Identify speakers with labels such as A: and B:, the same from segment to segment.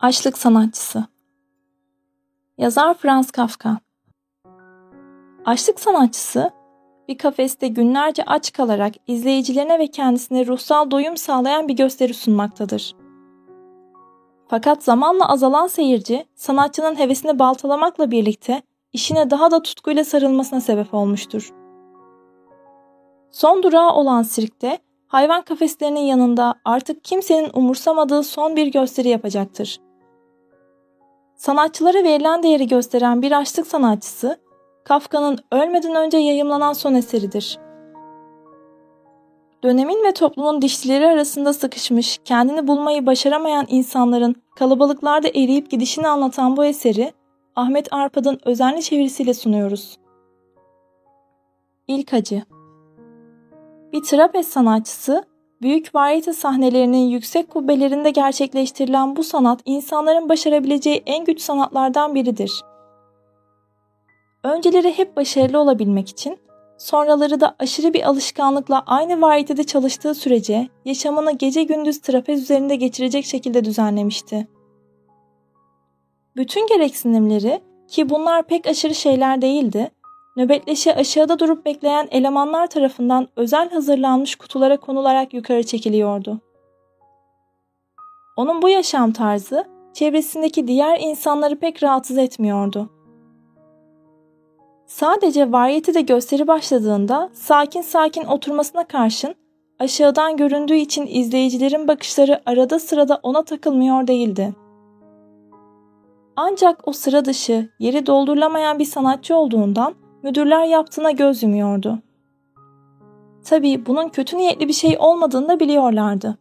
A: Açlık sanatçısı Yazar Franz Kafka Açlık sanatçısı bir kafeste günlerce aç kalarak izleyicilerine ve kendisine ruhsal doyum sağlayan bir gösteri sunmaktadır. Fakat zamanla azalan seyirci sanatçının hevesini baltalamakla birlikte işine daha da tutkuyla sarılmasına sebep olmuştur. Son durağı olan sirkte hayvan kafeslerinin yanında artık kimsenin umursamadığı son bir gösteri yapacaktır. Sanatçılara verilen değeri gösteren bir açlık sanatçısı, Kafka'nın ölmeden önce yayımlanan son eseridir. Dönemin ve toplumun dişlileri arasında sıkışmış, kendini bulmayı başaramayan insanların kalabalıklarda eriyip gidişini anlatan bu eseri, Ahmet Arpad'ın özenli çevirisiyle sunuyoruz. İlk Acı Bir trapez sanatçısı, Büyük varyete sahnelerinin yüksek kubbelerinde gerçekleştirilen bu sanat insanların başarabileceği en güç sanatlardan biridir. Önceleri hep başarılı olabilmek için, sonraları da aşırı bir alışkanlıkla aynı varyetede çalıştığı sürece yaşamını gece gündüz trapez üzerinde geçirecek şekilde düzenlemişti. Bütün gereksinimleri ki bunlar pek aşırı şeyler değildi, nöbetleşe aşağıda durup bekleyen elemanlar tarafından özel hazırlanmış kutulara konularak yukarı çekiliyordu. Onun bu yaşam tarzı çevresindeki diğer insanları pek rahatsız etmiyordu. Sadece varyetede gösteri başladığında sakin sakin oturmasına karşın aşağıdan göründüğü için izleyicilerin bakışları arada sırada ona takılmıyor değildi. Ancak o sıra dışı, yeri doldurulamayan bir sanatçı olduğundan müdürler yaptığına göz yumuyordu. Tabii bunun kötü niyetli bir şey olmadığını da biliyorlardı.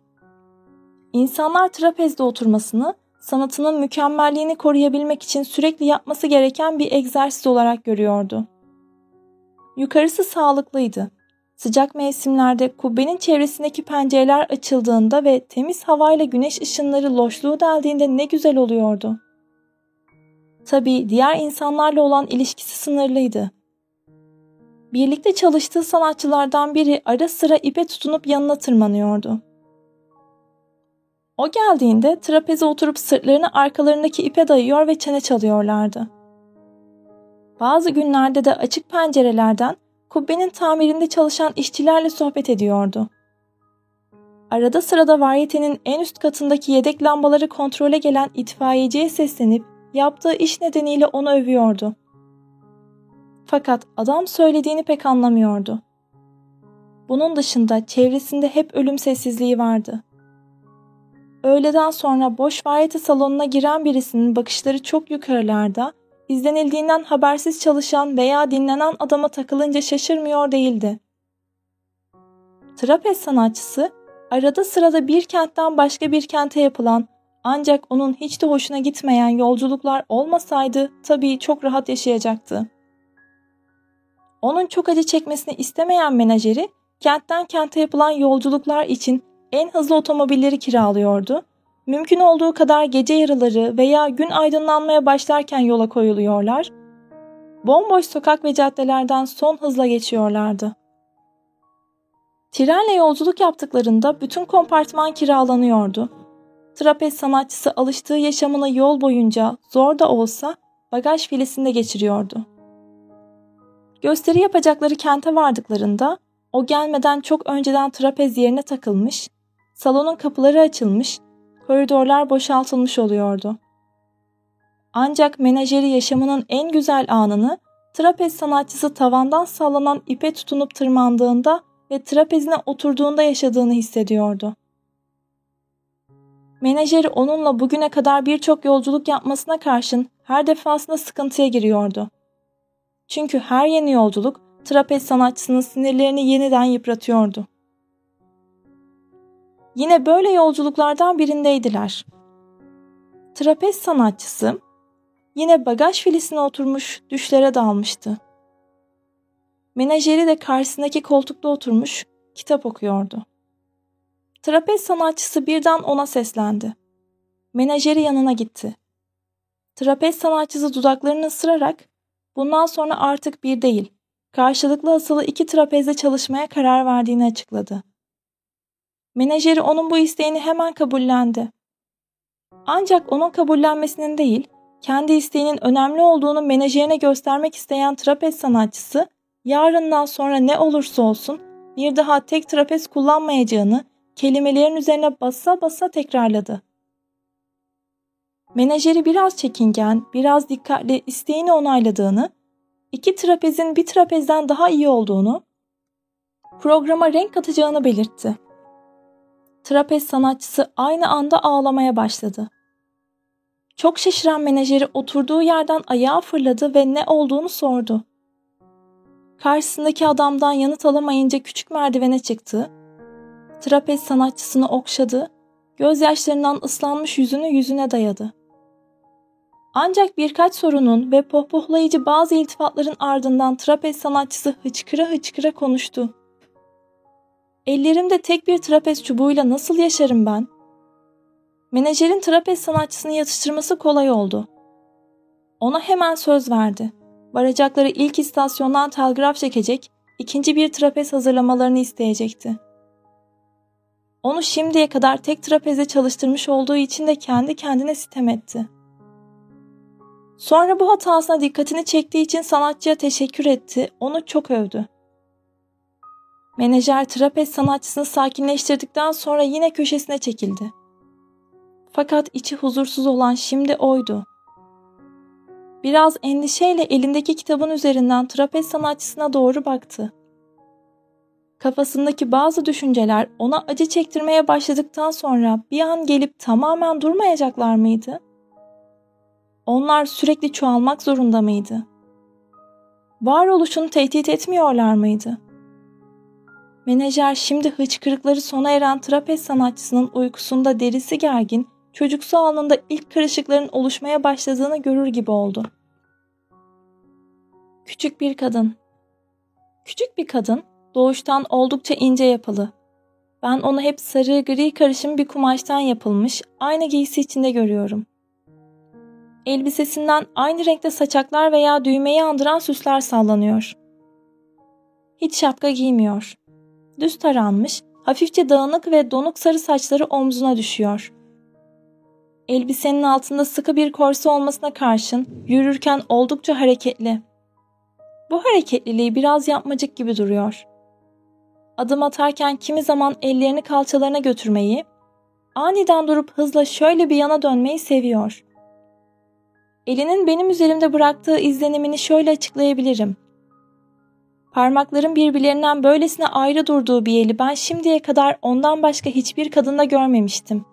A: İnsanlar trapezde oturmasını sanatının mükemmelliğini koruyabilmek için sürekli yapması gereken bir egzersiz olarak görüyordu. Yukarısı sağlıklıydı. Sıcak mevsimlerde kubbenin çevresindeki pencereler açıldığında ve temiz havayla güneş ışınları loşluğu deldiğinde ne güzel oluyordu. Tabii diğer insanlarla olan ilişkisi sınırlıydı. Birlikte çalıştığı sanatçılardan biri ara sıra ipe tutunup yanına tırmanıyordu. O geldiğinde trapeze oturup sırtlarını arkalarındaki ipe dayıyor ve çene çalıyorlardı. Bazı günlerde de açık pencerelerden kubbenin tamirinde çalışan işçilerle sohbet ediyordu. Arada sırada varyetenin en üst katındaki yedek lambaları kontrole gelen itfaiyeciye seslenip yaptığı iş nedeniyle onu övüyordu. Fakat adam söylediğini pek anlamıyordu. Bunun dışında çevresinde hep ölüm sessizliği vardı. Öğleden sonra boş variyete salonuna giren birisinin bakışları çok yukarılarda, izlenildiğinden habersiz çalışan veya dinlenen adama takılınca şaşırmıyor değildi. Trapez sanatçısı, arada sırada bir kentten başka bir kente yapılan ancak onun hiç de hoşuna gitmeyen yolculuklar olmasaydı tabii çok rahat yaşayacaktı. Onun çok acı çekmesini istemeyen menajeri kentten kente yapılan yolculuklar için en hızlı otomobilleri kiralıyordu. Mümkün olduğu kadar gece yarıları veya gün aydınlanmaya başlarken yola koyuluyorlar. Bomboş sokak ve caddelerden son hızla geçiyorlardı. Trenle yolculuk yaptıklarında bütün kompartman kiralanıyordu. Trapez sanatçısı alıştığı yaşamını yol boyunca zor da olsa bagaj filesinde geçiriyordu. Gösteri yapacakları kente vardıklarında o gelmeden çok önceden trapez yerine takılmış, salonun kapıları açılmış, koridorlar boşaltılmış oluyordu. Ancak menajeri yaşamının en güzel anını trapez sanatçısı tavandan sallanan ipe tutunup tırmandığında ve trapezine oturduğunda yaşadığını hissediyordu. Menajeri onunla bugüne kadar birçok yolculuk yapmasına karşın her defasında sıkıntıya giriyordu. Çünkü her yeni yolculuk trapez sanatçısının sinirlerini yeniden yıpratıyordu. Yine böyle yolculuklardan birindeydiler. Trapez sanatçısı yine bagaj filisine oturmuş düşlere dalmıştı. Menajeri de karşısındaki koltukta oturmuş kitap okuyordu. Trapez sanatçısı birden ona seslendi. Menajeri yanına gitti. Trapez sanatçısı dudaklarını ısırarak bundan sonra artık bir değil, karşılıklı asılı iki trapezde çalışmaya karar verdiğini açıkladı. Menajeri onun bu isteğini hemen kabullendi. Ancak onun kabullenmesinin değil, kendi isteğinin önemli olduğunu menajerine göstermek isteyen trapez sanatçısı, yarından sonra ne olursa olsun bir daha tek trapez kullanmayacağını kelimelerin üzerine basa basa tekrarladı. Menajeri biraz çekingen, biraz dikkatli isteğini onayladığını, iki trapezin bir trapezden daha iyi olduğunu, programa renk katacağını belirtti. Trapez sanatçısı aynı anda ağlamaya başladı. Çok şaşıran menajeri oturduğu yerden ayağa fırladı ve ne olduğunu sordu. Karşısındaki adamdan yanıt alamayınca küçük merdivene çıktı. Trapez sanatçısını okşadı, gözyaşlarından ıslanmış yüzünü yüzüne dayadı. Ancak birkaç sorunun ve pohpohlayıcı bazı iltifatların ardından trapez sanatçısı hıçkıra hıçkıra konuştu. Ellerimde tek bir trapez çubuğuyla nasıl yaşarım ben? Menajerin trapez sanatçısını yatıştırması kolay oldu. Ona hemen söz verdi. Varacakları ilk istasyondan telgraf çekecek, ikinci bir trapez hazırlamalarını isteyecekti. Onu şimdiye kadar tek trapezde çalıştırmış olduğu için de kendi kendine sitem etti. Sonra bu hatasına dikkatini çektiği için sanatçıya teşekkür etti, onu çok övdü. Menajer trapez sanatçısını sakinleştirdikten sonra yine köşesine çekildi. Fakat içi huzursuz olan şimdi oydu. Biraz endişeyle elindeki kitabın üzerinden trapez sanatçısına doğru baktı. Kafasındaki bazı düşünceler ona acı çektirmeye başladıktan sonra bir an gelip tamamen durmayacaklar mıydı? Onlar sürekli çoğalmak zorunda mıydı? Varoluşunu tehdit etmiyorlar mıydı? Menajer şimdi hıçkırıkları sona eren trapez sanatçısının uykusunda derisi gergin, çocuksu alnında ilk kırışıkların oluşmaya başladığını görür gibi oldu. Küçük bir kadın. Küçük bir kadın, doğuştan oldukça ince yapılı. Ben onu hep sarı gri karışım bir kumaştan yapılmış, aynı giysi içinde görüyorum. Elbisesinden aynı renkte saçaklar veya düğmeyi andıran süsler sallanıyor. Hiç şapka giymiyor. Düz taranmış, hafifçe dağınık ve donuk sarı saçları omzuna düşüyor. Elbisenin altında sıkı bir korse olmasına karşın yürürken oldukça hareketli. Bu hareketliliği biraz yapmacık gibi duruyor. Adım atarken kimi zaman ellerini kalçalarına götürmeyi, aniden durup hızla şöyle bir yana dönmeyi seviyor. Elinin benim üzerimde bıraktığı izlenimini şöyle açıklayabilirim. Parmakların birbirlerinden böylesine ayrı durduğu bir eli ben şimdiye kadar ondan başka hiçbir kadında görmemiştim.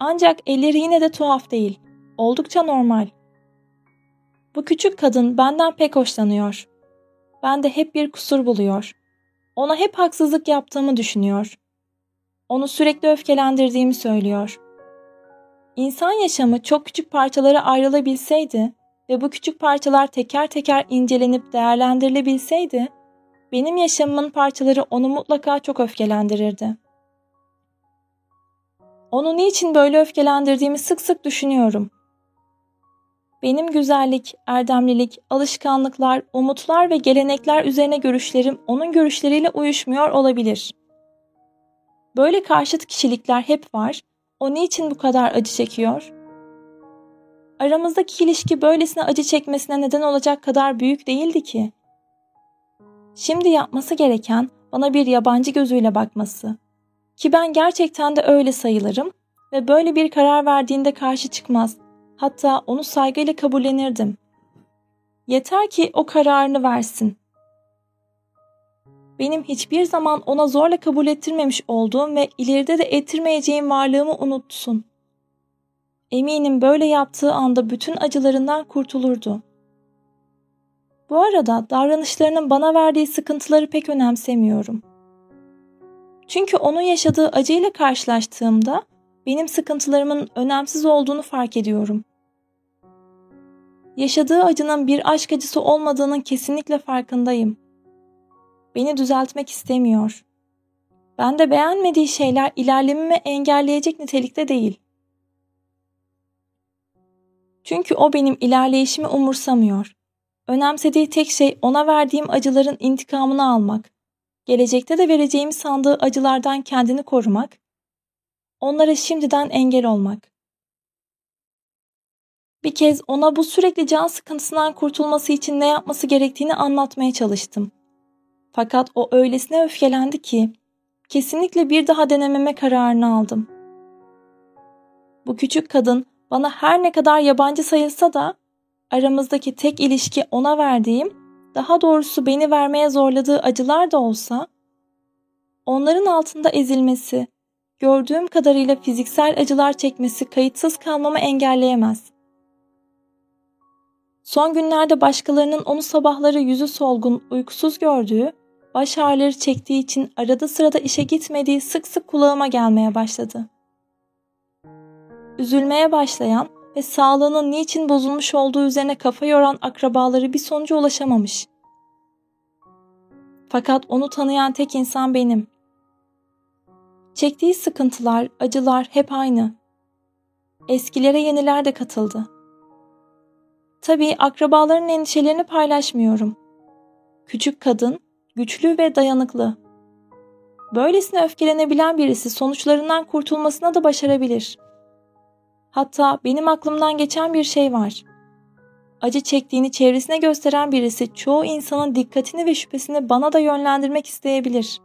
A: Ancak elleri yine de tuhaf değil. Oldukça normal. Bu küçük kadın benden pek hoşlanıyor. Ben de hep bir kusur buluyor. Ona hep haksızlık yaptığımı düşünüyor. Onu sürekli öfkelendirdiğimi söylüyor. İnsan yaşamı çok küçük parçalara ayrılabilseydi ve bu küçük parçalar teker teker incelenip değerlendirilebilseydi, benim yaşamımın parçaları onu mutlaka çok öfkelendirirdi. Onu niçin böyle öfkelendirdiğimi sık sık düşünüyorum. Benim güzellik, erdemlilik, alışkanlıklar, umutlar ve gelenekler üzerine görüşlerim onun görüşleriyle uyuşmuyor olabilir. Böyle karşıt kişilikler hep var. O niçin bu kadar acı çekiyor? Aramızdaki ilişki böylesine acı çekmesine neden olacak kadar büyük değildi ki. Şimdi yapması gereken bana bir yabancı gözüyle bakması. Ki ben gerçekten de öyle sayılırım ve böyle bir karar verdiğinde karşı çıkmaz. Hatta onu saygıyla kabullenirdim. Yeter ki o kararını versin. Benim hiçbir zaman ona zorla kabul ettirmemiş olduğum ve ileride de ettirmeyeceğim varlığımı unutsun. Eminim böyle yaptığı anda bütün acılarından kurtulurdu. Bu arada davranışlarının bana verdiği sıkıntıları pek önemsemiyorum. Çünkü onun yaşadığı acıyla karşılaştığımda benim sıkıntılarımın önemsiz olduğunu fark ediyorum. Yaşadığı acının bir aşk acısı olmadığının kesinlikle farkındayım. Beni düzeltmek istemiyor. Ben de beğenmediği şeyler ilerlememi engelleyecek nitelikte değil. Çünkü o benim ilerleyişimi umursamıyor. Önemsediği tek şey ona verdiğim acıların intikamını almak. Gelecekte de vereceğimi sandığı acılardan kendini korumak. Onlara şimdiden engel olmak. Bir kez ona bu sürekli can sıkıntısından kurtulması için ne yapması gerektiğini anlatmaya çalıştım. Fakat o öylesine öfkelendi ki kesinlikle bir daha denememe kararını aldım. Bu küçük kadın bana her ne kadar yabancı sayılsa da aramızdaki tek ilişki ona verdiğim, daha doğrusu beni vermeye zorladığı acılar da olsa, onların altında ezilmesi, gördüğüm kadarıyla fiziksel acılar çekmesi kayıtsız kalmamı engelleyemez. Son günlerde başkalarının onu sabahları yüzü solgun, uykusuz gördüğü, baş ağrıları çektiği için arada sırada işe gitmediği sık sık kulağıma gelmeye başladı. Üzülmeye başlayan ve sağlığının niçin bozulmuş olduğu üzerine kafa yoran akrabaları bir sonuca ulaşamamış. Fakat onu tanıyan tek insan benim. Çektiği sıkıntılar, acılar hep aynı. Eskilere yeniler de katıldı. Tabii akrabaların endişelerini paylaşmıyorum. Küçük kadın, güçlü ve dayanıklı. Böylesine öfkelenebilen birisi sonuçlarından kurtulmasına da başarabilir. Hatta benim aklımdan geçen bir şey var. Acı çektiğini çevresine gösteren birisi çoğu insanın dikkatini ve şüphesini bana da yönlendirmek isteyebilir.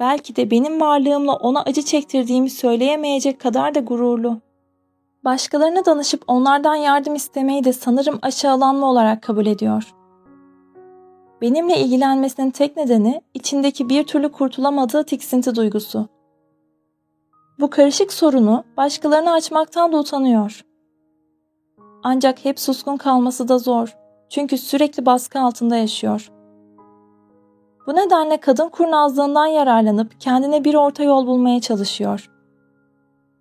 A: Belki de benim varlığımla ona acı çektirdiğimi söyleyemeyecek kadar da gururlu. Başkalarına danışıp onlardan yardım istemeyi de sanırım aşağılanma olarak kabul ediyor. Benimle ilgilenmesinin tek nedeni içindeki bir türlü kurtulamadığı tiksinti duygusu. Bu karışık sorunu başkalarına açmaktan da utanıyor. Ancak hep suskun kalması da zor. Çünkü sürekli baskı altında yaşıyor. Bu nedenle kadın kurnazlığından yararlanıp kendine bir orta yol bulmaya çalışıyor.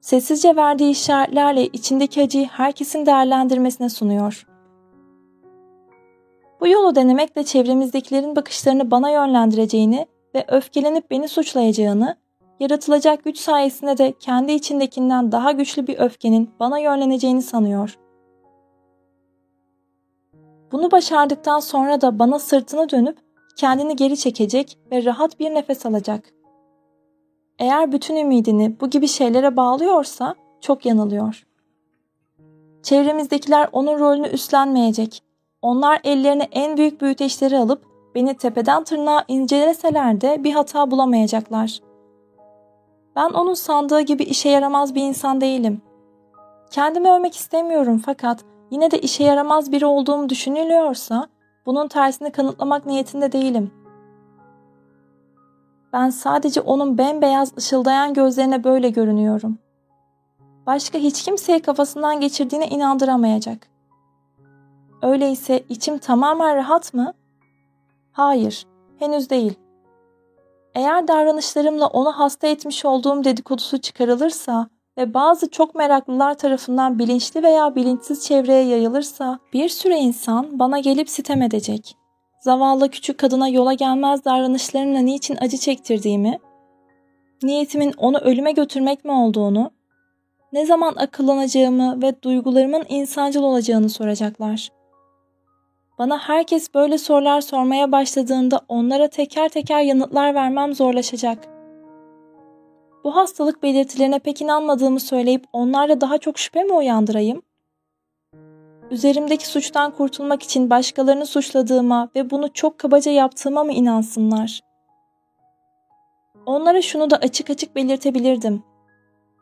A: Sessizce verdiği işaretlerle içindeki acıyı herkesin değerlendirmesine sunuyor. Bu yolu denemekle çevremizdekilerin bakışlarını bana yönlendireceğini ve öfkelenip beni suçlayacağını, yaratılacak güç sayesinde de kendi içindekinden daha güçlü bir öfkenin bana yönleneceğini sanıyor. Bunu başardıktan sonra da bana sırtını dönüp kendini geri çekecek ve rahat bir nefes alacak. Eğer bütün ümidini bu gibi şeylere bağlıyorsa çok yanılıyor. Çevremizdekiler onun rolünü üstlenmeyecek. Onlar ellerine en büyük büyüteçleri alıp beni tepeden tırnağa inceleseler de bir hata bulamayacaklar. Ben onun sandığı gibi işe yaramaz bir insan değilim. Kendimi övmek istemiyorum fakat yine de işe yaramaz biri olduğum düşünülüyorsa bunun tersini kanıtlamak niyetinde değilim. Ben sadece onun bembeyaz ışıldayan gözlerine böyle görünüyorum. Başka hiç kimseye kafasından geçirdiğine inandıramayacak. Öyleyse içim tamamen rahat mı? Hayır, henüz değil. Eğer davranışlarımla onu hasta etmiş olduğum dedikodusu çıkarılırsa ve bazı çok meraklılar tarafından bilinçli veya bilinçsiz çevreye yayılırsa bir süre insan bana gelip sitem edecek. Zavallı küçük kadına yola gelmez davranışlarımla niçin acı çektirdiğimi, niyetimin onu ölüme götürmek mi olduğunu, ne zaman akıllanacağımı ve duygularımın insancıl olacağını soracaklar. Bana herkes böyle sorular sormaya başladığında onlara teker teker yanıtlar vermem zorlaşacak. Bu hastalık belirtilerine pek inanmadığımı söyleyip onlarla daha çok şüphe mi uyandırayım? Üzerimdeki suçtan kurtulmak için başkalarını suçladığıma ve bunu çok kabaca yaptığıma mı inansınlar? Onlara şunu da açık açık belirtebilirdim.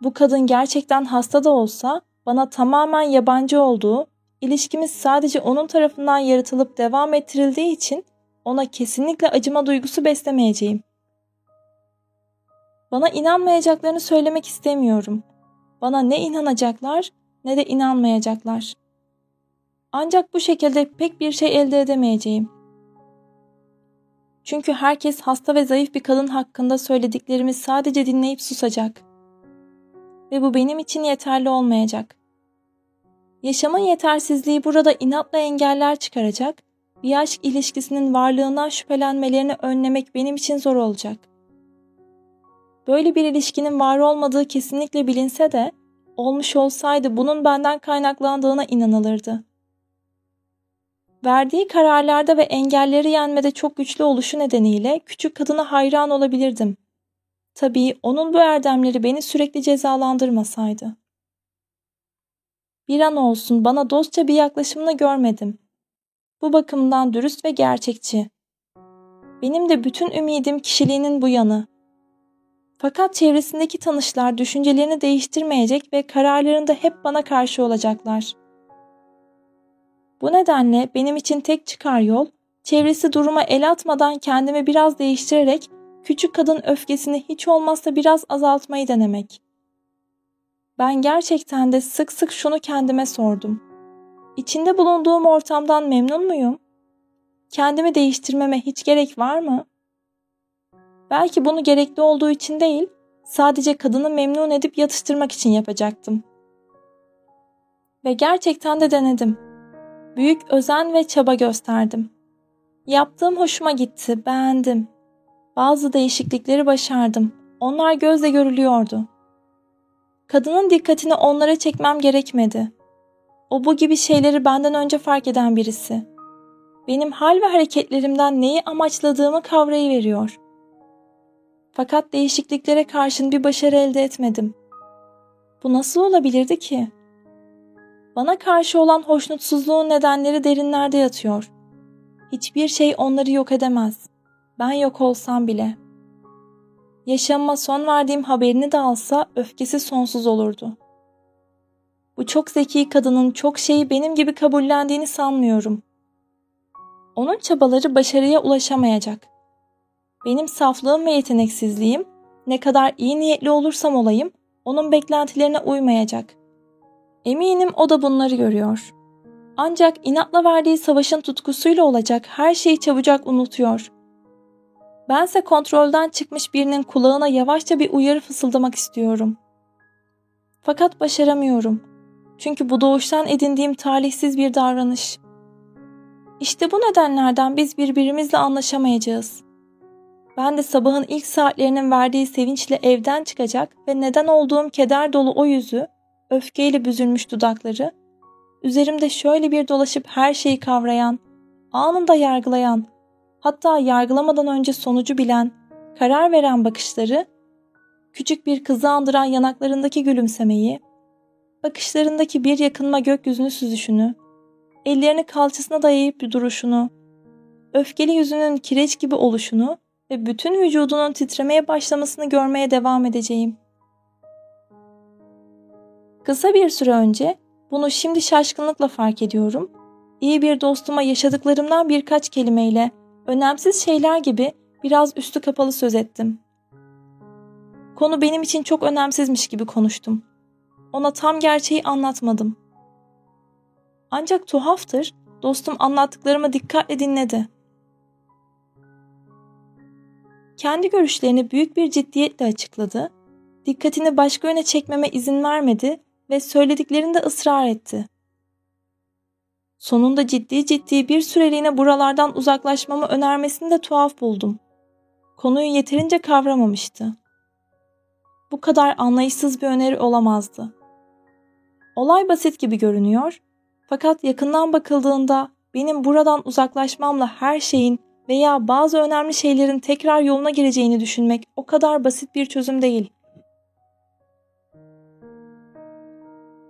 A: Bu kadın gerçekten hasta da olsa bana tamamen yabancı olduğu İlişkimiz sadece onun tarafından yaratılıp devam ettirildiği için ona kesinlikle acıma duygusu beslemeyeceğim. Bana inanmayacaklarını söylemek istemiyorum. Bana ne inanacaklar ne de inanmayacaklar. Ancak bu şekilde pek bir şey elde edemeyeceğim. Çünkü herkes hasta ve zayıf bir kadın hakkında söylediklerimi sadece dinleyip susacak. ve bu benim için yeterli olmayacak. Yaşamın yetersizliği burada inatla engeller çıkaracak, bir aşk ilişkisinin varlığından şüphelenmelerini önlemek benim için zor olacak. Böyle bir ilişkinin var olmadığı kesinlikle bilinse de, olmuş olsaydı bunun benden kaynaklandığına inanılırdı. Verdiği kararlarda ve engelleri yenmede çok güçlü oluşu nedeniyle küçük kadına hayran olabilirdim. Tabii onun bu erdemleri beni sürekli cezalandırmasaydı. Bir an olsun bana dostça bir yaklaşımını görmedim. Bu bakımdan dürüst ve gerçekçi. Benim de bütün ümidim kişiliğinin bu yanı. Fakat çevresindeki tanışlar düşüncelerini değiştirmeyecek ve kararlarında hep bana karşı olacaklar. Bu nedenle benim için tek çıkar yol, çevresi duruma el atmadan kendimi biraz değiştirerek küçük kadın öfkesini hiç olmazsa biraz azaltmayı denemek. Ben gerçekten de sık sık şunu kendime sordum. İçinde bulunduğum ortamdan memnun muyum? Kendimi değiştirmeme hiç gerek var mı? Belki bunu gerekli olduğu için değil, sadece kadını memnun edip yatıştırmak için yapacaktım. Ve gerçekten de denedim. Büyük özen ve çaba gösterdim. Yaptığım hoşuma gitti, beğendim. Bazı değişiklikleri başardım. Onlar gözle görülüyordu. Kadının dikkatini onlara çekmem gerekmedi. O bu gibi şeyleri benden önce fark eden birisi. Benim hal ve hareketlerimden neyi amaçladığımı kavrayıveriyor. Fakat değişikliklere karşın bir başarı elde etmedim. Bu nasıl olabilirdi ki? Bana karşı olan hoşnutsuzluğun nedenleri derinlerde yatıyor. Hiçbir şey onları yok edemez. Ben yok olsam bile. Yaşamıma son verdiğim haberini de alsa öfkesi sonsuz olurdu. Bu çok zeki kadının çok şeyi benim gibi kabullendiğini sanmıyorum. Onun çabaları başarıya ulaşamayacak. Benim saflığım ve yeteneksizliğim ne kadar iyi niyetli olursam olayım onun beklentilerine uymayacak. Eminim o da bunları görüyor. Ancak inatla verdiği savaşın tutkusuyla olacak her şeyi çabucak unutuyor. Bense kontrolden çıkmış birinin kulağına yavaşça bir uyarı fısıldamak istiyorum. Fakat başaramıyorum. Çünkü bu doğuştan edindiğim talihsiz bir davranış. İşte bu nedenlerden biz birbirimizle anlaşamayacağız. Ben de sabahın ilk saatlerinin verdiği sevinçle evden çıkacak ve neden olduğum keder dolu o yüzü, öfkeyle büzülmüş dudakları, üzerimde şöyle bir dolaşıp her şeyi kavrayan, anında yargılayan, hatta yargılamadan önce sonucu bilen, karar veren bakışları, küçük bir kızı andıran yanaklarındaki gülümsemeyi, bakışlarındaki bir yakınma gökyüzünü süzüşünü, ellerini kalçasına dayayıp duruşunu, öfkeli yüzünün kireç gibi oluşunu ve bütün vücudunun titremeye başlamasını görmeye devam edeceğim. Kısa bir süre önce bunu şimdi şaşkınlıkla fark ediyorum. İyi bir dostuma yaşadıklarımdan birkaç kelimeyle önemsiz şeyler gibi biraz üstü kapalı söz ettim. Konu benim için çok önemsizmiş gibi konuştum. Ona tam gerçeği anlatmadım. Ancak tuhaftır, dostum anlattıklarımı dikkatle dinledi. Kendi görüşlerini büyük bir ciddiyetle açıkladı, dikkatini başka yöne çekmeme izin vermedi ve söylediklerinde ısrar etti. Sonunda ciddi ciddi bir süreliğine buralardan uzaklaşmamı önermesini de tuhaf buldum. Konuyu yeterince kavramamıştı. Bu kadar anlayışsız bir öneri olamazdı. Olay basit gibi görünüyor fakat yakından bakıldığında benim buradan uzaklaşmamla her şeyin veya bazı önemli şeylerin tekrar yoluna gireceğini düşünmek o kadar basit bir çözüm değil.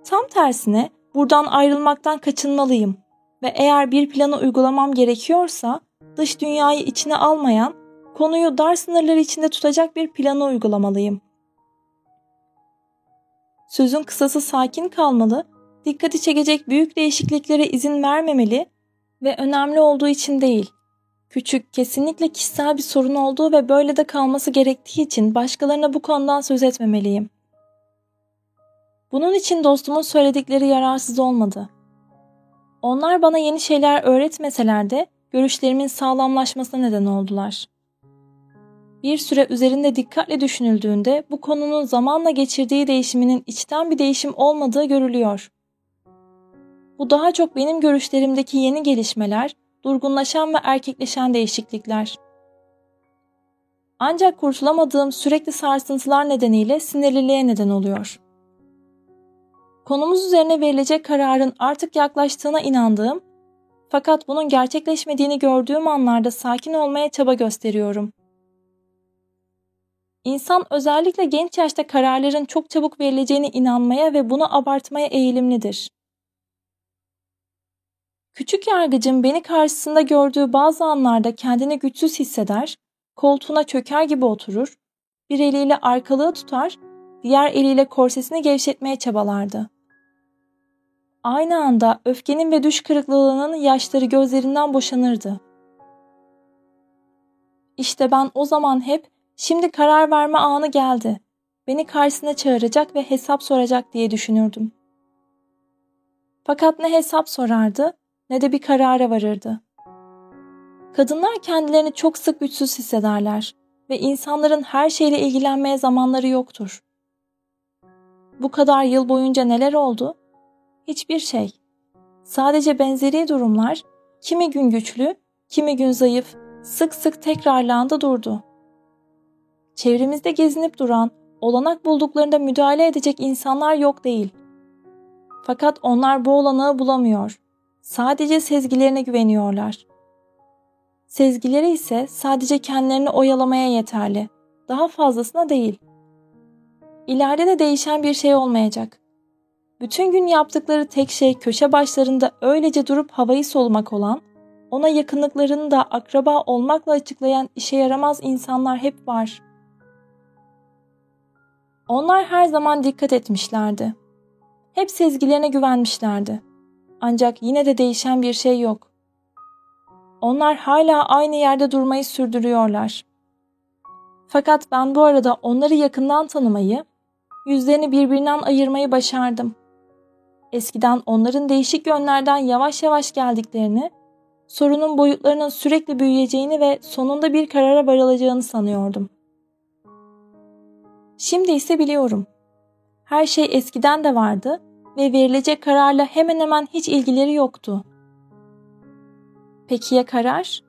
A: Tam tersine buradan ayrılmaktan kaçınmalıyım ve eğer bir planı uygulamam gerekiyorsa dış dünyayı içine almayan, konuyu dar sınırlar içinde tutacak bir planı uygulamalıyım. Sözün kısası sakin kalmalı, dikkati çekecek büyük değişikliklere izin vermemeli ve önemli olduğu için değil, küçük, kesinlikle kişisel bir sorun olduğu ve böyle de kalması gerektiği için başkalarına bu konudan söz etmemeliyim. Bunun için dostumun söyledikleri yararsız olmadı. Onlar bana yeni şeyler öğretmeseler de görüşlerimin sağlamlaşmasına neden oldular. Bir süre üzerinde dikkatle düşünüldüğünde bu konunun zamanla geçirdiği değişiminin içten bir değişim olmadığı görülüyor. Bu daha çok benim görüşlerimdeki yeni gelişmeler, durgunlaşan ve erkekleşen değişiklikler. Ancak kurtulamadığım sürekli sarsıntılar nedeniyle sinirliliğe neden oluyor. Konumuz üzerine verilecek kararın artık yaklaştığına inandığım fakat bunun gerçekleşmediğini gördüğüm anlarda sakin olmaya çaba gösteriyorum. İnsan özellikle genç yaşta kararların çok çabuk verileceğine inanmaya ve bunu abartmaya eğilimlidir. Küçük yargıcın beni karşısında gördüğü bazı anlarda kendini güçsüz hisseder, koltuğuna çöker gibi oturur, bir eliyle arkalığı tutar, diğer eliyle korsesini gevşetmeye çabalardı. Aynı anda öfkenin ve düş kırıklığının yaşları gözlerinden boşanırdı. İşte ben o zaman hep şimdi karar verme anı geldi. Beni karşısına çağıracak ve hesap soracak diye düşünürdüm. Fakat ne hesap sorardı ne de bir karara varırdı. Kadınlar kendilerini çok sık güçsüz hissederler ve insanların her şeyle ilgilenmeye zamanları yoktur. Bu kadar yıl boyunca neler oldu? Hiçbir şey. Sadece benzeri durumlar kimi gün güçlü, kimi gün zayıf, sık sık tekrarlandı durdu. Çevremizde gezinip duran, olanak bulduklarında müdahale edecek insanlar yok değil. Fakat onlar bu olanağı bulamıyor. Sadece sezgilerine güveniyorlar. Sezgileri ise sadece kendilerini oyalamaya yeterli. Daha fazlasına değil. İleride de değişen bir şey olmayacak. Bütün gün yaptıkları tek şey köşe başlarında öylece durup havayı solumak olan, ona yakınlıklarını da akraba olmakla açıklayan işe yaramaz insanlar hep var. Onlar her zaman dikkat etmişlerdi. Hep sezgilerine güvenmişlerdi. Ancak yine de değişen bir şey yok. Onlar hala aynı yerde durmayı sürdürüyorlar. Fakat ben bu arada onları yakından tanımayı, yüzlerini birbirinden ayırmayı başardım eskiden onların değişik yönlerden yavaş yavaş geldiklerini, sorunun boyutlarının sürekli büyüyeceğini ve sonunda bir karara varılacağını sanıyordum. Şimdi ise biliyorum. Her şey eskiden de vardı ve verilecek kararla hemen hemen hiç ilgileri yoktu. Peki ya karar?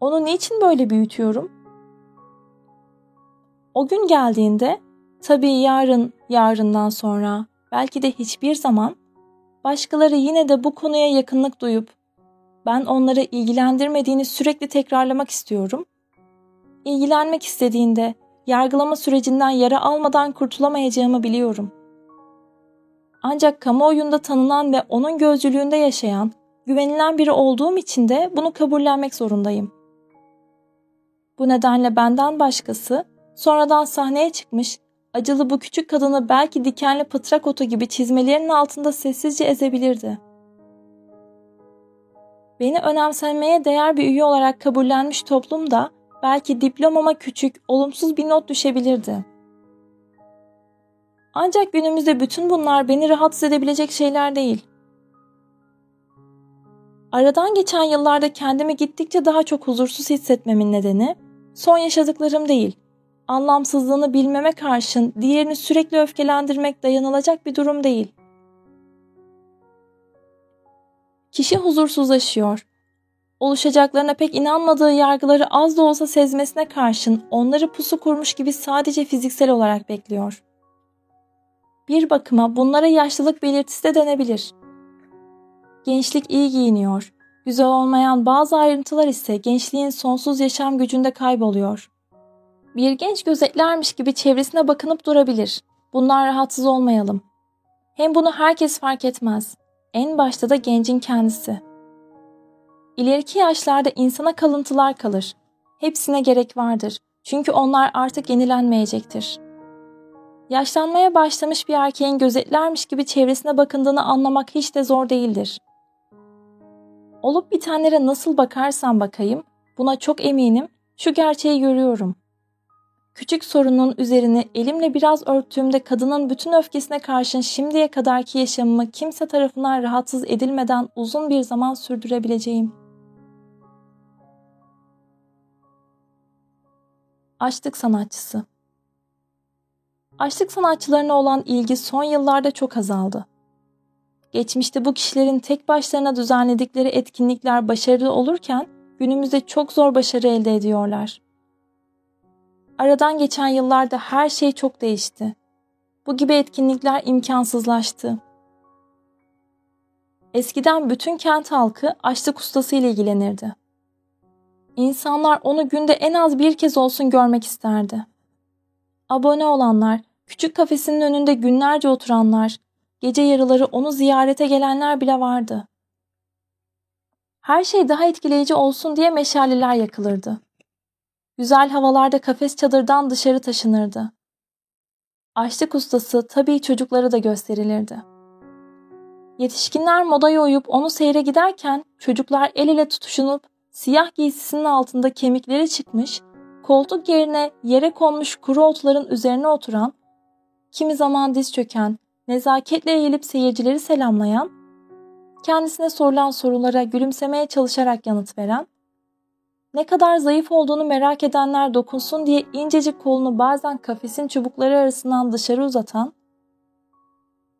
A: Onu niçin böyle büyütüyorum? O gün geldiğinde, tabii yarın, yarından sonra, belki de hiçbir zaman başkaları yine de bu konuya yakınlık duyup ben onları ilgilendirmediğini sürekli tekrarlamak istiyorum. İlgilenmek istediğinde yargılama sürecinden yara almadan kurtulamayacağımı biliyorum. Ancak kamuoyunda tanınan ve onun gözcülüğünde yaşayan, güvenilen biri olduğum için de bunu kabullenmek zorundayım. Bu nedenle benden başkası sonradan sahneye çıkmış acılı bu küçük kadını belki dikenli pıtrak otu gibi çizmelerinin altında sessizce ezebilirdi. Beni önemsenmeye değer bir üye olarak kabullenmiş toplumda belki diplomama küçük, olumsuz bir not düşebilirdi. Ancak günümüzde bütün bunlar beni rahatsız edebilecek şeyler değil. Aradan geçen yıllarda kendimi gittikçe daha çok huzursuz hissetmemin nedeni son yaşadıklarım değil, anlamsızlığını bilmeme karşın diğerini sürekli öfkelendirmek dayanılacak bir durum değil. Kişi huzursuzlaşıyor. Oluşacaklarına pek inanmadığı yargıları az da olsa sezmesine karşın onları pusu kurmuş gibi sadece fiziksel olarak bekliyor. Bir bakıma bunlara yaşlılık belirtisi de denebilir. Gençlik iyi giyiniyor. Güzel olmayan bazı ayrıntılar ise gençliğin sonsuz yaşam gücünde kayboluyor. Bir genç gözetlermiş gibi çevresine bakınıp durabilir. Bundan rahatsız olmayalım. Hem bunu herkes fark etmez. En başta da gencin kendisi. İleriki yaşlarda insana kalıntılar kalır. Hepsine gerek vardır. Çünkü onlar artık yenilenmeyecektir. Yaşlanmaya başlamış bir erkeğin gözetlermiş gibi çevresine bakındığını anlamak hiç de zor değildir. Olup bitenlere nasıl bakarsam bakayım, buna çok eminim, şu gerçeği görüyorum. Küçük sorunun üzerini elimle biraz örttüğümde kadının bütün öfkesine karşın şimdiye kadarki yaşamımı kimse tarafından rahatsız edilmeden uzun bir zaman sürdürebileceğim. Açlık sanatçısı Açlık sanatçılarına olan ilgi son yıllarda çok azaldı. Geçmişte bu kişilerin tek başlarına düzenledikleri etkinlikler başarılı olurken günümüzde çok zor başarı elde ediyorlar. Aradan geçen yıllarda her şey çok değişti. Bu gibi etkinlikler imkansızlaştı. Eskiden bütün kent halkı açlık ustası ile ilgilenirdi. İnsanlar onu günde en az bir kez olsun görmek isterdi. Abone olanlar, küçük kafesinin önünde günlerce oturanlar, gece yarıları onu ziyarete gelenler bile vardı. Her şey daha etkileyici olsun diye meşaleler yakılırdı. Güzel havalarda kafes çadırdan dışarı taşınırdı. Açlık ustası tabii çocuklara da gösterilirdi. Yetişkinler modaya uyup onu seyre giderken çocuklar el ele tutuşunup siyah giysisinin altında kemikleri çıkmış, koltuk yerine yere konmuş kuru otların üzerine oturan, kimi zaman diz çöken, nezaketle eğilip seyircileri selamlayan, kendisine sorulan sorulara gülümsemeye çalışarak yanıt veren, ne kadar zayıf olduğunu merak edenler dokunsun diye incecik kolunu bazen kafesin çubukları arasından dışarı uzatan,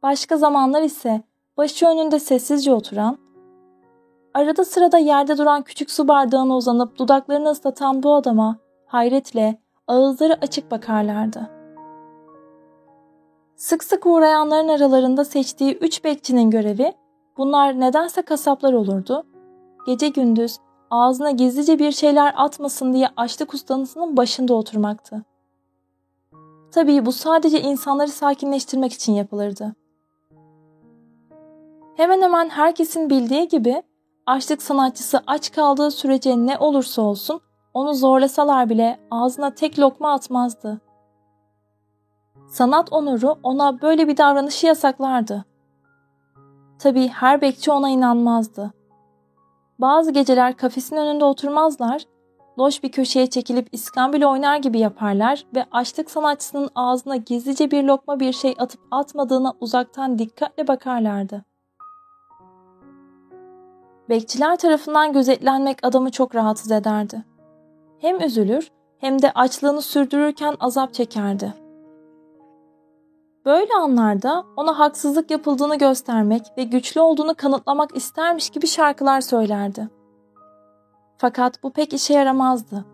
A: başka zamanlar ise başı önünde sessizce oturan, arada sırada yerde duran küçük su bardağına uzanıp dudaklarını ıslatan bu adama hayretle, ağızları açık bakarlardı. Sık sık uğrayanların aralarında seçtiği üç bekçinin görevi, bunlar nedense kasaplar olurdu, gece gündüz ağzına gizlice bir şeyler atmasın diye açlık ustanısının başında oturmaktı. Tabii bu sadece insanları sakinleştirmek için yapılırdı. Hemen hemen herkesin bildiği gibi açlık sanatçısı aç kaldığı sürece ne olursa olsun onu zorlasalar bile ağzına tek lokma atmazdı. Sanat onuru ona böyle bir davranışı yasaklardı. Tabii her bekçi ona inanmazdı. Bazı geceler kafesin önünde oturmazlar, loş bir köşeye çekilip iskambil oynar gibi yaparlar ve açlık sanatçısının ağzına gizlice bir lokma bir şey atıp atmadığına uzaktan dikkatle bakarlardı. Bekçiler tarafından gözetlenmek adamı çok rahatsız ederdi. Hem üzülür hem de açlığını sürdürürken azap çekerdi. Böyle anlarda ona haksızlık yapıldığını göstermek ve güçlü olduğunu kanıtlamak istermiş gibi şarkılar söylerdi. Fakat bu pek işe yaramazdı.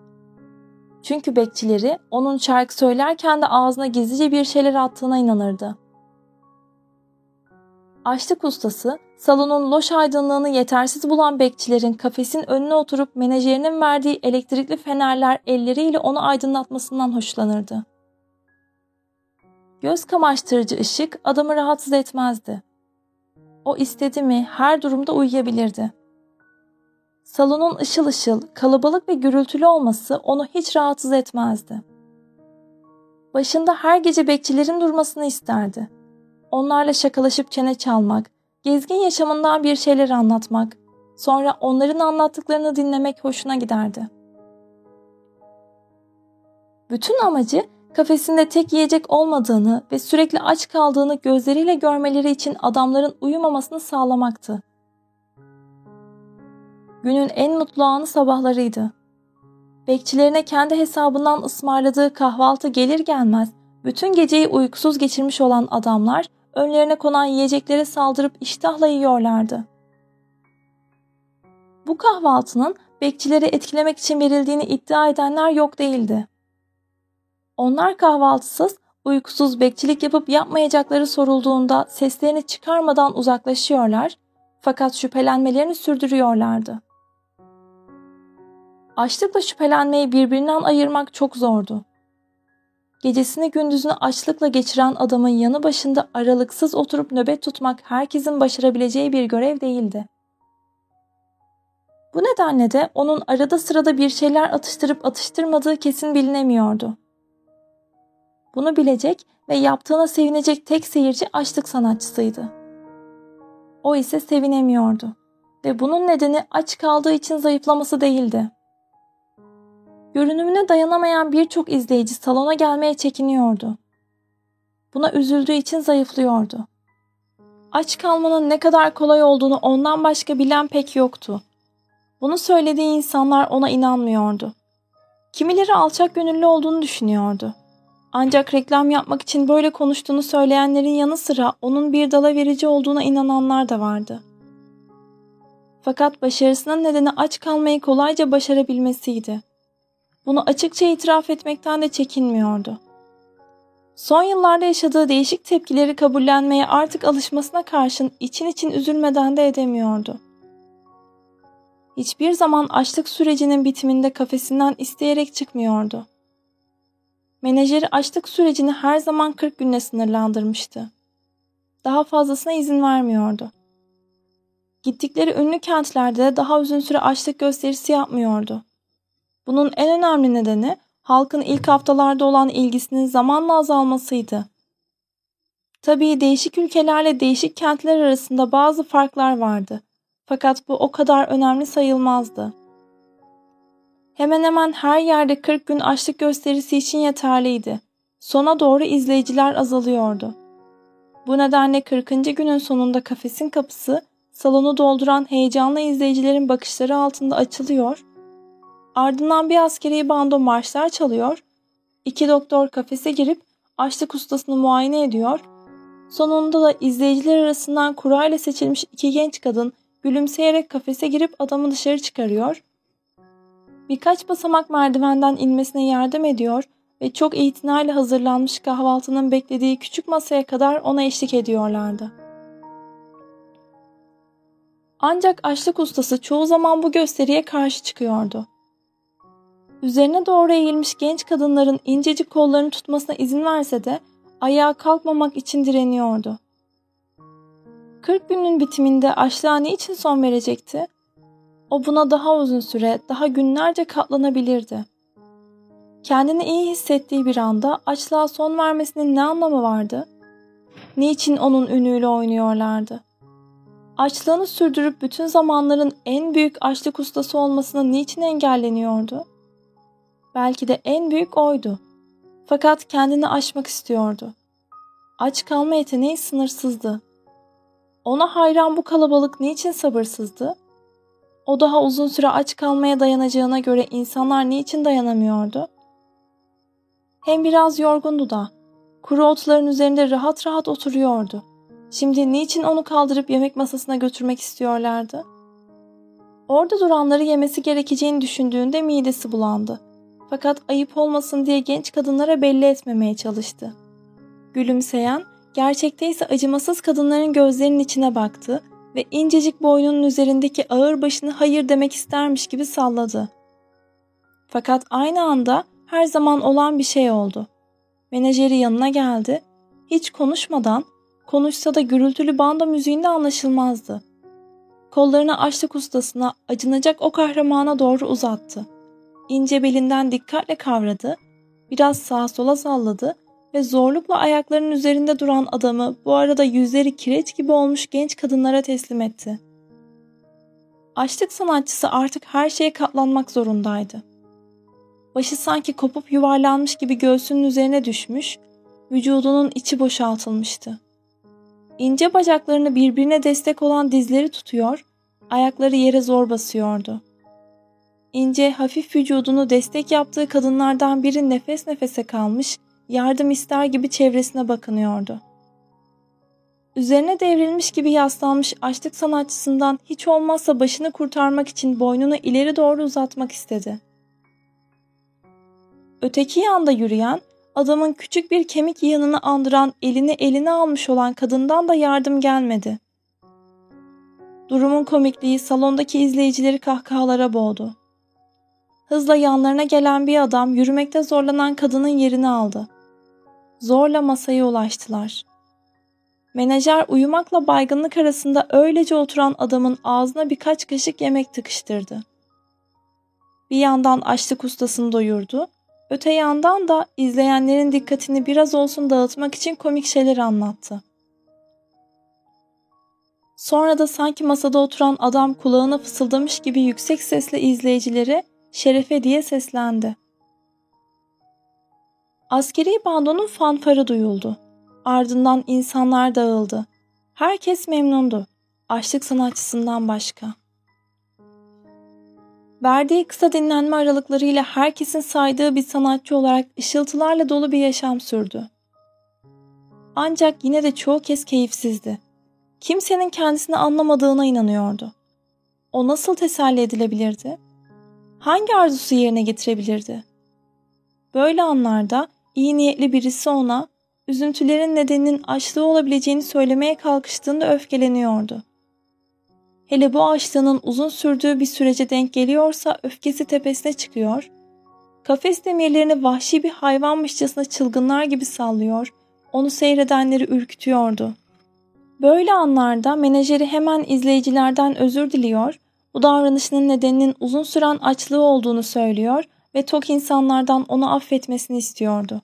A: Çünkü bekçileri onun şarkı söylerken de ağzına gizlice bir şeyler attığına inanırdı. Açlık ustası salonun loş aydınlığını yetersiz bulan bekçilerin kafesin önüne oturup menajerinin verdiği elektrikli fenerler elleriyle onu aydınlatmasından hoşlanırdı. Göz kamaştırıcı ışık adamı rahatsız etmezdi. O istedi mi her durumda uyuyabilirdi. Salonun ışıl ışıl, kalabalık ve gürültülü olması onu hiç rahatsız etmezdi. Başında her gece bekçilerin durmasını isterdi. Onlarla şakalaşıp çene çalmak, gezgin yaşamından bir şeyler anlatmak, sonra onların anlattıklarını dinlemek hoşuna giderdi. Bütün amacı kafesinde tek yiyecek olmadığını ve sürekli aç kaldığını gözleriyle görmeleri için adamların uyumamasını sağlamaktı. Günün en mutlu anı sabahlarıydı. Bekçilerine kendi hesabından ısmarladığı kahvaltı gelir gelmez bütün geceyi uykusuz geçirmiş olan adamlar önlerine konan yiyeceklere saldırıp iştahla yiyorlardı. Bu kahvaltının bekçileri etkilemek için verildiğini iddia edenler yok değildi. Onlar kahvaltısız, uykusuz bekçilik yapıp yapmayacakları sorulduğunda seslerini çıkarmadan uzaklaşıyorlar fakat şüphelenmelerini sürdürüyorlardı. Açlıkla şüphelenmeyi birbirinden ayırmak çok zordu. Gecesini gündüzünü açlıkla geçiren adamın yanı başında aralıksız oturup nöbet tutmak herkesin başarabileceği bir görev değildi. Bu nedenle de onun arada sırada bir şeyler atıştırıp atıştırmadığı kesin bilinemiyordu. Bunu bilecek ve yaptığına sevinecek tek seyirci açlık sanatçısıydı. O ise sevinemiyordu ve bunun nedeni aç kaldığı için zayıflaması değildi. Görünümüne dayanamayan birçok izleyici salona gelmeye çekiniyordu. Buna üzüldüğü için zayıflıyordu. Aç kalmanın ne kadar kolay olduğunu ondan başka bilen pek yoktu. Bunu söylediği insanlar ona inanmıyordu. Kimileri alçak gönüllü olduğunu düşünüyordu. Ancak reklam yapmak için böyle konuştuğunu söyleyenlerin yanı sıra onun bir dala verici olduğuna inananlar da vardı. Fakat başarısının nedeni aç kalmayı kolayca başarabilmesiydi. Bunu açıkça itiraf etmekten de çekinmiyordu. Son yıllarda yaşadığı değişik tepkileri kabullenmeye artık alışmasına karşın için için üzülmeden de edemiyordu. Hiçbir zaman açlık sürecinin bitiminde kafesinden isteyerek çıkmıyordu. Menajeri açlık sürecini her zaman 40 günle sınırlandırmıştı. Daha fazlasına izin vermiyordu. Gittikleri ünlü kentlerde de daha uzun süre açlık gösterisi yapmıyordu. Bunun en önemli nedeni halkın ilk haftalarda olan ilgisinin zamanla azalmasıydı. Tabii değişik ülkelerle değişik kentler arasında bazı farklar vardı. Fakat bu o kadar önemli sayılmazdı. Hemen hemen her yerde 40 gün açlık gösterisi için yeterliydi. Sona doğru izleyiciler azalıyordu. Bu nedenle 40. günün sonunda kafesin kapısı salonu dolduran heyecanlı izleyicilerin bakışları altında açılıyor. Ardından bir askeri bando marşlar çalıyor. İki doktor kafese girip açlık ustasını muayene ediyor. Sonunda da izleyiciler arasından kurayla seçilmiş iki genç kadın gülümseyerek kafese girip adamı dışarı çıkarıyor. Birkaç basamak merdivenden inmesine yardım ediyor ve çok itinayla hazırlanmış kahvaltının beklediği küçük masaya kadar ona eşlik ediyorlardı. Ancak açlık ustası çoğu zaman bu gösteriye karşı çıkıyordu. Üzerine doğru eğilmiş genç kadınların incecik kollarını tutmasına izin verse de ayağa kalkmamak için direniyordu. 40 günün bitiminde açlığa niçin son verecekti? O buna daha uzun süre, daha günlerce katlanabilirdi. Kendini iyi hissettiği bir anda açlığa son vermesinin ne anlamı vardı? Niçin onun ünüyle oynuyorlardı? Açlığını sürdürüp bütün zamanların en büyük açlık ustası olmasını niçin engelleniyordu? Belki de en büyük oydu. Fakat kendini aşmak istiyordu. Aç kalma yeteneği sınırsızdı. Ona hayran bu kalabalık niçin sabırsızdı? O daha uzun süre aç kalmaya dayanacağına göre insanlar niçin dayanamıyordu? Hem biraz yorgundu da. Kuru otların üzerinde rahat rahat oturuyordu. Şimdi niçin onu kaldırıp yemek masasına götürmek istiyorlardı? Orada duranları yemesi gerekeceğini düşündüğünde midesi bulandı. Fakat ayıp olmasın diye genç kadınlara belli etmemeye çalıştı. Gülümseyen, gerçekte ise acımasız kadınların gözlerinin içine baktı ve incecik boynunun üzerindeki ağır başını hayır demek istermiş gibi salladı. Fakat aynı anda her zaman olan bir şey oldu. Menajeri yanına geldi. Hiç konuşmadan, konuşsa da gürültülü banda müziğinde anlaşılmazdı. Kollarını açlık ustasına, acınacak o kahramana doğru uzattı. İnce belinden dikkatle kavradı, biraz sağa sola salladı ve zorlukla ayaklarının üzerinde duran adamı bu arada yüzleri kireç gibi olmuş genç kadınlara teslim etti. Açlık sanatçısı artık her şeye katlanmak zorundaydı. Başı sanki kopup yuvarlanmış gibi göğsünün üzerine düşmüş, vücudunun içi boşaltılmıştı. İnce bacaklarını birbirine destek olan dizleri tutuyor, ayakları yere zor basıyordu. İnce, hafif vücudunu destek yaptığı kadınlardan biri nefes nefese kalmış, yardım ister gibi çevresine bakınıyordu. Üzerine devrilmiş gibi yaslanmış açlık sanatçısından hiç olmazsa başını kurtarmak için boynunu ileri doğru uzatmak istedi. Öteki yanda yürüyen, adamın küçük bir kemik yığınını andıran elini eline almış olan kadından da yardım gelmedi. Durumun komikliği salondaki izleyicileri kahkahalara boğdu. Hızla yanlarına gelen bir adam yürümekte zorlanan kadının yerini aldı. Zorla masaya ulaştılar. Menajer uyumakla baygınlık arasında öylece oturan adamın ağzına birkaç kaşık yemek tıkıştırdı. Bir yandan açlık ustasını doyurdu, öte yandan da izleyenlerin dikkatini biraz olsun dağıtmak için komik şeyler anlattı. Sonra da sanki masada oturan adam kulağına fısıldamış gibi yüksek sesle izleyicileri Şerefe diye seslendi. Askeri bandonun fanfarı duyuldu. Ardından insanlar dağıldı. Herkes memnundu. Açlık sanatçısından başka. Verdiği kısa dinlenme aralıklarıyla herkesin saydığı bir sanatçı olarak ışıltılarla dolu bir yaşam sürdü. Ancak yine de çoğu kez keyifsizdi. Kimsenin kendisini anlamadığına inanıyordu. O nasıl teselli edilebilirdi? Hangi arzusu yerine getirebilirdi? Böyle anlarda iyi niyetli birisi ona üzüntülerin nedeninin açlığı olabileceğini söylemeye kalkıştığında öfkeleniyordu. Hele bu açlığının uzun sürdüğü bir sürece denk geliyorsa öfkesi tepesine çıkıyor, kafes demirlerini vahşi bir hayvanmışçasına çılgınlar gibi sallıyor, onu seyredenleri ürkütüyordu. Böyle anlarda menajeri hemen izleyicilerden özür diliyor, bu davranışının nedeninin uzun süren açlığı olduğunu söylüyor ve tok insanlardan onu affetmesini istiyordu.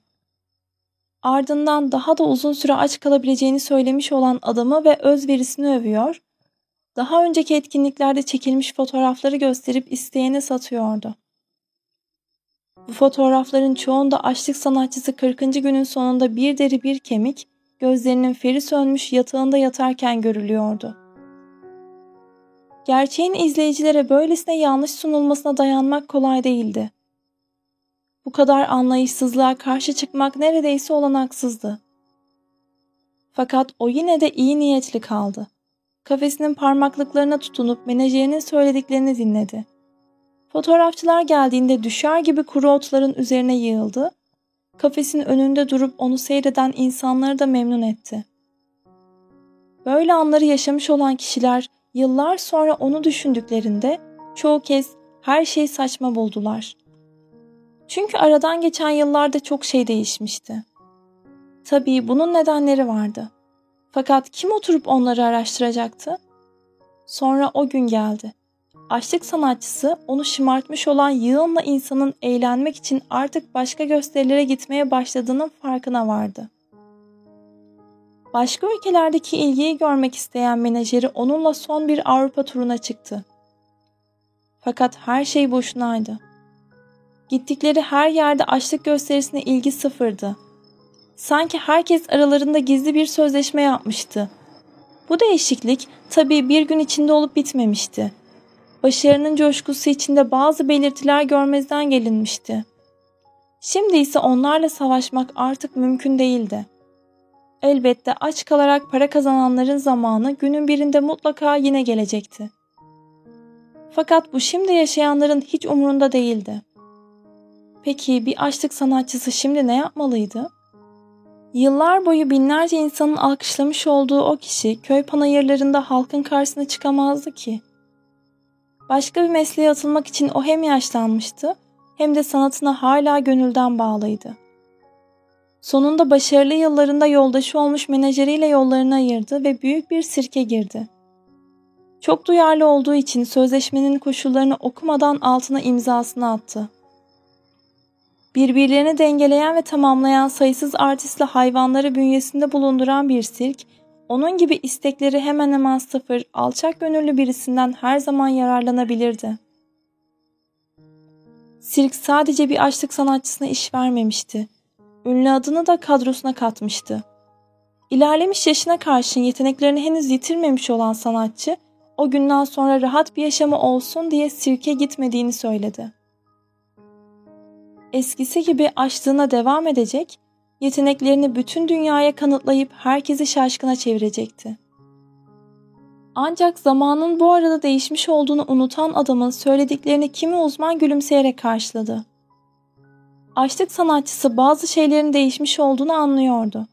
A: Ardından daha da uzun süre aç kalabileceğini söylemiş olan adamı ve özverisini övüyor, daha önceki etkinliklerde çekilmiş fotoğrafları gösterip isteyene satıyordu. Bu fotoğrafların çoğunda açlık sanatçısı 40. günün sonunda bir deri bir kemik, gözlerinin feri sönmüş yatağında yatarken görülüyordu. Gerçeğin izleyicilere böylesine yanlış sunulmasına dayanmak kolay değildi. Bu kadar anlayışsızlığa karşı çıkmak neredeyse olanaksızdı. Fakat o yine de iyi niyetli kaldı. Kafesinin parmaklıklarına tutunup menajerinin söylediklerini dinledi. Fotoğrafçılar geldiğinde düşer gibi kuru otların üzerine yığıldı. Kafesin önünde durup onu seyreden insanları da memnun etti. Böyle anları yaşamış olan kişiler yıllar sonra onu düşündüklerinde çoğu kez her şeyi saçma buldular. Çünkü aradan geçen yıllarda çok şey değişmişti. Tabii bunun nedenleri vardı. Fakat kim oturup onları araştıracaktı? Sonra o gün geldi. Açlık sanatçısı onu şımartmış olan yığınla insanın eğlenmek için artık başka gösterilere gitmeye başladığının farkına vardı. Başka ülkelerdeki ilgiyi görmek isteyen menajeri onunla son bir Avrupa turuna çıktı. Fakat her şey boşunaydı. Gittikleri her yerde açlık gösterisine ilgi sıfırdı. Sanki herkes aralarında gizli bir sözleşme yapmıştı. Bu değişiklik tabii bir gün içinde olup bitmemişti. Başarının coşkusu içinde bazı belirtiler görmezden gelinmişti. Şimdi ise onlarla savaşmak artık mümkün değildi. Elbette aç kalarak para kazananların zamanı günün birinde mutlaka yine gelecekti. Fakat bu şimdi yaşayanların hiç umurunda değildi. Peki bir açlık sanatçısı şimdi ne yapmalıydı? Yıllar boyu binlerce insanın alkışlamış olduğu o kişi köy panayırlarında halkın karşısına çıkamazdı ki. Başka bir mesleğe atılmak için o hem yaşlanmıştı hem de sanatına hala gönülden bağlıydı. Sonunda başarılı yıllarında yoldaşı olmuş menajeriyle yollarını ayırdı ve büyük bir sirke girdi. Çok duyarlı olduğu için sözleşmenin koşullarını okumadan altına imzasını attı. Birbirlerini dengeleyen ve tamamlayan sayısız artistle hayvanları bünyesinde bulunduran bir sirk, onun gibi istekleri hemen hemen sıfır, alçak gönüllü birisinden her zaman yararlanabilirdi. Sirk sadece bir açlık sanatçısına iş vermemişti. Ünlü adını da kadrosuna katmıştı. İlerlemiş yaşına karşın yeteneklerini henüz yitirmemiş olan sanatçı, o günden sonra rahat bir yaşamı olsun diye sirke gitmediğini söyledi eskisi gibi açlığına devam edecek, yeteneklerini bütün dünyaya kanıtlayıp herkesi şaşkına çevirecekti. Ancak zamanın bu arada değişmiş olduğunu unutan adamın söylediklerini kimi uzman gülümseyerek karşıladı. Açlık sanatçısı bazı şeylerin değişmiş olduğunu anlıyordu.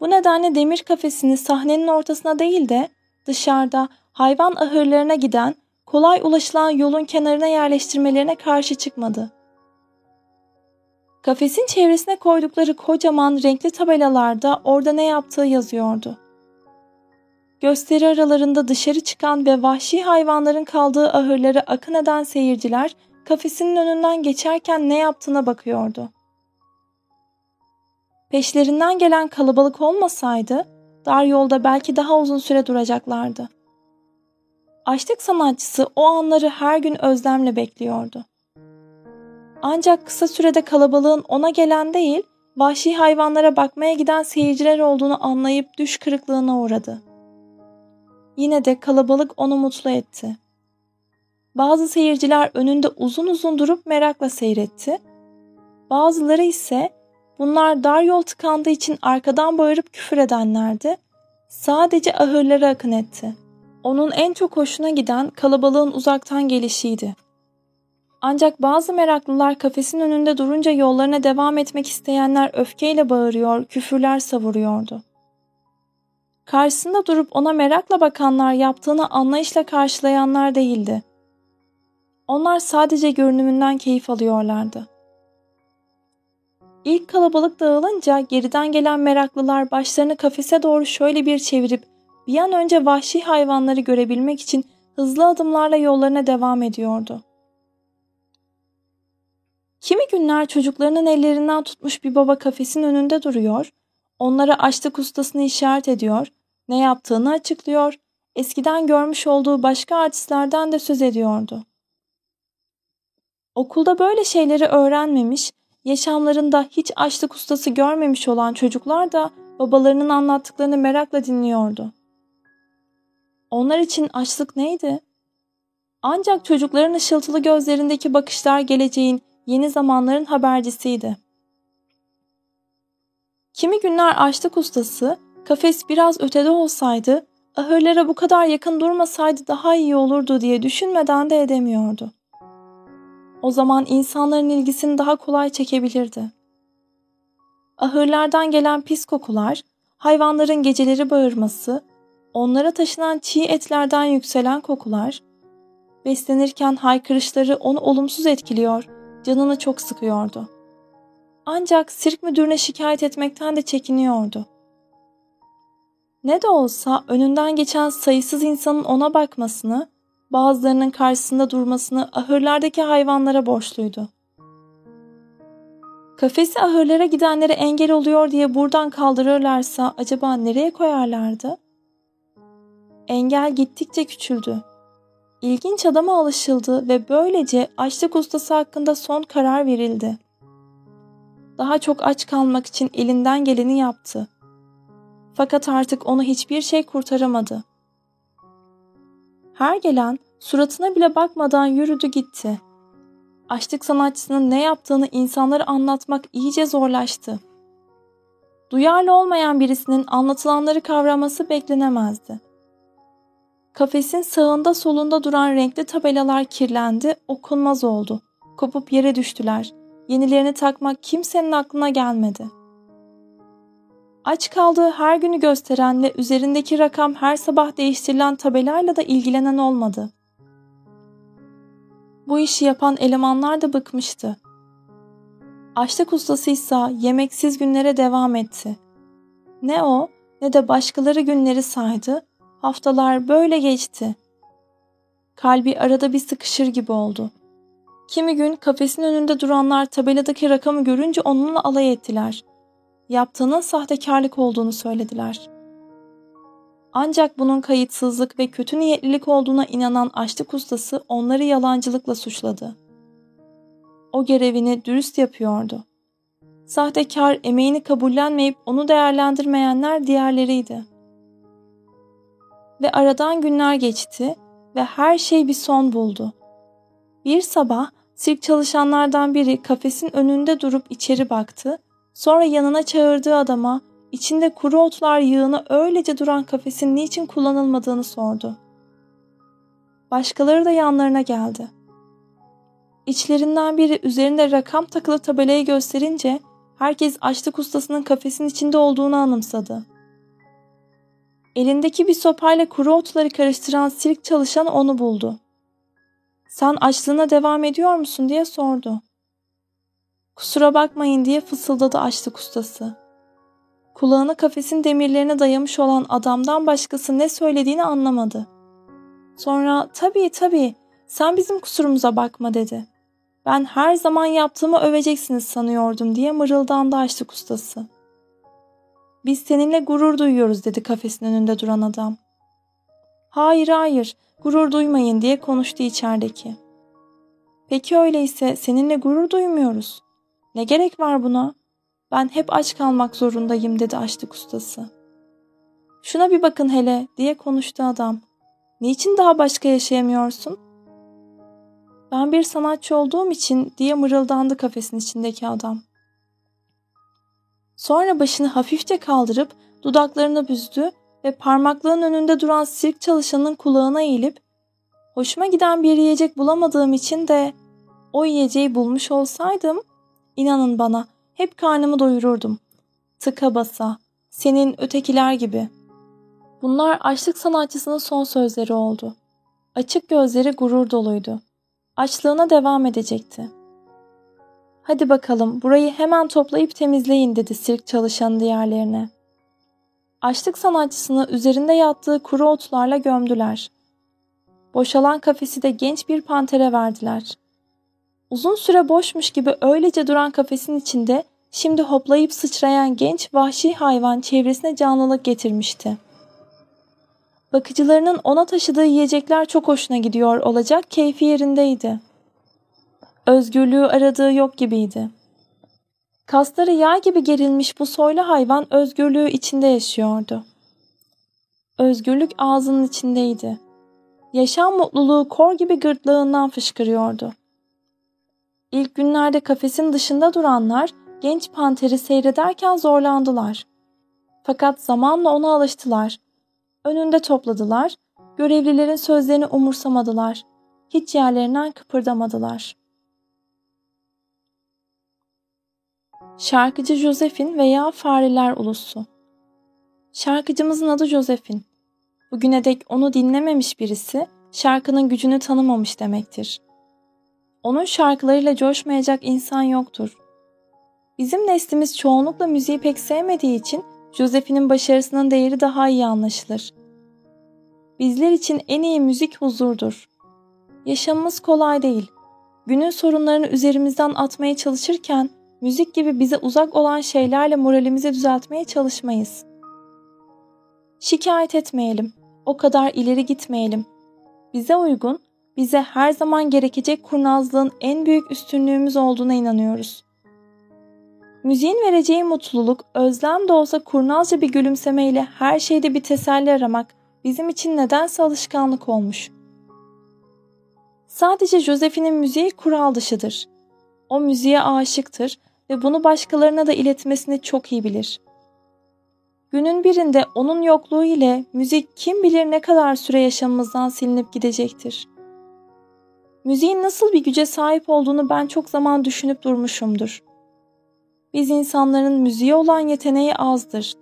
A: Bu nedenle demir kafesini sahnenin ortasına değil de dışarıda hayvan ahırlarına giden kolay ulaşılan yolun kenarına yerleştirmelerine karşı çıkmadı. Kafesin çevresine koydukları kocaman renkli tabelalarda orada ne yaptığı yazıyordu. Gösteri aralarında dışarı çıkan ve vahşi hayvanların kaldığı ahırları akın eden seyirciler kafesinin önünden geçerken ne yaptığına bakıyordu. Peşlerinden gelen kalabalık olmasaydı dar yolda belki daha uzun süre duracaklardı. Açlık sanatçısı o anları her gün özlemle bekliyordu. Ancak kısa sürede kalabalığın ona gelen değil, vahşi hayvanlara bakmaya giden seyirciler olduğunu anlayıp düş kırıklığına uğradı. Yine de kalabalık onu mutlu etti. Bazı seyirciler önünde uzun uzun durup merakla seyretti. Bazıları ise bunlar dar yol tıkandığı için arkadan bağırıp küfür edenlerdi. Sadece ahırlara akın etti. Onun en çok hoşuna giden kalabalığın uzaktan gelişiydi. Ancak bazı meraklılar kafesin önünde durunca yollarına devam etmek isteyenler öfkeyle bağırıyor, küfürler savuruyordu. Karşısında durup ona merakla bakanlar yaptığını anlayışla karşılayanlar değildi. Onlar sadece görünümünden keyif alıyorlardı. İlk kalabalık dağılınca geriden gelen meraklılar başlarını kafese doğru şöyle bir çevirip bir an önce vahşi hayvanları görebilmek için hızlı adımlarla yollarına devam ediyordu. Kimi günler çocuklarının ellerinden tutmuş bir baba kafesin önünde duruyor, onlara açlık ustasını işaret ediyor, ne yaptığını açıklıyor, eskiden görmüş olduğu başka artistlerden de söz ediyordu. Okulda böyle şeyleri öğrenmemiş, yaşamlarında hiç açlık ustası görmemiş olan çocuklar da babalarının anlattıklarını merakla dinliyordu. Onlar için açlık neydi? Ancak çocukların ışıltılı gözlerindeki bakışlar geleceğin, yeni zamanların habercisiydi. Kimi günler açlık ustası, kafes biraz ötede olsaydı, ahırlara bu kadar yakın durmasaydı daha iyi olurdu diye düşünmeden de edemiyordu. O zaman insanların ilgisini daha kolay çekebilirdi. Ahırlardan gelen pis kokular, hayvanların geceleri bağırması, onlara taşınan çiğ etlerden yükselen kokular, beslenirken haykırışları onu olumsuz etkiliyor, canını çok sıkıyordu. Ancak sirk müdürüne şikayet etmekten de çekiniyordu. Ne de olsa önünden geçen sayısız insanın ona bakmasını, bazılarının karşısında durmasını ahırlardaki hayvanlara borçluydu. Kafesi ahırlara gidenlere engel oluyor diye buradan kaldırırlarsa acaba nereye koyarlardı? Engel gittikçe küçüldü. İlginç adama alışıldı ve böylece açlık ustası hakkında son karar verildi. Daha çok aç kalmak için elinden geleni yaptı. Fakat artık onu hiçbir şey kurtaramadı. Her gelen suratına bile bakmadan yürüdü gitti. Açlık sanatçısının ne yaptığını insanlara anlatmak iyice zorlaştı. Duyarlı olmayan birisinin anlatılanları kavraması beklenemezdi. Kafesin sağında solunda duran renkli tabelalar kirlendi, okunmaz oldu. Kopup yere düştüler. Yenilerini takmak kimsenin aklına gelmedi. Aç kaldığı her günü gösteren ve üzerindeki rakam her sabah değiştirilen tabelayla da ilgilenen olmadı. Bu işi yapan elemanlar da bıkmıştı. Açlık ustasıysa yemeksiz günlere devam etti. Ne o ne de başkaları günleri saydı, haftalar böyle geçti. Kalbi arada bir sıkışır gibi oldu. Kimi gün kafesin önünde duranlar tabeladaki rakamı görünce onunla alay ettiler. Yaptığının sahtekarlık olduğunu söylediler. Ancak bunun kayıtsızlık ve kötü niyetlilik olduğuna inanan açlık ustası onları yalancılıkla suçladı. O görevini dürüst yapıyordu. Sahtekar emeğini kabullenmeyip onu değerlendirmeyenler diğerleriydi. Ve aradan günler geçti ve her şey bir son buldu. Bir sabah sirk çalışanlardan biri kafesin önünde durup içeri baktı, sonra yanına çağırdığı adama içinde kuru otlar yığını öylece duran kafesin niçin kullanılmadığını sordu. Başkaları da yanlarına geldi. İçlerinden biri üzerinde rakam takılı tabelayı gösterince herkes açlık ustasının kafesin içinde olduğunu anımsadı. Elindeki bir sopayla kuru otları karıştıran sirk çalışan onu buldu. Sen açlığına devam ediyor musun diye sordu. Kusura bakmayın diye fısıldadı açlık ustası. Kulağını kafesin demirlerine dayamış olan adamdan başkası ne söylediğini anlamadı. Sonra tabii tabii sen bizim kusurumuza bakma dedi. Ben her zaman yaptığımı öveceksiniz sanıyordum diye mırıldandı açlık ustası. Biz seninle gurur duyuyoruz dedi kafesin önünde duran adam. Hayır hayır gurur duymayın diye konuştu içerideki. Peki öyleyse seninle gurur duymuyoruz. Ne gerek var buna? Ben hep aç kalmak zorundayım dedi açlık ustası. Şuna bir bakın hele diye konuştu adam. Niçin daha başka yaşayamıyorsun? Ben bir sanatçı olduğum için diye mırıldandı kafesin içindeki adam. Sonra başını hafifçe kaldırıp dudaklarını büzdü ve parmaklığın önünde duran sirk çalışanın kulağına eğilip hoşuma giden bir yiyecek bulamadığım için de o yiyeceği bulmuş olsaydım inanın bana hep karnımı doyururdum. Tıka basa, senin ötekiler gibi. Bunlar açlık sanatçısının son sözleri oldu. Açık gözleri gurur doluydu. Açlığına devam edecekti. Hadi bakalım burayı hemen toplayıp temizleyin dedi sirk çalışan diğerlerine. Açlık sanatçısını üzerinde yattığı kuru otlarla gömdüler. Boşalan kafesi de genç bir pantere verdiler. Uzun süre boşmuş gibi öylece duran kafesin içinde şimdi hoplayıp sıçrayan genç vahşi hayvan çevresine canlılık getirmişti. Bakıcılarının ona taşıdığı yiyecekler çok hoşuna gidiyor olacak keyfi yerindeydi. Özgürlüğü aradığı yok gibiydi. Kasları yağ gibi gerilmiş bu soylu hayvan özgürlüğü içinde yaşıyordu. Özgürlük ağzının içindeydi. Yaşam mutluluğu kor gibi gırtlağından fışkırıyordu. İlk günlerde kafesin dışında duranlar genç panteri seyrederken zorlandılar. Fakat zamanla ona alıştılar. Önünde topladılar, görevlilerin sözlerini umursamadılar. Hiç yerlerinden kıpırdamadılar. Şarkıcı Josephine veya Fareler Ulusu Şarkıcımızın adı Josephine. Bugüne dek onu dinlememiş birisi şarkının gücünü tanımamış demektir. Onun şarkılarıyla coşmayacak insan yoktur. Bizim neslimiz çoğunlukla müziği pek sevmediği için Josephine'in başarısının değeri daha iyi anlaşılır. Bizler için en iyi müzik huzurdur. Yaşamımız kolay değil. Günün sorunlarını üzerimizden atmaya çalışırken müzik gibi bize uzak olan şeylerle moralimizi düzeltmeye çalışmayız. Şikayet etmeyelim. O kadar ileri gitmeyelim. Bize uygun, bize her zaman gerekecek kurnazlığın en büyük üstünlüğümüz olduğuna inanıyoruz. Müziğin vereceği mutluluk, özlem de olsa kurnazca bir gülümsemeyle her şeyde bir teselli aramak bizim için nedense alışkanlık olmuş. Sadece Josephine'in müziği kural dışıdır. O müziğe aşıktır ve bunu başkalarına da iletmesini çok iyi bilir. Günün birinde onun yokluğu ile müzik kim bilir ne kadar süre yaşamımızdan silinip gidecektir. Müziğin nasıl bir güce sahip olduğunu ben çok zaman düşünüp durmuşumdur. Biz insanların müziğe olan yeteneği azdır.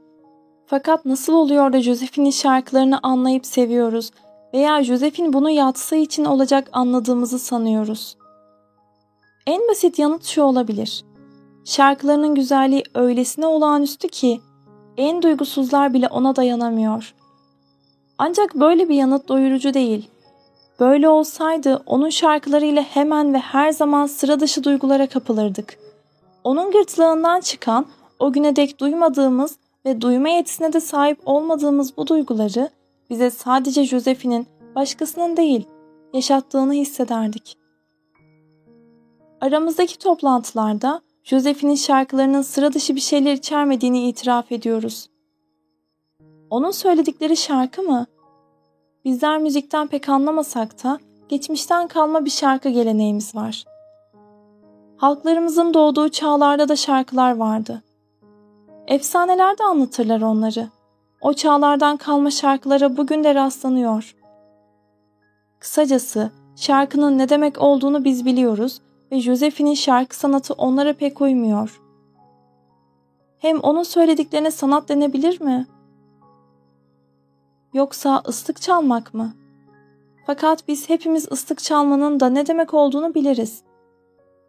A: Fakat nasıl oluyor da Josephine'in şarkılarını anlayıp seviyoruz veya Josephine bunu yatsı için olacak anladığımızı sanıyoruz. En basit yanıt şu olabilir. Şarkılarının güzelliği öylesine olağanüstü ki en duygusuzlar bile ona dayanamıyor. Ancak böyle bir yanıt doyurucu değil. Böyle olsaydı onun şarkılarıyla hemen ve her zaman sıra dışı duygulara kapılırdık. Onun gırtlağından çıkan, o güne dek duymadığımız ve duyma yetisine de sahip olmadığımız bu duyguları bize sadece Josephine'in başkasının değil, yaşattığını hissederdik. Aramızdaki toplantılarda Josephine'in şarkılarının sıra dışı bir şeyler içermediğini itiraf ediyoruz. Onun söyledikleri şarkı mı? Bizler müzikten pek anlamasak da geçmişten kalma bir şarkı geleneğimiz var. Halklarımızın doğduğu çağlarda da şarkılar vardı. Efsanelerde anlatırlar onları. O çağlardan kalma şarkılara bugün de rastlanıyor. Kısacası şarkının ne demek olduğunu biz biliyoruz ve Josephine'in şarkı sanatı onlara pek uymuyor. Hem onun söylediklerine sanat denebilir mi? Yoksa ıslık çalmak mı? Fakat biz hepimiz ıslık çalmanın da ne demek olduğunu biliriz.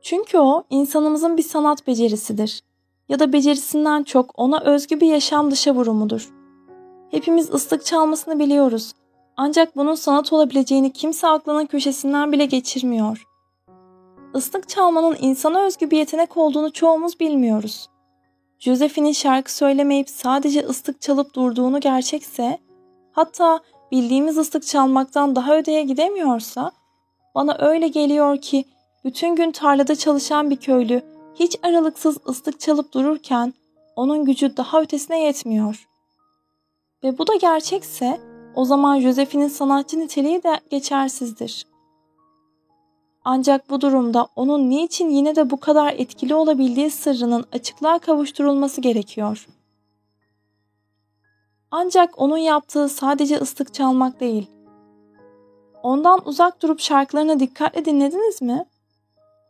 A: Çünkü o insanımızın bir sanat becerisidir. Ya da becerisinden çok ona özgü bir yaşam dışa vurumudur. Hepimiz ıslık çalmasını biliyoruz. Ancak bunun sanat olabileceğini kimse aklının köşesinden bile geçirmiyor. Islık çalmanın insana özgü bir yetenek olduğunu çoğumuz bilmiyoruz. Josephine'in şarkı söylemeyip sadece ıslık çalıp durduğunu gerçekse, hatta bildiğimiz ıslık çalmaktan daha öteye gidemiyorsa, bana öyle geliyor ki bütün gün tarlada çalışan bir köylü hiç aralıksız ıslık çalıp dururken onun gücü daha ötesine yetmiyor. Ve bu da gerçekse o zaman Josephine'in sanatçı niteliği de geçersizdir. Ancak bu durumda onun niçin yine de bu kadar etkili olabildiği sırrının açıklığa kavuşturulması gerekiyor. Ancak onun yaptığı sadece ıslık çalmak değil. Ondan uzak durup şarkılarını dikkatle dinlediniz mi?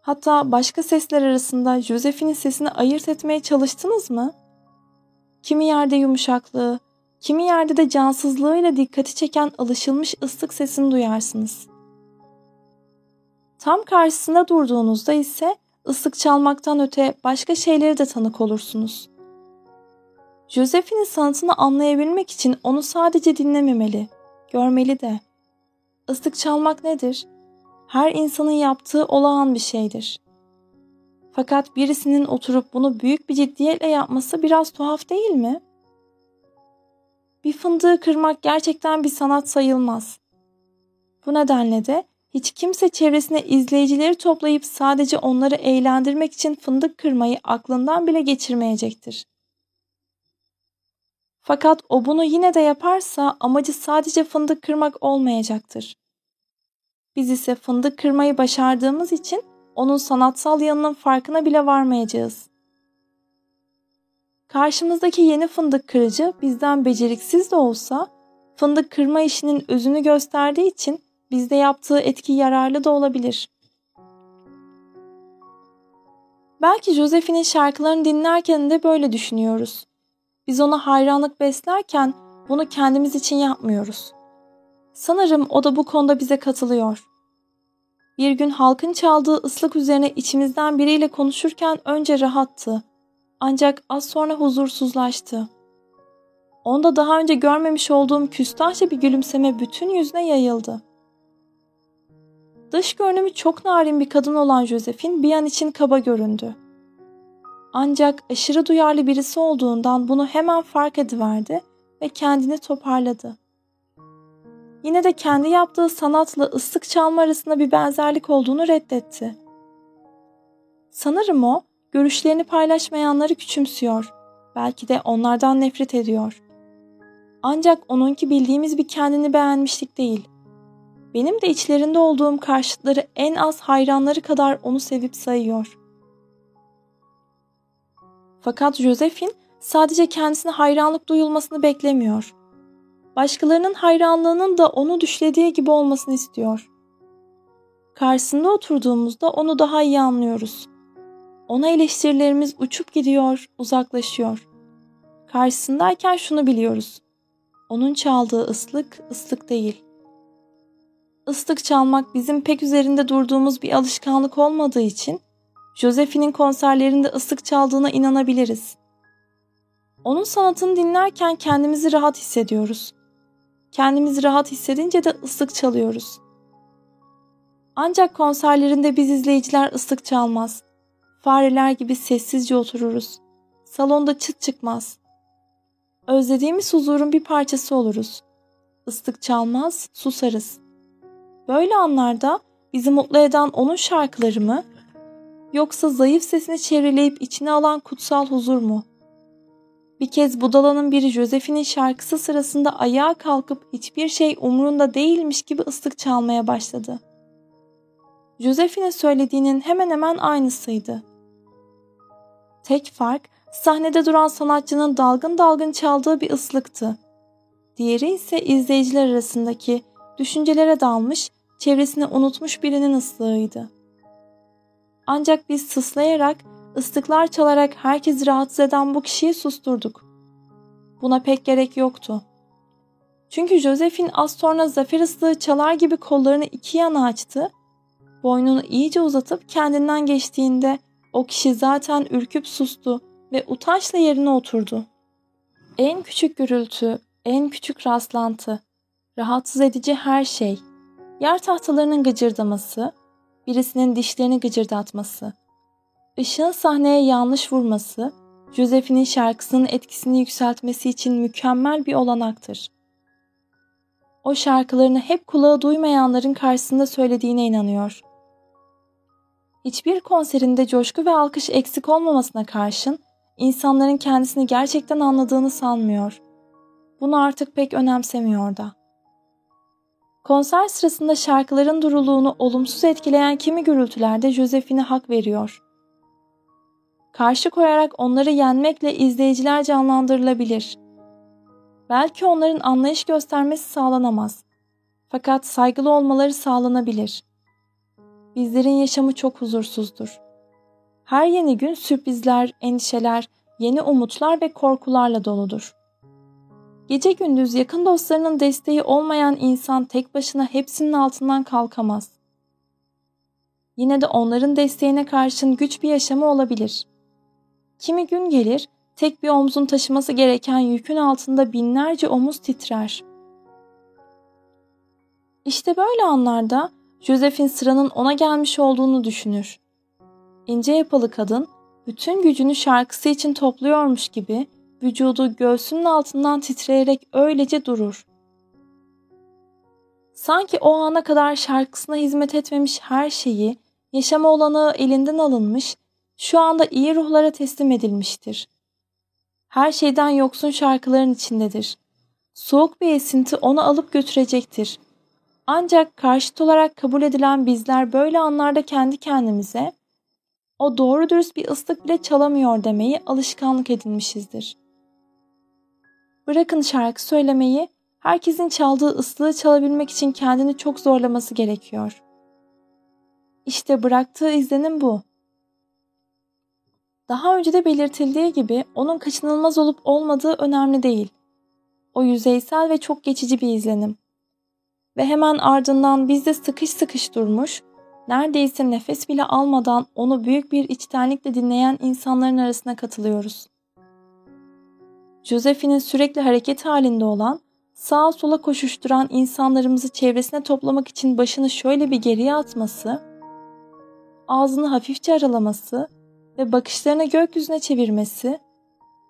A: Hatta başka sesler arasında Josephine'in sesini ayırt etmeye çalıştınız mı? Kimi yerde yumuşaklığı, kimi yerde de cansızlığıyla dikkati çeken alışılmış ıslık sesini duyarsınız. Tam karşısında durduğunuzda ise ıslık çalmaktan öte başka şeyleri de tanık olursunuz. Josephine'in sanatını anlayabilmek için onu sadece dinlememeli, görmeli de. Islık çalmak nedir? Her insanın yaptığı olağan bir şeydir. Fakat birisinin oturup bunu büyük bir ciddiyetle yapması biraz tuhaf değil mi? Bir fındığı kırmak gerçekten bir sanat sayılmaz. Bu nedenle de hiç kimse çevresine izleyicileri toplayıp sadece onları eğlendirmek için fındık kırmayı aklından bile geçirmeyecektir. Fakat o bunu yine de yaparsa amacı sadece fındık kırmak olmayacaktır. Biz ise fındık kırmayı başardığımız için onun sanatsal yanının farkına bile varmayacağız. Karşımızdaki yeni fındık kırıcı bizden beceriksiz de olsa fındık kırma işinin özünü gösterdiği için bizde yaptığı etki yararlı da olabilir. Belki Josephine'in şarkılarını dinlerken de böyle düşünüyoruz. Biz ona hayranlık beslerken bunu kendimiz için yapmıyoruz. Sanırım o da bu konuda bize katılıyor. Bir gün halkın çaldığı ıslık üzerine içimizden biriyle konuşurken önce rahattı. Ancak az sonra huzursuzlaştı. Onda daha önce görmemiş olduğum küstahça bir gülümseme bütün yüzüne yayıldı. Dış görünümü çok narin bir kadın olan Josephine bir an için kaba göründü. Ancak aşırı duyarlı birisi olduğundan bunu hemen fark ediverdi ve kendini toparladı. Yine de kendi yaptığı sanatla ıslık çalma arasında bir benzerlik olduğunu reddetti. Sanırım o, görüşlerini paylaşmayanları küçümsüyor. Belki de onlardan nefret ediyor. Ancak onunki bildiğimiz bir kendini beğenmişlik değil. Benim de içlerinde olduğum karşıtları en az hayranları kadar onu sevip sayıyor. Fakat Josephine sadece kendisine hayranlık duyulmasını beklemiyor. Başkalarının hayranlığının da onu düşlediği gibi olmasını istiyor. Karşısında oturduğumuzda onu daha iyi anlıyoruz. Ona eleştirilerimiz uçup gidiyor, uzaklaşıyor. Karşısındayken şunu biliyoruz. Onun çaldığı ıslık, ıslık değil. Islık çalmak bizim pek üzerinde durduğumuz bir alışkanlık olmadığı için Josephine'in konserlerinde ıslık çaldığına inanabiliriz. Onun sanatını dinlerken kendimizi rahat hissediyoruz. Kendimizi rahat hissedince de ıslık çalıyoruz. Ancak konserlerinde biz izleyiciler ıslık çalmaz. Fareler gibi sessizce otururuz. Salonda çıt çıkmaz. Özlediğimiz huzurun bir parçası oluruz. Islık çalmaz, susarız. Böyle anlarda bizi mutlu eden onun şarkıları mı yoksa zayıf sesini çevreleyip içine alan kutsal huzur mu? Bir kez budalanın biri Josephine'in şarkısı sırasında ayağa kalkıp hiçbir şey umrunda değilmiş gibi ıslık çalmaya başladı. Josephine söylediğinin hemen hemen aynısıydı. Tek fark sahnede duran sanatçının dalgın dalgın çaldığı bir ıslıktı. Diğeri ise izleyiciler arasındaki düşüncelere dalmış, çevresini unutmuş birinin ıslığıydı. Ancak biz sıslayarak, ıslıklar çalarak herkesi rahatsız eden bu kişiyi susturduk. Buna pek gerek yoktu. Çünkü Josephine az sonra zafer ıslığı çalar gibi kollarını iki yana açtı, boynunu iyice uzatıp kendinden geçtiğinde o kişi zaten ürküp sustu ve utançla yerine oturdu. En küçük gürültü, en küçük rastlantı, rahatsız edici her şey, yer tahtalarının gıcırdaması, birisinin dişlerini gıcırdatması, ışığın sahneye yanlış vurması, Josephine'in şarkısının etkisini yükseltmesi için mükemmel bir olanaktır. O şarkılarını hep kulağı duymayanların karşısında söylediğine inanıyor. Hiçbir konserinde coşku ve alkış eksik olmamasına karşın insanların kendisini gerçekten anladığını sanmıyor. Bunu artık pek önemsemiyor da. Konser sırasında şarkıların duruluğunu olumsuz etkileyen kimi gürültülerde Josephine hak veriyor. Karşı koyarak onları yenmekle izleyiciler canlandırılabilir. Belki onların anlayış göstermesi sağlanamaz. Fakat saygılı olmaları sağlanabilir. Bizlerin yaşamı çok huzursuzdur. Her yeni gün sürprizler, endişeler, yeni umutlar ve korkularla doludur. Gece gündüz yakın dostlarının desteği olmayan insan tek başına hepsinin altından kalkamaz. Yine de onların desteğine karşın güç bir yaşamı olabilir. Kimi gün gelir, tek bir omzun taşıması gereken yükün altında binlerce omuz titrer. İşte böyle anlarda Joseph'in sıranın ona gelmiş olduğunu düşünür. İnce yapılı kadın bütün gücünü şarkısı için topluyormuş gibi vücudu göğsünün altından titreyerek öylece durur. Sanki o ana kadar şarkısına hizmet etmemiş her şeyi, yaşama olanağı elinden alınmış, şu anda iyi ruhlara teslim edilmiştir. Her şeyden yoksun şarkıların içindedir. Soğuk bir esinti onu alıp götürecektir. Ancak karşıt olarak kabul edilen bizler böyle anlarda kendi kendimize o doğru dürüst bir ıslık bile çalamıyor demeyi alışkanlık edinmişizdir. Bırakın şarkı söylemeyi, herkesin çaldığı ıslığı çalabilmek için kendini çok zorlaması gerekiyor. İşte bıraktığı izlenim bu. Daha önce de belirtildiği gibi onun kaçınılmaz olup olmadığı önemli değil. O yüzeysel ve çok geçici bir izlenim. Ve hemen ardından bizde sıkış sıkış durmuş, neredeyse nefes bile almadan onu büyük bir içtenlikle dinleyen insanların arasına katılıyoruz. Josephine'in sürekli hareket halinde olan, sağa sola koşuşturan insanlarımızı çevresine toplamak için başını şöyle bir geriye atması, ağzını hafifçe aralaması ve bakışlarını gökyüzüne çevirmesi,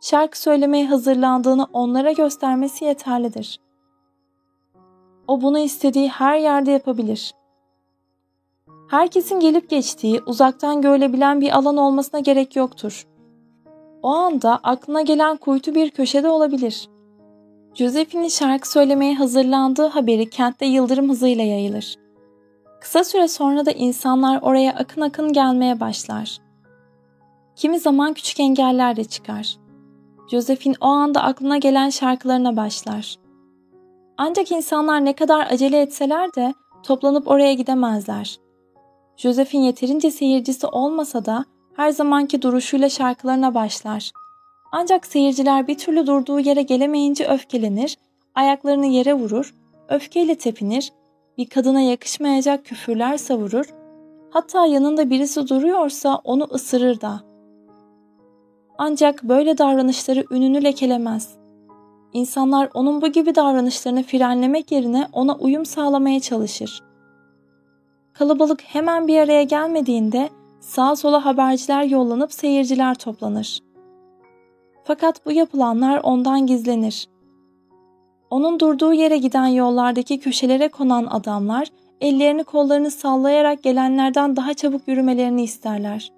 A: şarkı söylemeye hazırlandığını onlara göstermesi yeterlidir. O bunu istediği her yerde yapabilir. Herkesin gelip geçtiği, uzaktan görülebilen bir alan olmasına gerek yoktur. O anda aklına gelen kuytu bir köşede olabilir. Josephine'in şarkı söylemeye hazırlandığı haberi kentte yıldırım hızıyla yayılır. Kısa süre sonra da insanlar oraya akın akın gelmeye başlar. Kimi zaman küçük engeller de çıkar. Josephine o anda aklına gelen şarkılarına başlar. Ancak insanlar ne kadar acele etseler de toplanıp oraya gidemezler. Josephine yeterince seyircisi olmasa da her zamanki duruşuyla şarkılarına başlar. Ancak seyirciler bir türlü durduğu yere gelemeyince öfkelenir, ayaklarını yere vurur, öfkeyle tepinir, bir kadına yakışmayacak küfürler savurur, hatta yanında birisi duruyorsa onu ısırır da. Ancak böyle davranışları ününü lekelemez. İnsanlar onun bu gibi davranışlarını frenlemek yerine ona uyum sağlamaya çalışır. Kalabalık hemen bir araya gelmediğinde sağa sola haberciler yollanıp seyirciler toplanır. Fakat bu yapılanlar ondan gizlenir. Onun durduğu yere giden yollardaki köşelere konan adamlar ellerini kollarını sallayarak gelenlerden daha çabuk yürümelerini isterler.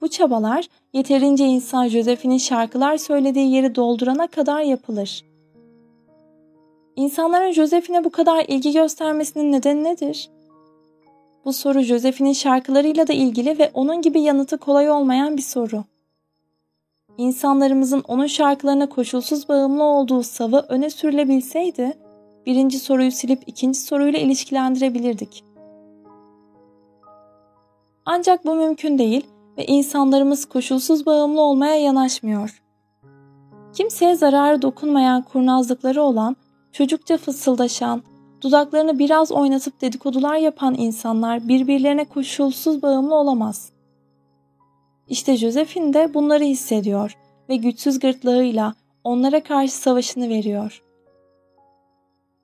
A: Bu çabalar yeterince insan Josephine'in şarkılar söylediği yeri doldurana kadar yapılır. İnsanların Josephine'e bu kadar ilgi göstermesinin nedeni nedir? Bu soru Josephine'in şarkılarıyla da ilgili ve onun gibi yanıtı kolay olmayan bir soru. İnsanlarımızın onun şarkılarına koşulsuz bağımlı olduğu savı öne sürülebilseydi, birinci soruyu silip ikinci soruyla ilişkilendirebilirdik. Ancak bu mümkün değil ve insanlarımız koşulsuz bağımlı olmaya yanaşmıyor. Kimseye zararı dokunmayan kurnazlıkları olan, çocukça fısıldaşan, dudaklarını biraz oynatıp dedikodular yapan insanlar birbirlerine koşulsuz bağımlı olamaz. İşte Josephine de bunları hissediyor ve güçsüz gırtlağıyla onlara karşı savaşını veriyor.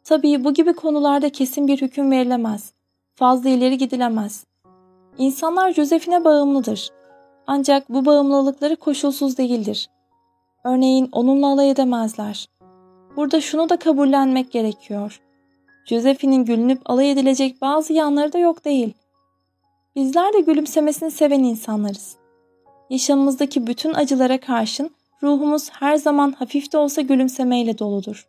A: Tabii bu gibi konularda kesin bir hüküm verilemez. Fazla ileri gidilemez. İnsanlar Josephine'e bağımlıdır. Ancak bu bağımlılıkları koşulsuz değildir. Örneğin onunla alay edemezler. Burada şunu da kabullenmek gerekiyor. Josephine'in gülünüp alay edilecek bazı yanları da yok değil. Bizler de gülümsemesini seven insanlarız. Yaşamımızdaki bütün acılara karşın ruhumuz her zaman hafif de olsa gülümsemeyle doludur.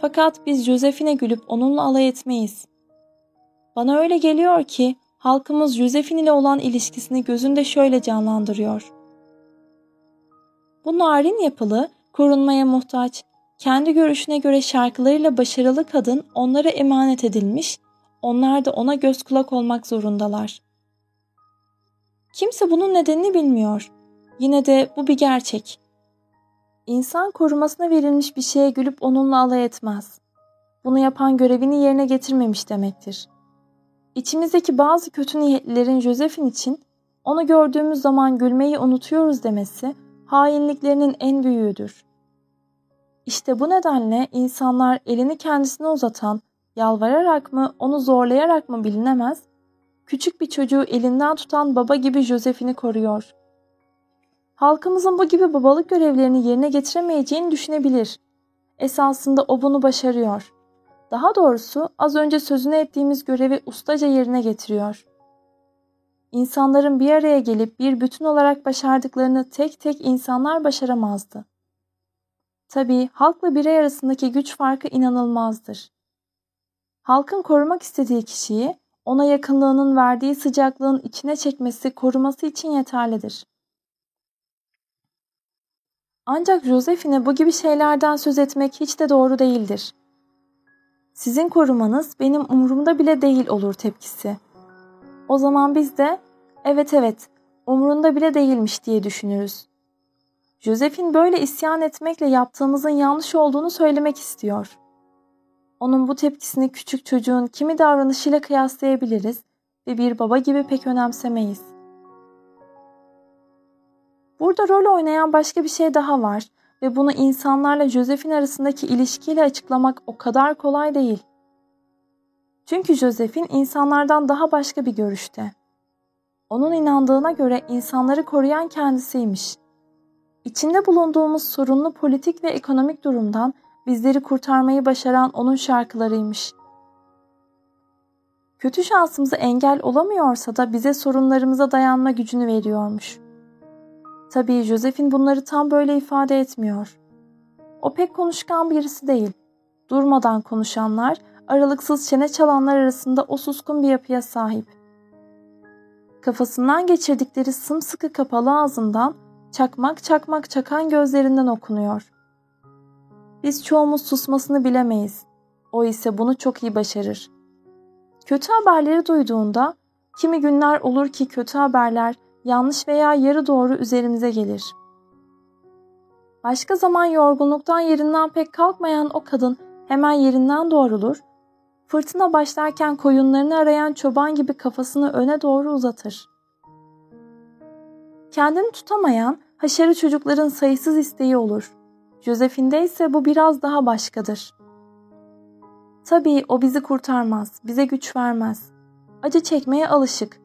A: Fakat biz Josephine gülüp onunla alay etmeyiz. Bana öyle geliyor ki halkımız Josephine ile olan ilişkisini gözünde şöyle canlandırıyor. Bu narin yapılı, korunmaya muhtaç, kendi görüşüne göre şarkılarıyla başarılı kadın onlara emanet edilmiş, onlar da ona göz kulak olmak zorundalar. Kimse bunun nedenini bilmiyor. Yine de bu bir gerçek. İnsan korumasına verilmiş bir şeye gülüp onunla alay etmez. Bunu yapan görevini yerine getirmemiş demektir. İçimizdeki bazı kötü niyetlilerin Josephine için onu gördüğümüz zaman gülmeyi unutuyoruz demesi hainliklerinin en büyüğüdür. İşte bu nedenle insanlar elini kendisine uzatan, yalvararak mı, onu zorlayarak mı bilinemez, küçük bir çocuğu elinden tutan baba gibi Josephine'i koruyor. Halkımızın bu gibi babalık görevlerini yerine getiremeyeceğini düşünebilir. Esasında o bunu başarıyor. Daha doğrusu az önce sözünü ettiğimiz görevi ustaca yerine getiriyor. İnsanların bir araya gelip bir bütün olarak başardıklarını tek tek insanlar başaramazdı. Tabii halkla birey arasındaki güç farkı inanılmazdır. Halkın korumak istediği kişiyi ona yakınlığının verdiği sıcaklığın içine çekmesi koruması için yeterlidir. Ancak Josephine bu gibi şeylerden söz etmek hiç de doğru değildir. Sizin korumanız benim umurumda bile değil olur tepkisi. O zaman biz de evet evet umurunda bile değilmiş diye düşünürüz. Josephine böyle isyan etmekle yaptığımızın yanlış olduğunu söylemek istiyor. Onun bu tepkisini küçük çocuğun kimi davranışıyla kıyaslayabiliriz ve bir baba gibi pek önemsemeyiz. Burada rol oynayan başka bir şey daha var ve bunu insanlarla Josephine arasındaki ilişkiyle açıklamak o kadar kolay değil. Çünkü Josephine insanlardan daha başka bir görüşte. Onun inandığına göre insanları koruyan kendisiymiş. İçinde bulunduğumuz sorunlu politik ve ekonomik durumdan bizleri kurtarmayı başaran onun şarkılarıymış. Kötü şansımızı engel olamıyorsa da bize sorunlarımıza dayanma gücünü veriyormuş. Tabii Josephine bunları tam böyle ifade etmiyor. O pek konuşkan birisi değil. Durmadan konuşanlar, aralıksız çene çalanlar arasında o suskun bir yapıya sahip. Kafasından geçirdikleri sımsıkı kapalı ağzından çakmak çakmak çakan gözlerinden okunuyor. Biz çoğumuz susmasını bilemeyiz. O ise bunu çok iyi başarır. Kötü haberleri duyduğunda kimi günler olur ki kötü haberler yanlış veya yarı doğru üzerimize gelir. Başka zaman yorgunluktan yerinden pek kalkmayan o kadın hemen yerinden doğrulur, fırtına başlarken koyunlarını arayan çoban gibi kafasını öne doğru uzatır. Kendini tutamayan haşarı çocukların sayısız isteği olur. Josephine'de ise bu biraz daha başkadır. Tabii o bizi kurtarmaz, bize güç vermez. Acı çekmeye alışık,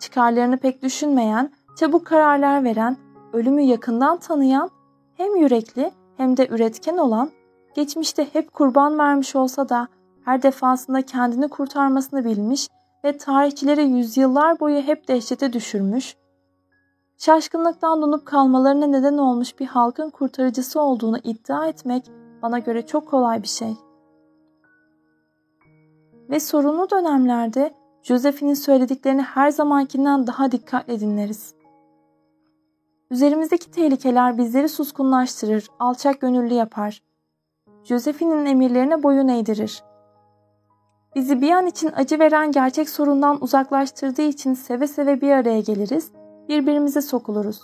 A: çıkarlarını pek düşünmeyen, çabuk kararlar veren, ölümü yakından tanıyan, hem yürekli hem de üretken olan, geçmişte hep kurban vermiş olsa da her defasında kendini kurtarmasını bilmiş ve tarihçileri yüzyıllar boyu hep dehşete düşürmüş, şaşkınlıktan donup kalmalarına neden olmuş bir halkın kurtarıcısı olduğunu iddia etmek bana göre çok kolay bir şey. Ve sorunlu dönemlerde Josephine'in söylediklerini her zamankinden daha dikkatle dinleriz. Üzerimizdeki tehlikeler bizleri suskunlaştırır, alçak gönüllü yapar. Josephine'in emirlerine boyun eğdirir. Bizi bir an için acı veren gerçek sorundan uzaklaştırdığı için seve seve bir araya geliriz birbirimize sokuluruz.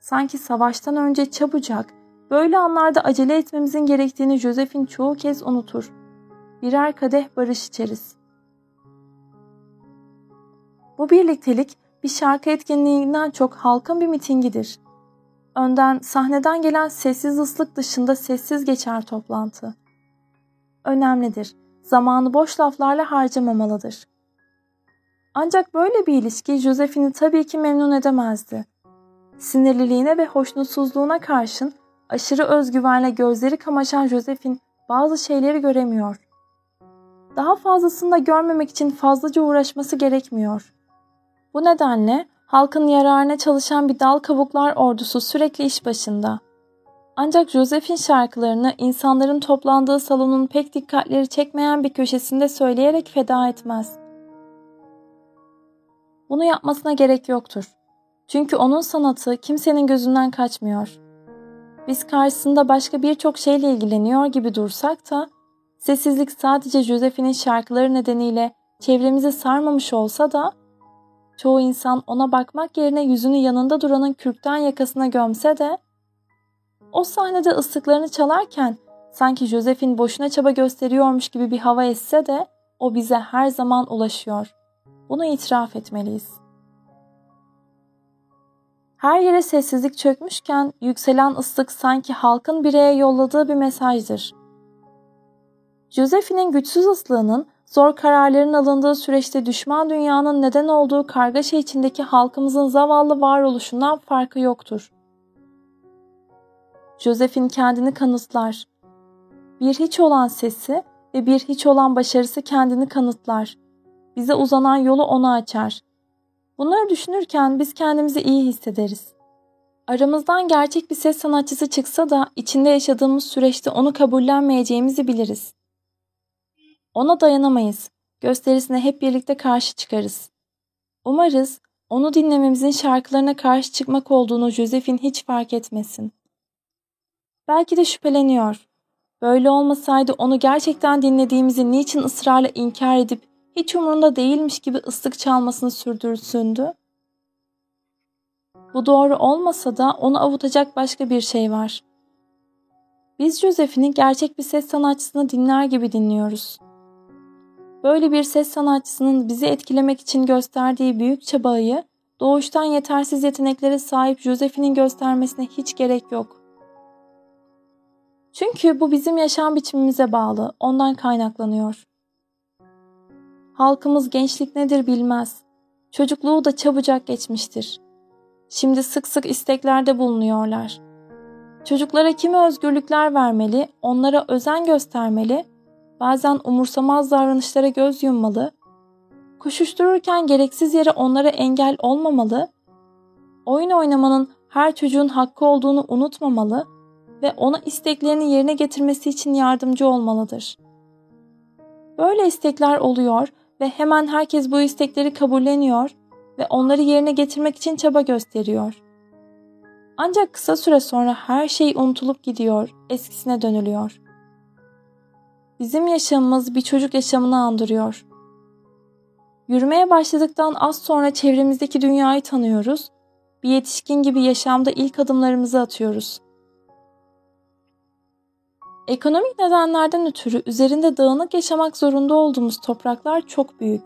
A: Sanki savaştan önce çabucak, böyle anlarda acele etmemizin gerektiğini Josephine çoğu kez unutur. Birer kadeh barış içeriz. Bu birliktelik bir şarkı etkinliğinden çok halkın bir mitingidir. Önden, sahneden gelen sessiz ıslık dışında sessiz geçer toplantı. Önemlidir. Zamanı boş laflarla harcamamalıdır. Ancak böyle bir ilişki Josephine'i tabii ki memnun edemezdi. Sinirliliğine ve hoşnutsuzluğuna karşın aşırı özgüvenle gözleri kamaşan Josephine bazı şeyleri göremiyor. Daha fazlasını da görmemek için fazlaca uğraşması gerekmiyor. Bu nedenle halkın yararına çalışan bir dal kabuklar ordusu sürekli iş başında. Ancak Joseph'in şarkılarını insanların toplandığı salonun pek dikkatleri çekmeyen bir köşesinde söyleyerek feda etmez. Bunu yapmasına gerek yoktur. Çünkü onun sanatı kimsenin gözünden kaçmıyor. Biz karşısında başka birçok şeyle ilgileniyor gibi dursak da sessizlik sadece Josephine'in şarkıları nedeniyle çevremizi sarmamış olsa da çoğu insan ona bakmak yerine yüzünü yanında duranın kürkten yakasına gömse de o sahnede ıslıklarını çalarken sanki Josephine boşuna çaba gösteriyormuş gibi bir hava esse de o bize her zaman ulaşıyor. Bunu itiraf etmeliyiz. Her yere sessizlik çökmüşken yükselen ıslık sanki halkın bireye yolladığı bir mesajdır. Josephine'in güçsüz ıslığının zor kararların alındığı süreçte düşman dünyanın neden olduğu kargaşa içindeki halkımızın zavallı varoluşundan farkı yoktur. Josephine kendini kanıtlar. Bir hiç olan sesi ve bir hiç olan başarısı kendini kanıtlar. Bize uzanan yolu ona açar. Bunları düşünürken biz kendimizi iyi hissederiz. Aramızdan gerçek bir ses sanatçısı çıksa da içinde yaşadığımız süreçte onu kabullenmeyeceğimizi biliriz. Ona dayanamayız. Gösterisine hep birlikte karşı çıkarız. Umarız onu dinlememizin şarkılarına karşı çıkmak olduğunu Josephine hiç fark etmesin. Belki de şüpheleniyor. Böyle olmasaydı onu gerçekten dinlediğimizi niçin ısrarla inkar edip hiç umurunda değilmiş gibi ıslık çalmasını sürdürsündü? Bu doğru olmasa da onu avutacak başka bir şey var. Biz Josephine'i gerçek bir ses sanatçısını dinler gibi dinliyoruz. Böyle bir ses sanatçısının bizi etkilemek için gösterdiği büyük çabayı doğuştan yetersiz yeteneklere sahip Josephine'in göstermesine hiç gerek yok. Çünkü bu bizim yaşam biçimimize bağlı, ondan kaynaklanıyor. Halkımız gençlik nedir bilmez. Çocukluğu da çabucak geçmiştir. Şimdi sık sık isteklerde bulunuyorlar. Çocuklara kimi özgürlükler vermeli, onlara özen göstermeli, bazen umursamaz davranışlara göz yummalı, koşuştururken gereksiz yere onlara engel olmamalı, oyun oynamanın her çocuğun hakkı olduğunu unutmamalı ve ona isteklerini yerine getirmesi için yardımcı olmalıdır. Böyle istekler oluyor ve hemen herkes bu istekleri kabulleniyor ve onları yerine getirmek için çaba gösteriyor. Ancak kısa süre sonra her şey unutulup gidiyor, eskisine dönülüyor. Bizim yaşamımız bir çocuk yaşamını andırıyor. Yürümeye başladıktan az sonra çevremizdeki dünyayı tanıyoruz, bir yetişkin gibi yaşamda ilk adımlarımızı atıyoruz. Ekonomik nedenlerden ötürü üzerinde dağınık yaşamak zorunda olduğumuz topraklar çok büyük.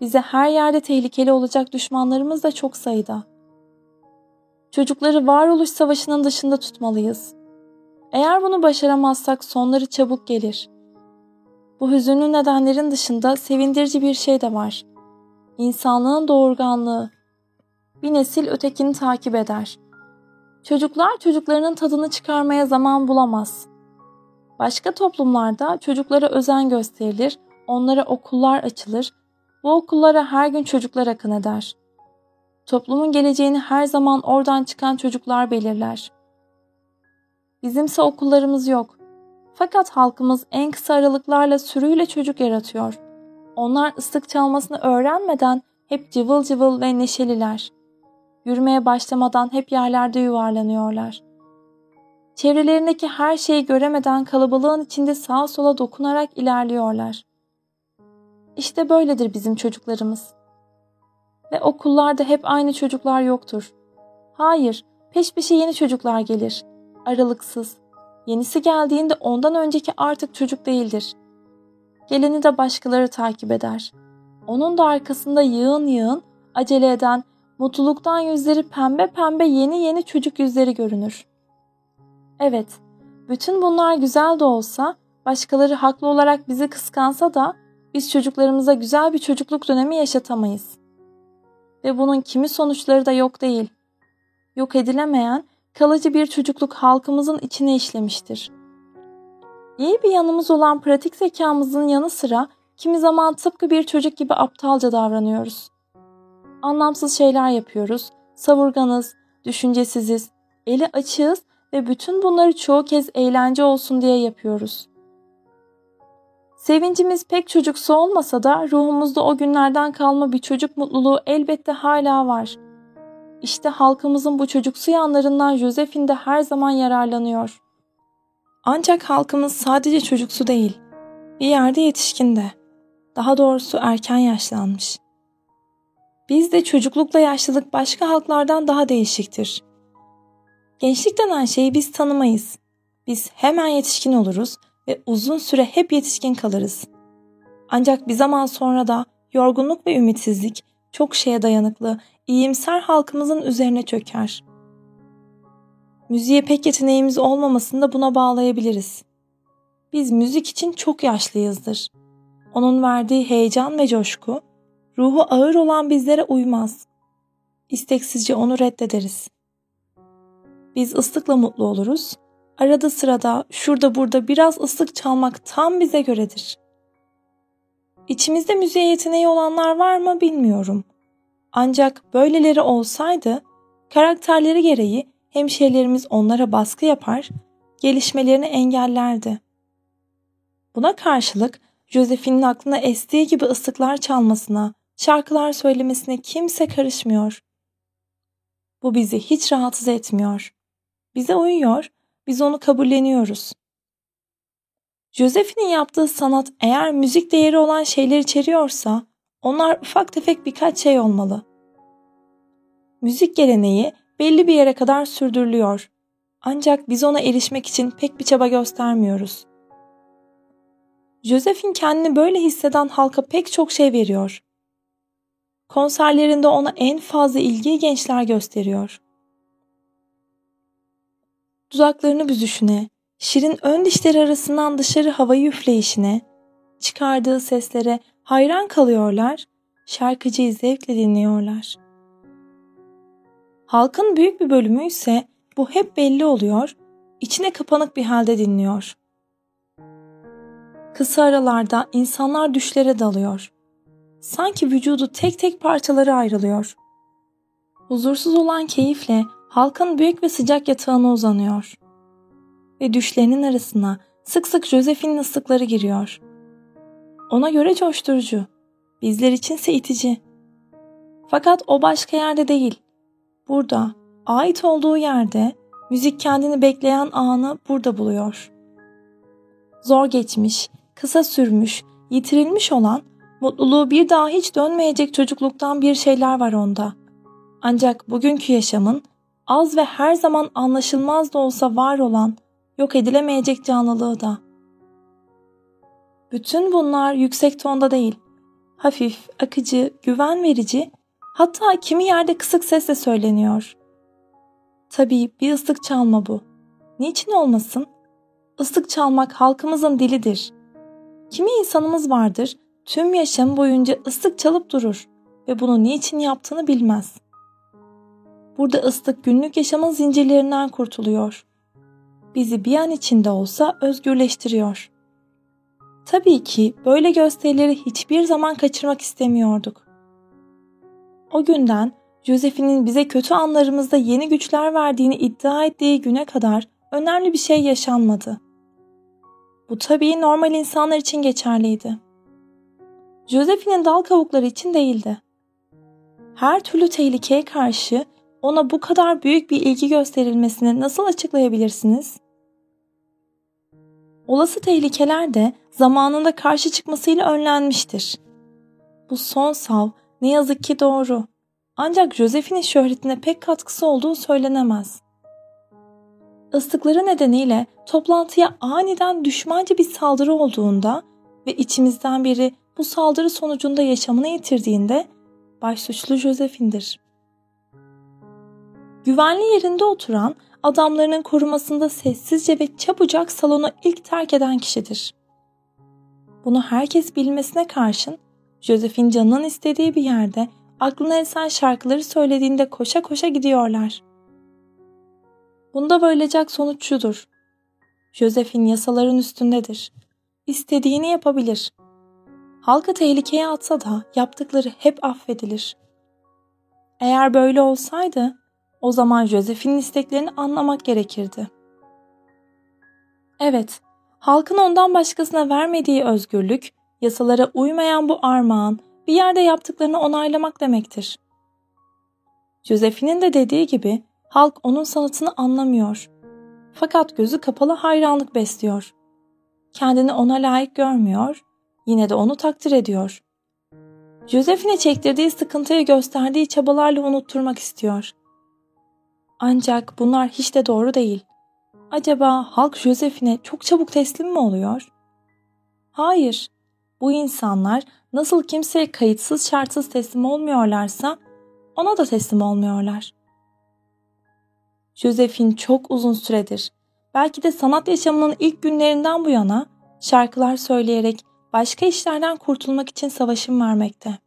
A: Bize her yerde tehlikeli olacak düşmanlarımız da çok sayıda. Çocukları varoluş savaşının dışında tutmalıyız. Eğer bunu başaramazsak sonları çabuk gelir. Bu hüzünlü nedenlerin dışında sevindirici bir şey de var. İnsanlığın doğurganlığı. Bir nesil ötekini takip eder. Çocuklar çocuklarının tadını çıkarmaya zaman bulamaz. Başka toplumlarda çocuklara özen gösterilir, onlara okullar açılır, bu okullara her gün çocuklar akın eder. Toplumun geleceğini her zaman oradan çıkan çocuklar belirler. Bizimse okullarımız yok. Fakat halkımız en kısa aralıklarla sürüyle çocuk yaratıyor. Onlar ıslık çalmasını öğrenmeden hep cıvıl cıvıl ve neşeliler. Yürümeye başlamadan hep yerlerde yuvarlanıyorlar. Çevrelerindeki her şeyi göremeden kalabalığın içinde sağa sola dokunarak ilerliyorlar. İşte böyledir bizim çocuklarımız. Ve okullarda hep aynı çocuklar yoktur. Hayır, peş peşe yeni çocuklar gelir. Aralıksız. Yenisi geldiğinde ondan önceki artık çocuk değildir. Geleni de başkaları takip eder. Onun da arkasında yığın yığın acele eden, mutluluktan yüzleri pembe pembe yeni yeni çocuk yüzleri görünür.'' Evet, bütün bunlar güzel de olsa, başkaları haklı olarak bizi kıskansa da biz çocuklarımıza güzel bir çocukluk dönemi yaşatamayız. Ve bunun kimi sonuçları da yok değil. Yok edilemeyen, kalıcı bir çocukluk halkımızın içine işlemiştir. İyi bir yanımız olan pratik zekamızın yanı sıra kimi zaman tıpkı bir çocuk gibi aptalca davranıyoruz. Anlamsız şeyler yapıyoruz, savurganız, düşüncesiziz, eli açığız ve bütün bunları çoğu kez eğlence olsun diye yapıyoruz. Sevincimiz pek çocuksu olmasa da ruhumuzda o günlerden kalma bir çocuk mutluluğu elbette hala var. İşte halkımızın bu çocuksu yanlarından Josephine de her zaman yararlanıyor. Ancak halkımız sadece çocuksu değil, bir yerde yetişkin de. Daha doğrusu erken yaşlanmış. Bizde çocuklukla yaşlılık başka halklardan daha değişiktir. Gençlik denen şeyi biz tanımayız. Biz hemen yetişkin oluruz ve uzun süre hep yetişkin kalırız. Ancak bir zaman sonra da yorgunluk ve ümitsizlik çok şeye dayanıklı, iyimser halkımızın üzerine çöker. Müziğe pek yeteneğimiz olmamasını da buna bağlayabiliriz. Biz müzik için çok yaşlıyızdır. Onun verdiği heyecan ve coşku, ruhu ağır olan bizlere uymaz. İsteksizce onu reddederiz. Biz ıslıkla mutlu oluruz. Arada sırada, şurada burada biraz ıslık çalmak tam bize göredir. İçimizde müziğe yeteneği olanlar var mı bilmiyorum. Ancak böyleleri olsaydı, karakterleri gereği hemşehrilerimiz onlara baskı yapar, gelişmelerini engellerdi. Buna karşılık Josephine'in aklına estiği gibi ıslıklar çalmasına, şarkılar söylemesine kimse karışmıyor. Bu bizi hiç rahatsız etmiyor. Bize uyuyor, biz onu kabulleniyoruz. Josephine'in yaptığı sanat eğer müzik değeri olan şeyler içeriyorsa, onlar ufak tefek birkaç şey olmalı. Müzik geleneği belli bir yere kadar sürdürülüyor. Ancak biz ona erişmek için pek bir çaba göstermiyoruz. Josephine kendini böyle hisseden halka pek çok şey veriyor. Konserlerinde ona en fazla ilgiyi gençler gösteriyor. Dudaklarını büzüşüne, şirin ön dişleri arasından dışarı havayı üfleyişine, çıkardığı seslere hayran kalıyorlar, şarkıcıyı zevkle dinliyorlar. Halkın büyük bir bölümü ise bu hep belli oluyor, içine kapanık bir halde dinliyor. Kısa aralarda insanlar düşlere dalıyor. Sanki vücudu tek tek parçaları ayrılıyor. Huzursuz olan keyifle halkın büyük ve sıcak yatağına uzanıyor. Ve düşlerinin arasına sık sık Josephine'in ıslıkları giriyor. Ona göre coşturucu, bizler içinse itici. Fakat o başka yerde değil. Burada, ait olduğu yerde, müzik kendini bekleyen anı burada buluyor. Zor geçmiş, kısa sürmüş, yitirilmiş olan, mutluluğu bir daha hiç dönmeyecek çocukluktan bir şeyler var onda. Ancak bugünkü yaşamın az ve her zaman anlaşılmaz da olsa var olan, yok edilemeyecek canlılığı da. Bütün bunlar yüksek tonda değil, hafif, akıcı, güven verici, hatta kimi yerde kısık sesle söyleniyor. Tabii bir ıslık çalma bu. Niçin olmasın? Islık çalmak halkımızın dilidir. Kimi insanımız vardır, tüm yaşam boyunca ıslık çalıp durur ve bunu niçin yaptığını bilmez. Burada ıslık günlük yaşamın zincirlerinden kurtuluyor. Bizi bir an içinde olsa özgürleştiriyor. Tabii ki böyle gösterileri hiçbir zaman kaçırmak istemiyorduk. O günden Josephine'in bize kötü anlarımızda yeni güçler verdiğini iddia ettiği güne kadar önemli bir şey yaşanmadı. Bu tabii normal insanlar için geçerliydi. Josephine'in dal kavukları için değildi. Her türlü tehlikeye karşı ona bu kadar büyük bir ilgi gösterilmesini nasıl açıklayabilirsiniz? Olası tehlikeler de zamanında karşı çıkmasıyla önlenmiştir. Bu son sav ne yazık ki doğru. Ancak Josephine'in şöhretine pek katkısı olduğu söylenemez. Islıkları nedeniyle toplantıya aniden düşmanca bir saldırı olduğunda ve içimizden biri bu saldırı sonucunda yaşamını yitirdiğinde başsuçlu Josephine'dir. Güvenli yerinde oturan, adamlarının korumasında sessizce ve çabucak salonu ilk terk eden kişidir. Bunu herkes bilmesine karşın Josephine canının istediği bir yerde aklına esen şarkıları söylediğinde koşa koşa gidiyorlar. Bunda varılacak sonuç şudur. Josephine yasaların üstündedir. İstediğini yapabilir. Halka tehlikeye atsa da yaptıkları hep affedilir. Eğer böyle olsaydı o zaman Josephine'in isteklerini anlamak gerekirdi. Evet, halkın ondan başkasına vermediği özgürlük, yasalara uymayan bu armağan, bir yerde yaptıklarını onaylamak demektir. Josephine'in de dediği gibi halk onun sanatını anlamıyor. Fakat gözü kapalı hayranlık besliyor. Kendini ona layık görmüyor, yine de onu takdir ediyor. Josephine çektirdiği sıkıntıyı gösterdiği çabalarla unutturmak istiyor. Ancak bunlar hiç de doğru değil. Acaba halk Josephine çok çabuk teslim mi oluyor? Hayır. Bu insanlar nasıl kimseye kayıtsız şartsız teslim olmuyorlarsa ona da teslim olmuyorlar. Josephine çok uzun süredir, belki de sanat yaşamının ilk günlerinden bu yana şarkılar söyleyerek başka işlerden kurtulmak için savaşım vermekte.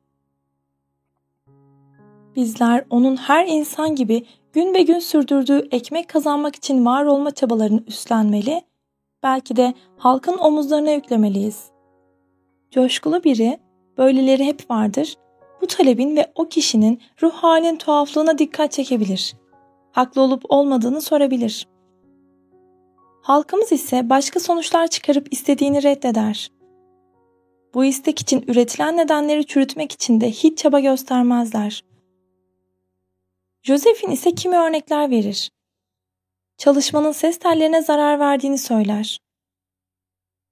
A: Bizler onun her insan gibi gün be gün sürdürdüğü ekmek kazanmak için var olma çabalarını üstlenmeli, belki de halkın omuzlarına yüklemeliyiz. Coşkulu biri, böyleleri hep vardır, bu talebin ve o kişinin ruh halin tuhaflığına dikkat çekebilir. Haklı olup olmadığını sorabilir. Halkımız ise başka sonuçlar çıkarıp istediğini reddeder. Bu istek için üretilen nedenleri çürütmek için de hiç çaba göstermezler. Josephine ise kimi örnekler verir. Çalışmanın ses tellerine zarar verdiğini söyler.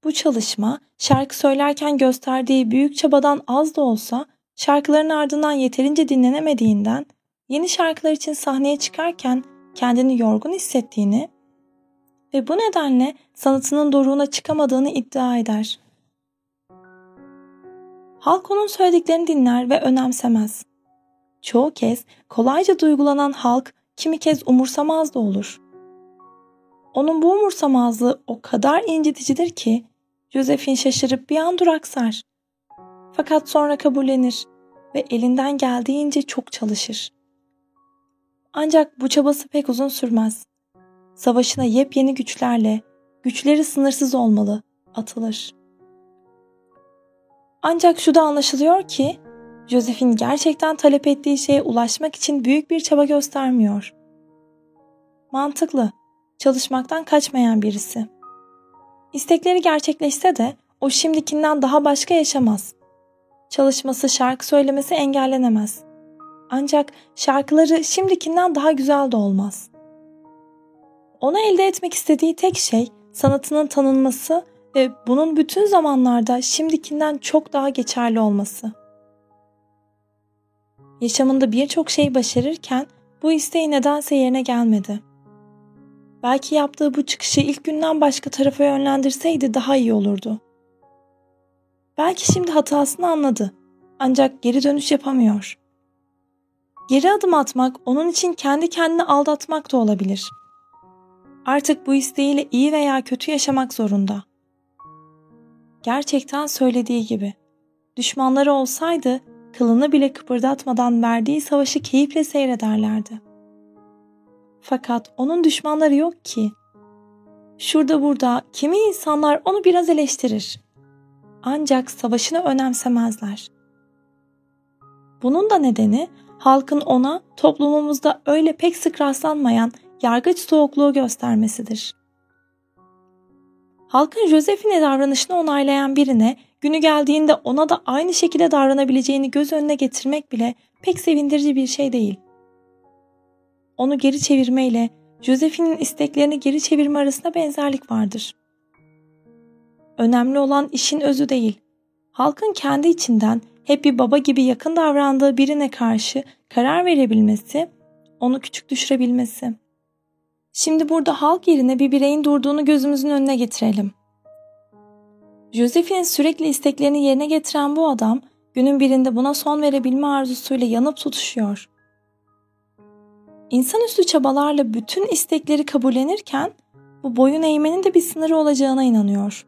A: Bu çalışma şarkı söylerken gösterdiği büyük çabadan az da olsa şarkıların ardından yeterince dinlenemediğinden yeni şarkılar için sahneye çıkarken kendini yorgun hissettiğini ve bu nedenle sanatının doruğuna çıkamadığını iddia eder. Halk onun söylediklerini dinler ve önemsemez. Çoğu kez kolayca duygulanan halk kimi kez umursamaz da olur. Onun bu umursamazlığı o kadar inciticidir ki Josephine şaşırıp bir an duraksar. Fakat sonra kabullenir ve elinden geldiğince çok çalışır. Ancak bu çabası pek uzun sürmez. Savaşına yepyeni güçlerle, güçleri sınırsız olmalı, atılır. Ancak şu da anlaşılıyor ki Josephine gerçekten talep ettiği şeye ulaşmak için büyük bir çaba göstermiyor. Mantıklı, çalışmaktan kaçmayan birisi. İstekleri gerçekleşse de o şimdikinden daha başka yaşamaz. Çalışması, şarkı söylemesi engellenemez. Ancak şarkıları şimdikinden daha güzel de olmaz. Ona elde etmek istediği tek şey sanatının tanınması ve bunun bütün zamanlarda şimdikinden çok daha geçerli olması. Yaşamında birçok şey başarırken bu isteği nedense yerine gelmedi. Belki yaptığı bu çıkışı ilk günden başka tarafa yönlendirseydi daha iyi olurdu. Belki şimdi hatasını anladı. Ancak geri dönüş yapamıyor. Geri adım atmak onun için kendi kendini aldatmak da olabilir. Artık bu isteğiyle iyi veya kötü yaşamak zorunda. Gerçekten söylediği gibi. Düşmanları olsaydı kılını bile kıpırdatmadan verdiği savaşı keyifle seyrederlerdi. Fakat onun düşmanları yok ki. Şurada burada kimi insanlar onu biraz eleştirir. Ancak savaşını önemsemezler. Bunun da nedeni halkın ona toplumumuzda öyle pek sık rastlanmayan yargıç soğukluğu göstermesidir. Halkın Josephine davranışını onaylayan birine günü geldiğinde ona da aynı şekilde davranabileceğini göz önüne getirmek bile pek sevindirici bir şey değil. Onu geri çevirmeyle Josephine'in isteklerini geri çevirme arasında benzerlik vardır. Önemli olan işin özü değil, halkın kendi içinden hep bir baba gibi yakın davrandığı birine karşı karar verebilmesi, onu küçük düşürebilmesi. Şimdi burada halk yerine bir bireyin durduğunu gözümüzün önüne getirelim. Josephine'in sürekli isteklerini yerine getiren bu adam günün birinde buna son verebilme arzusuyla yanıp tutuşuyor. İnsanüstü çabalarla bütün istekleri kabullenirken bu boyun eğmenin de bir sınırı olacağına inanıyor.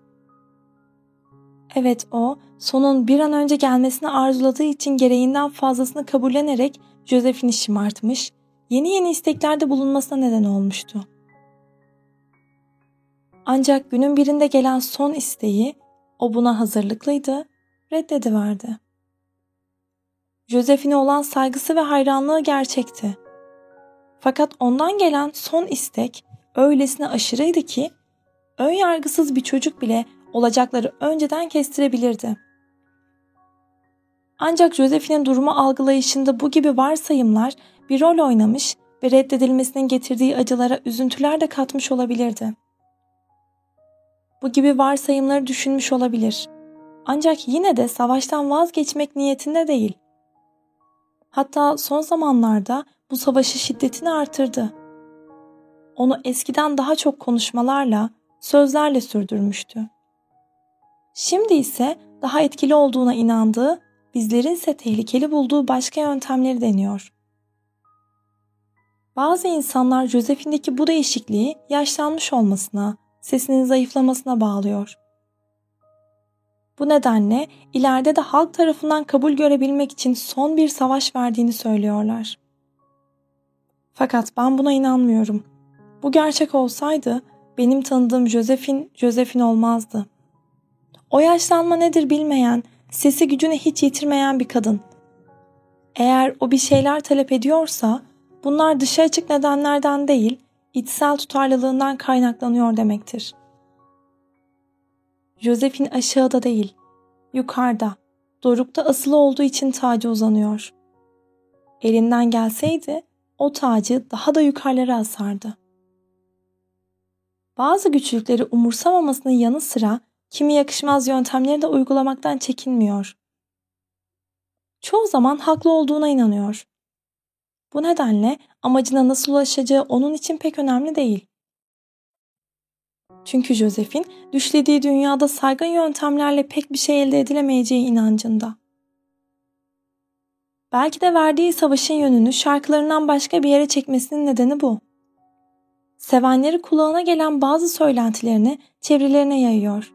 A: Evet o sonun bir an önce gelmesini arzuladığı için gereğinden fazlasını kabullenerek Josephine'i şımartmış, yeni yeni isteklerde bulunmasına neden olmuştu. Ancak günün birinde gelen son isteği o buna hazırlıklıydı, reddediverdi. Josephine olan saygısı ve hayranlığı gerçekti. Fakat ondan gelen son istek öylesine aşırıydı ki ön yargısız bir çocuk bile olacakları önceden kestirebilirdi. Ancak Josephine'in durumu algılayışında bu gibi varsayımlar bir rol oynamış ve reddedilmesinin getirdiği acılara üzüntüler de katmış olabilirdi. Bu gibi varsayımları düşünmüş olabilir. Ancak yine de savaştan vazgeçmek niyetinde değil. Hatta son zamanlarda bu savaşı şiddetini artırdı. Onu eskiden daha çok konuşmalarla, sözlerle sürdürmüştü. Şimdi ise daha etkili olduğuna inandığı, bizlerin ise tehlikeli bulduğu başka yöntemleri deniyor. Bazı insanlar Josephine'deki bu değişikliği yaşlanmış olmasına, sesinin zayıflamasına bağlıyor. Bu nedenle ileride de halk tarafından kabul görebilmek için son bir savaş verdiğini söylüyorlar. Fakat ben buna inanmıyorum. Bu gerçek olsaydı benim tanıdığım Josephine, Josephine olmazdı. O yaşlanma nedir bilmeyen, sesi gücünü hiç yitirmeyen bir kadın. Eğer o bir şeyler talep ediyorsa bunlar dışa açık nedenlerden değil, içsel tutarlılığından kaynaklanıyor demektir. Josephine aşağıda değil, yukarıda, dorukta asılı olduğu için tacı uzanıyor. Elinden gelseydi o tacı daha da yukarılara asardı. Bazı güçlükleri umursamamasının yanı sıra kimi yakışmaz yöntemleri de uygulamaktan çekinmiyor. Çoğu zaman haklı olduğuna inanıyor. Bu nedenle amacına nasıl ulaşacağı onun için pek önemli değil. Çünkü Joseph'in düşlediği dünyada saygın yöntemlerle pek bir şey elde edilemeyeceği inancında. Belki de verdiği savaşın yönünü şarkılarından başka bir yere çekmesinin nedeni bu. Sevenleri kulağına gelen bazı söylentilerini çevrelerine yayıyor.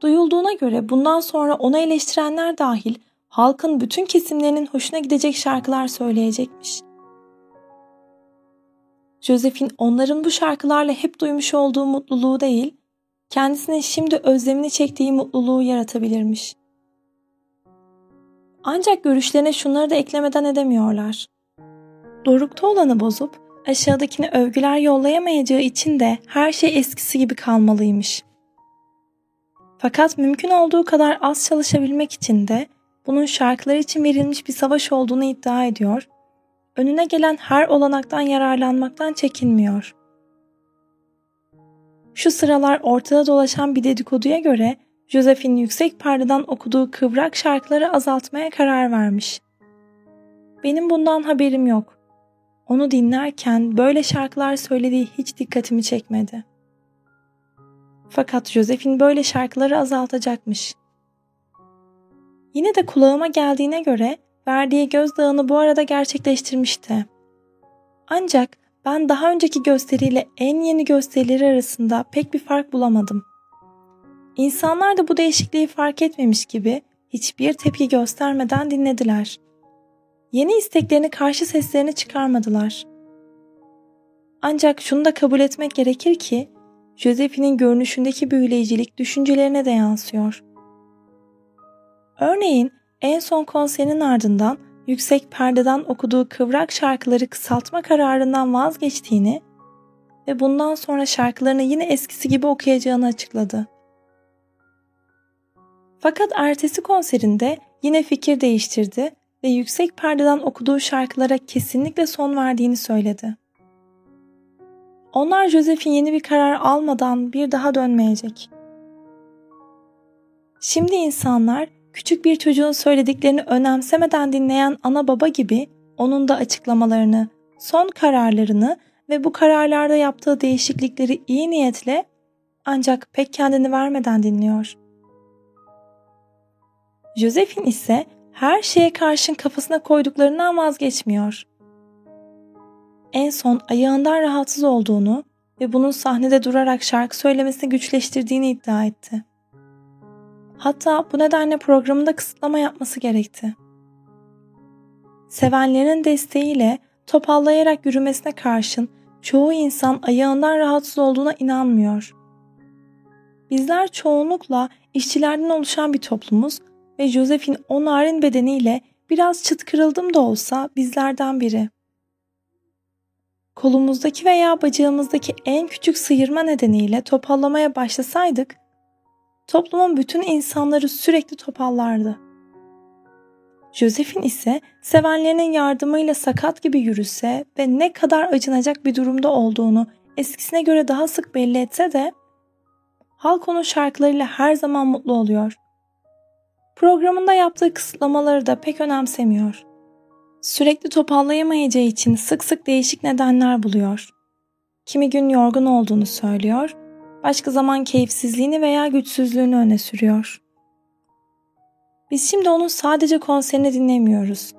A: Duyulduğuna göre bundan sonra onu eleştirenler dahil halkın bütün kesimlerinin hoşuna gidecek şarkılar söyleyecekmiş. Josephine onların bu şarkılarla hep duymuş olduğu mutluluğu değil, kendisine şimdi özlemini çektiği mutluluğu yaratabilirmiş. Ancak görüşlerine şunları da eklemeden edemiyorlar. Dorukta olanı bozup aşağıdakine övgüler yollayamayacağı için de her şey eskisi gibi kalmalıymış. Fakat mümkün olduğu kadar az çalışabilmek için de bunun şarkılar için verilmiş bir savaş olduğunu iddia ediyor, önüne gelen her olanaktan yararlanmaktan çekinmiyor. Şu sıralar ortada dolaşan bir dedikoduya göre Josephine yüksek perdeden okuduğu kıvrak şarkıları azaltmaya karar vermiş. Benim bundan haberim yok. Onu dinlerken böyle şarkılar söylediği hiç dikkatimi çekmedi. Fakat Josephine böyle şarkıları azaltacakmış. Yine de kulağıma geldiğine göre verdiği gözdağını bu arada gerçekleştirmişti. Ancak ben daha önceki gösteriyle en yeni gösterileri arasında pek bir fark bulamadım. İnsanlar da bu değişikliği fark etmemiş gibi hiçbir tepki göstermeden dinlediler. Yeni isteklerini karşı seslerini çıkarmadılar. Ancak şunu da kabul etmek gerekir ki Josephine'in görünüşündeki büyüleyicilik düşüncelerine de yansıyor. Örneğin en son konserinin ardından yüksek perdeden okuduğu kıvrak şarkıları kısaltma kararından vazgeçtiğini ve bundan sonra şarkılarını yine eskisi gibi okuyacağını açıkladı. Fakat ertesi konserinde yine fikir değiştirdi ve yüksek perdeden okuduğu şarkılara kesinlikle son verdiğini söyledi. Onlar Joseph'in yeni bir karar almadan bir daha dönmeyecek. Şimdi insanlar küçük bir çocuğun söylediklerini önemsemeden dinleyen ana baba gibi onun da açıklamalarını, son kararlarını ve bu kararlarda yaptığı değişiklikleri iyi niyetle ancak pek kendini vermeden dinliyor. Josephine ise her şeye karşın kafasına koyduklarından vazgeçmiyor. En son ayağından rahatsız olduğunu ve bunun sahnede durarak şarkı söylemesini güçleştirdiğini iddia etti. Hatta bu nedenle programında kısıtlama yapması gerekti. Sevenlerin desteğiyle topallayarak yürümesine karşın çoğu insan ayağından rahatsız olduğuna inanmıyor. Bizler çoğunlukla işçilerden oluşan bir toplumuz ve Joseph'in o narin bedeniyle biraz çıt kırıldım da olsa bizlerden biri. kolumuzdaki veya bacağımızdaki en küçük sıyırma nedeniyle topallamaya başlasaydık, toplumun bütün insanları sürekli topallardı. Josephine ise sevenlerinin yardımıyla sakat gibi yürüse ve ne kadar acınacak bir durumda olduğunu eskisine göre daha sık belli etse de halk onun şarkılarıyla her zaman mutlu oluyor. Programında yaptığı kısıtlamaları da pek önemsemiyor. Sürekli topallayamayacağı için sık sık değişik nedenler buluyor. Kimi gün yorgun olduğunu söylüyor, başka zaman keyifsizliğini veya güçsüzlüğünü öne sürüyor. Biz şimdi onun sadece konserini dinlemiyoruz.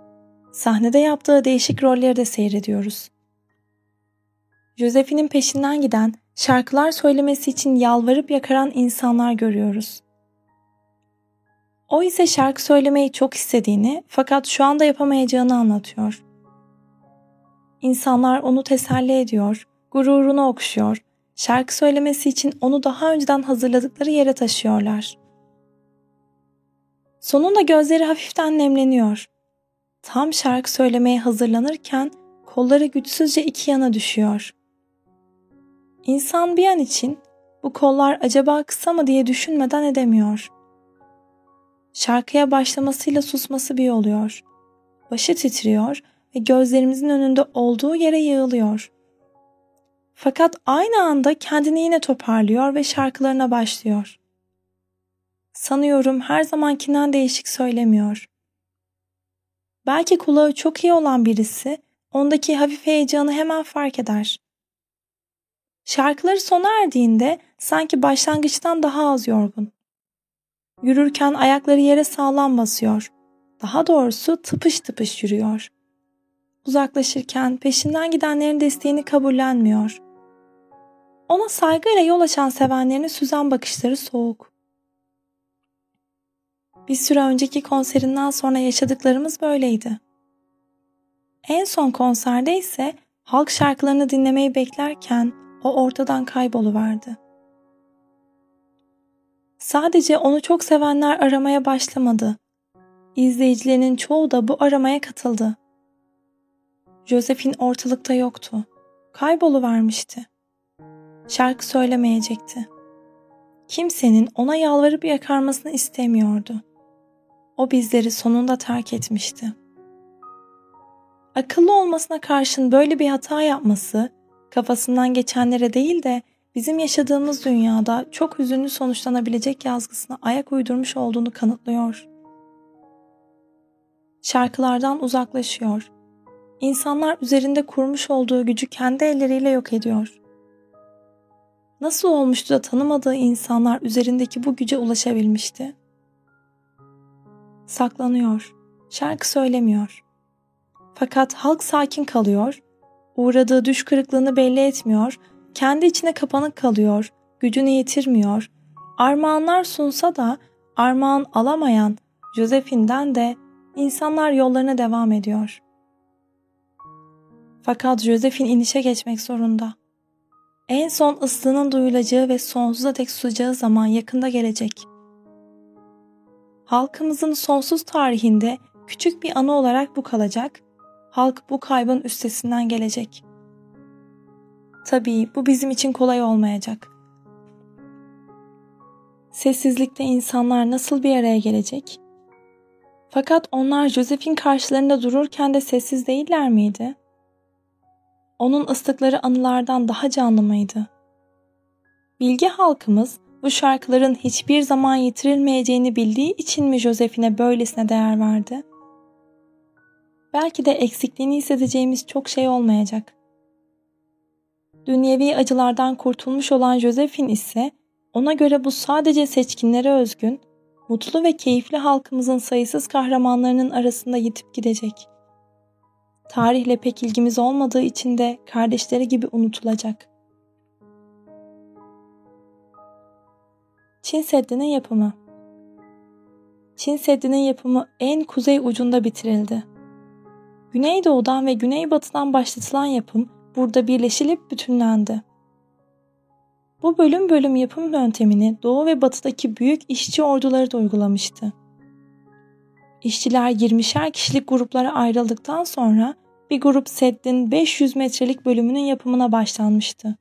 A: Sahnede yaptığı değişik rolleri de seyrediyoruz. Josephine'in peşinden giden, şarkılar söylemesi için yalvarıp yakaran insanlar görüyoruz. O ise şarkı söylemeyi çok istediğini fakat şu anda yapamayacağını anlatıyor. İnsanlar onu teselli ediyor, gururunu okşuyor, şarkı söylemesi için onu daha önceden hazırladıkları yere taşıyorlar. Sonunda gözleri hafiften nemleniyor. Tam şarkı söylemeye hazırlanırken kolları güçsüzce iki yana düşüyor. İnsan bir an için bu kollar acaba kısa mı diye düşünmeden edemiyor. Şarkıya başlamasıyla susması bir oluyor. Başı titriyor ve gözlerimizin önünde olduğu yere yığılıyor. Fakat aynı anda kendini yine toparlıyor ve şarkılarına başlıyor. Sanıyorum her zamankinden değişik söylemiyor. Belki kulağı çok iyi olan birisi ondaki hafif heyecanı hemen fark eder. Şarkıları sona erdiğinde sanki başlangıçtan daha az yorgun. Yürürken ayakları yere sağlam basıyor. Daha doğrusu tıpış tıpış yürüyor. Uzaklaşırken peşinden gidenlerin desteğini kabullenmiyor. Ona saygıyla yol açan sevenlerini süzen bakışları soğuk. Bir süre önceki konserinden sonra yaşadıklarımız böyleydi. En son konserde ise halk şarkılarını dinlemeyi beklerken o ortadan kayboluverdi. Sadece onu çok sevenler aramaya başlamadı. İzleyicilerinin çoğu da bu aramaya katıldı. Josephine ortalıkta yoktu. Kayboluvermişti. Şarkı söylemeyecekti. Kimsenin ona yalvarıp yakarmasını istemiyordu. O bizleri sonunda terk etmişti. Akıllı olmasına karşın böyle bir hata yapması kafasından geçenlere değil de bizim yaşadığımız dünyada çok hüzünlü sonuçlanabilecek yazgısına ayak uydurmuş olduğunu kanıtlıyor. Şarkılardan uzaklaşıyor. İnsanlar üzerinde kurmuş olduğu gücü kendi elleriyle yok ediyor. Nasıl olmuştu da tanımadığı insanlar üzerindeki bu güce ulaşabilmişti? Saklanıyor, şarkı söylemiyor. Fakat halk sakin kalıyor, uğradığı düş kırıklığını belli etmiyor kendi içine kapanık kalıyor, gücünü yitirmiyor. Armağanlar sunsa da armağan alamayan Josephine'den de insanlar yollarına devam ediyor. Fakat Josephine inişe geçmek zorunda. En son ıslığının duyulacağı ve sonsuza dek susacağı zaman yakında gelecek. Halkımızın sonsuz tarihinde küçük bir anı olarak bu kalacak, halk bu kaybın üstesinden gelecek.'' Tabii bu bizim için kolay olmayacak. Sessizlikte insanlar nasıl bir araya gelecek? Fakat onlar Joseph'in karşılarında dururken de sessiz değiller miydi? Onun ıslıkları anılardan daha canlı mıydı? Bilgi halkımız bu şarkıların hiçbir zaman yitirilmeyeceğini bildiği için mi Josephine böylesine değer verdi? Belki de eksikliğini hissedeceğimiz çok şey olmayacak. Dünyevi acılardan kurtulmuş olan Josephine ise ona göre bu sadece seçkinlere özgün, mutlu ve keyifli halkımızın sayısız kahramanlarının arasında yitip gidecek. Tarihle pek ilgimiz olmadığı için de kardeşleri gibi unutulacak. Çin Seddi'nin yapımı Çin Seddi'nin yapımı en kuzey ucunda bitirildi. Güneydoğudan ve güneybatıdan başlatılan yapım burada birleşilip bütünlendi. Bu bölüm bölüm yapım yöntemini doğu ve batıdaki büyük işçi orduları da uygulamıştı. İşçiler 20'şer kişilik gruplara ayrıldıktan sonra bir grup seddin 500 metrelik bölümünün yapımına başlanmıştı.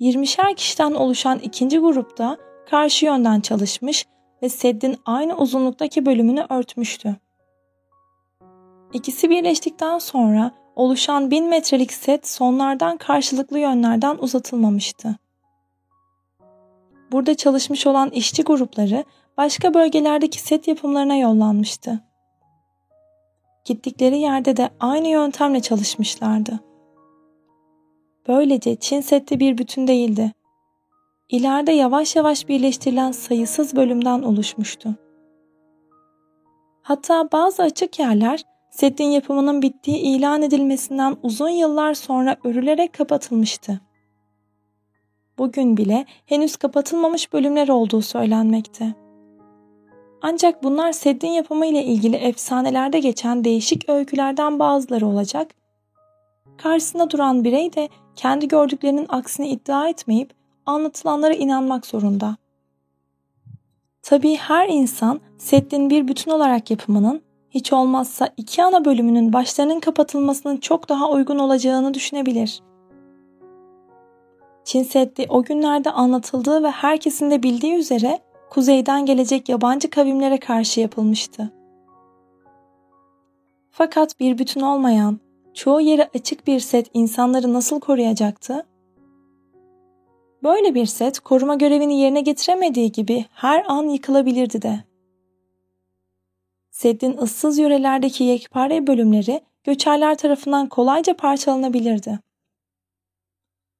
A: 20'şer kişiden oluşan ikinci grupta karşı yönden çalışmış ve seddin aynı uzunluktaki bölümünü örtmüştü. İkisi birleştikten sonra oluşan 1000 metrelik set sonlardan karşılıklı yönlerden uzatılmamıştı. Burada çalışmış olan işçi grupları başka bölgelerdeki set yapımlarına yollanmıştı. Gittikleri yerde de aynı yöntemle çalışmışlardı. Böylece Çin seti bir bütün değildi. İleride yavaş yavaş birleştirilen sayısız bölümden oluşmuştu. Hatta bazı açık yerler setin yapımının bittiği ilan edilmesinden uzun yıllar sonra örülerek kapatılmıştı. Bugün bile henüz kapatılmamış bölümler olduğu söylenmekte. Ancak bunlar seddin yapımı ile ilgili efsanelerde geçen değişik öykülerden bazıları olacak. Karşısında duran birey de kendi gördüklerinin aksini iddia etmeyip anlatılanlara inanmak zorunda. Tabii her insan seddin bir bütün olarak yapımının hiç olmazsa iki ana bölümünün başlarının kapatılmasının çok daha uygun olacağını düşünebilir. Çin Seddi o günlerde anlatıldığı ve herkesin de bildiği üzere kuzeyden gelecek yabancı kavimlere karşı yapılmıştı. Fakat bir bütün olmayan, çoğu yeri açık bir set insanları nasıl koruyacaktı? Böyle bir set koruma görevini yerine getiremediği gibi her an yıkılabilirdi de. Seddin ıssız yörelerdeki yekpare bölümleri göçerler tarafından kolayca parçalanabilirdi.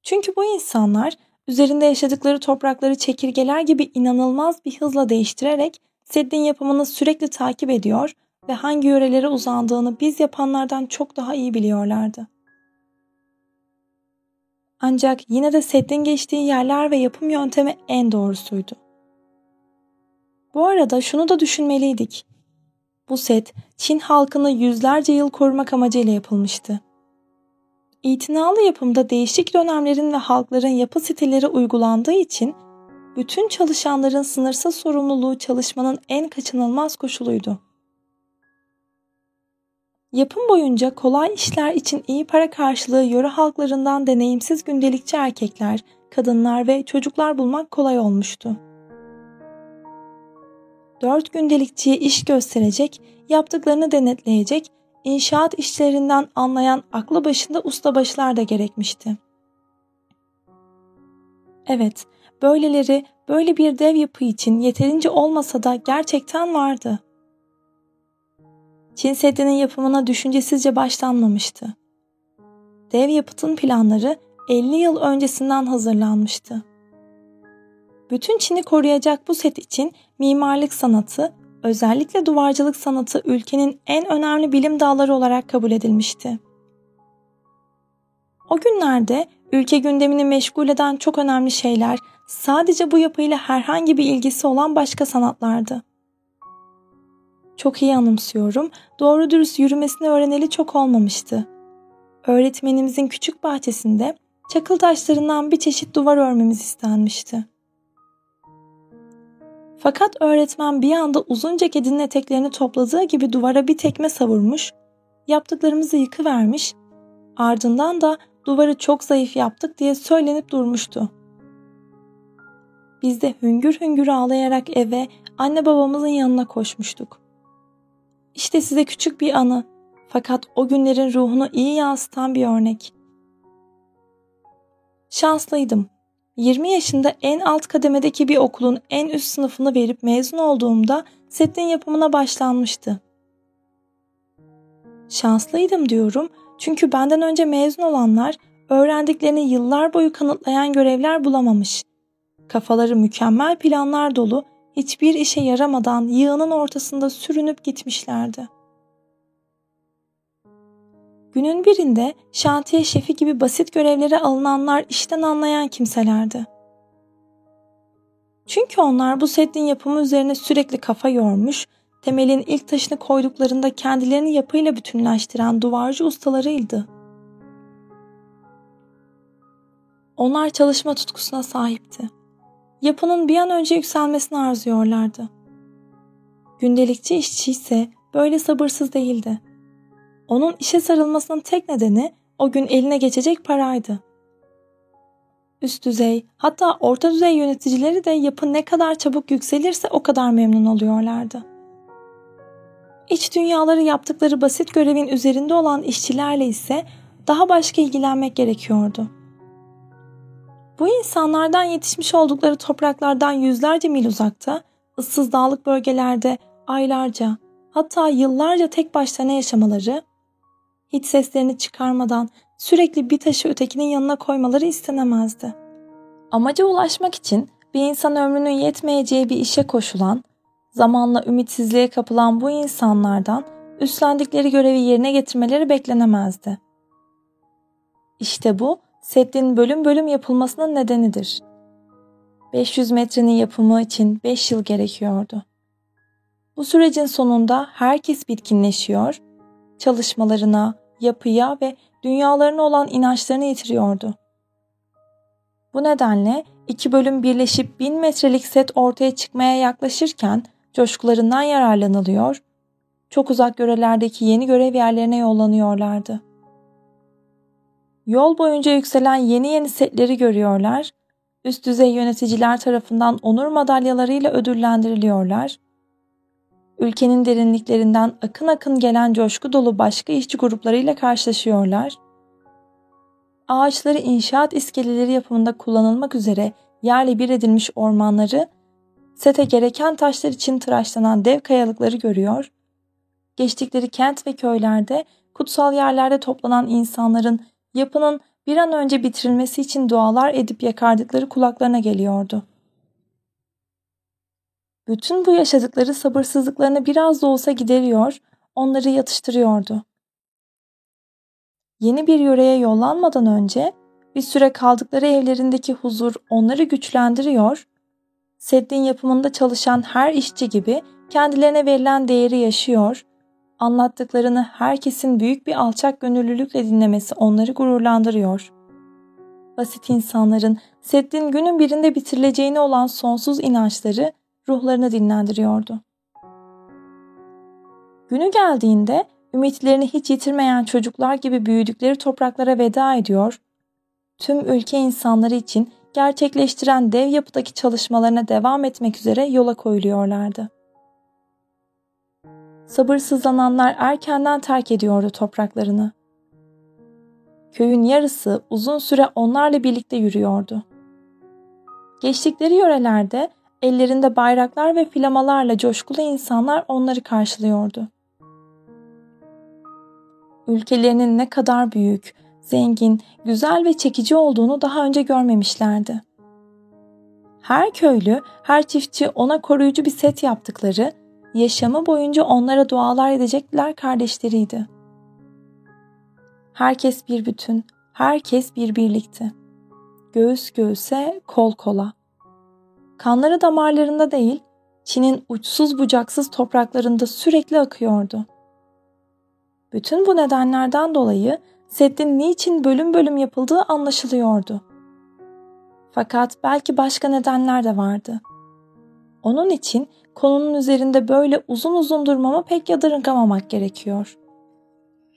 A: Çünkü bu insanlar üzerinde yaşadıkları toprakları çekirgeler gibi inanılmaz bir hızla değiştirerek Seddin yapımını sürekli takip ediyor ve hangi yörelere uzandığını biz yapanlardan çok daha iyi biliyorlardı. Ancak yine de Seddin geçtiği yerler ve yapım yöntemi en doğrusuydu. Bu arada şunu da düşünmeliydik. Bu set Çin halkını yüzlerce yıl korumak amacıyla yapılmıştı. İtinalı yapımda değişik dönemlerin ve halkların yapı stilleri uygulandığı için bütün çalışanların sınırsız sorumluluğu çalışmanın en kaçınılmaz koşuluydu. Yapım boyunca kolay işler için iyi para karşılığı yöre halklarından deneyimsiz gündelikçi erkekler, kadınlar ve çocuklar bulmak kolay olmuştu. Dört gündelikçiye iş gösterecek, yaptıklarını denetleyecek inşaat işlerinden anlayan aklı başında ustabaşılar da gerekmişti. Evet, böyleleri böyle bir dev yapı için yeterince olmasa da gerçekten vardı. Çin Seddi'nin yapımına düşüncesizce başlanmamıştı. Dev yapıtın planları 50 yıl öncesinden hazırlanmıştı. Bütün Çin'i koruyacak bu set için mimarlık sanatı özellikle duvarcılık sanatı ülkenin en önemli bilim dalları olarak kabul edilmişti. O günlerde ülke gündemini meşgul eden çok önemli şeyler sadece bu yapıyla herhangi bir ilgisi olan başka sanatlardı. Çok iyi anımsıyorum, doğru dürüst yürümesini öğreneli çok olmamıştı. Öğretmenimizin küçük bahçesinde çakıl taşlarından bir çeşit duvar örmemiz istenmişti. Fakat öğretmen bir anda uzun ceketinin eteklerini topladığı gibi duvara bir tekme savurmuş, yaptıklarımızı yıkıvermiş, ardından da duvarı çok zayıf yaptık diye söylenip durmuştu. Biz de hüngür hüngür ağlayarak eve anne babamızın yanına koşmuştuk. İşte size küçük bir anı fakat o günlerin ruhunu iyi yansıtan bir örnek. Şanslıydım. 20 yaşında en alt kademedeki bir okulun en üst sınıfını verip mezun olduğumda setin yapımına başlanmıştı. Şanslıydım diyorum çünkü benden önce mezun olanlar öğrendiklerini yıllar boyu kanıtlayan görevler bulamamış. Kafaları mükemmel planlar dolu, hiçbir işe yaramadan yığının ortasında sürünüp gitmişlerdi. Günün birinde şantiye şefi gibi basit görevlere alınanlar işten anlayan kimselerdi. Çünkü onlar bu setin yapımı üzerine sürekli kafa yormuş, temelin ilk taşını koyduklarında kendilerini yapıyla bütünleştiren duvarcı ustalarıydı. Onlar çalışma tutkusuna sahipti. Yapının bir an önce yükselmesini arzuluyorlardı. Gündelikçi işçi ise böyle sabırsız değildi Onun işe sarılmasının tek nedeni o gün eline geçecek paraydı. Üst düzey, hatta orta düzey yöneticileri de yapı ne kadar çabuk yükselirse o kadar memnun oluyorlardı. İç dünyaları yaptıkları basit görevin üzerinde olan işçilerle ise daha başka ilgilenmek gerekiyordu. Bu insanlardan yetişmiş oldukları topraklardan yüzlerce mil uzakta, ıssız dağlık bölgelerde aylarca, hatta yıllarca tek başlarına yaşamaları, hiç seslerini çıkarmadan sürekli bir taşı ötekinin yanına koymaları istenemezdi. Amaca ulaşmak için bir insan ömrünün yetmeyeceği bir işe koşulan, zamanla ümitsizliğe kapılan bu insanlardan üstlendikleri görevi yerine getirmeleri beklenemezdi. İşte bu seddin bölüm bölüm yapılmasının nedenidir. 500 metrenin yapımı için 5 yıl gerekiyordu. Bu sürecin sonunda herkes bitkinleşiyor, çalışmalarına, yapıya ve dünyalarına olan inançlarını yitiriyordu. Bu nedenle iki bölüm birleşip bin metrelik set ortaya çıkmaya yaklaşırken coşkularından yararlanılıyor, çok uzak görelerdeki yeni görev yerlerine yollanıyorlardı. Yol boyunca yükselen yeni yeni setleri görüyorlar, üst düzey yöneticiler tarafından onur madalyalarıyla ödüllendiriliyorlar. Ülkenin derinliklerinden akın akın gelen coşku dolu başka işçi gruplarıyla karşılaşıyorlar. Ağaçları inşaat iskeleleri yapımında kullanılmak üzere yerle bir edilmiş ormanları, sete gereken taşlar için tıraşlanan dev kayalıkları görüyor, geçtikleri kent ve köylerde kutsal yerlerde toplanan insanların yapının bir an önce bitirilmesi için dualar edip yakardıkları kulaklarına geliyordu. Bütün bu yaşadıkları sabırsızlıklarını biraz da olsa gideriyor, onları yatıştırıyordu. Yeni bir yöreye yollanmadan önce bir süre kaldıkları evlerindeki huzur onları güçlendiriyor, seddin yapımında çalışan her işçi gibi kendilerine verilen değeri yaşıyor, anlattıklarını herkesin büyük bir alçak gönüllülükle dinlemesi onları gururlandırıyor. Basit insanların Seddin günün birinde bitirileceğine olan sonsuz inançları ruhlarını dinlendiriyordu. Günü geldiğinde ümitlerini hiç yitirmeyen çocuklar gibi büyüdükleri topraklara veda ediyor, tüm ülke insanları için gerçekleştiren dev yapıdaki çalışmalarına devam etmek üzere yola koyuluyorlardı. Sabırsızlananlar erkenden terk ediyordu topraklarını. Köyün yarısı uzun süre onlarla birlikte yürüyordu. Geçtikleri yörelerde ellerinde bayraklar ve flamalarla coşkulu insanlar onları karşılıyordu. Ülkelerinin ne kadar büyük, zengin, güzel ve çekici olduğunu daha önce görmemişlerdi. Her köylü, her çiftçi ona koruyucu bir set yaptıkları yaşamı boyunca onlara dualar edecekler kardeşleriydi. Herkes bir bütün, herkes bir birlikti. Göğüs göğüse, kol kola. Kanları damarlarında değil, Çin'in uçsuz bucaksız topraklarında sürekli akıyordu. Bütün bu nedenlerden dolayı seddin niçin bölüm bölüm yapıldığı anlaşılıyordu. Fakat belki başka nedenler de vardı. Onun için konunun üzerinde böyle uzun uzun durmama pek yadırgamamak gerekiyor.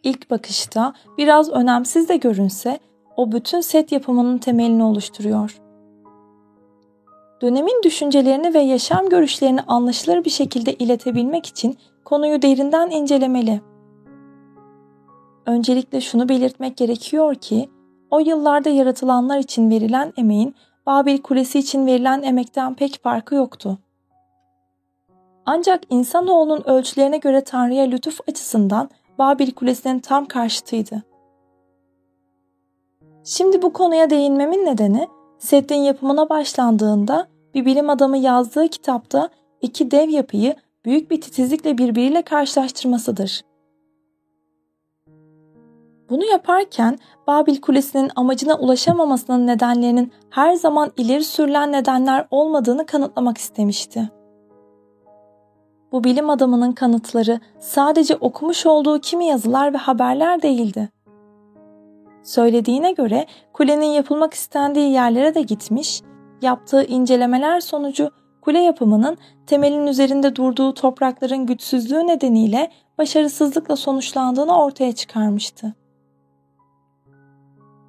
A: İlk bakışta biraz önemsiz de görünse o bütün set yapımının temelini oluşturuyor. Dönemin düşüncelerini ve yaşam görüşlerini anlaşılır bir şekilde iletebilmek için konuyu derinden incelemeli. Öncelikle şunu belirtmek gerekiyor ki o yıllarda yaratılanlar için verilen emeğin Babil Kulesi için verilen emekten pek farkı yoktu. Ancak insanoğlunun ölçülerine göre Tanrı'ya lütuf açısından Babil Kulesi'nin tam karşıtıydı. Şimdi bu konuya değinmemin nedeni setin yapımına başlandığında bir bilim adamı yazdığı kitapta iki dev yapıyı büyük bir titizlikle birbiriyle karşılaştırmasıdır. Bunu yaparken Babil Kulesi'nin amacına ulaşamamasının nedenlerinin her zaman ileri sürülen nedenler olmadığını kanıtlamak istemişti. Bu bilim adamının kanıtları sadece okumuş olduğu kimi yazılar ve haberler değildi. Söylediğine göre kulenin yapılmak istendiği yerlere de gitmiş, yaptığı incelemeler sonucu kule yapımının temelin üzerinde durduğu toprakların güçsüzlüğü nedeniyle başarısızlıkla sonuçlandığını ortaya çıkarmıştı.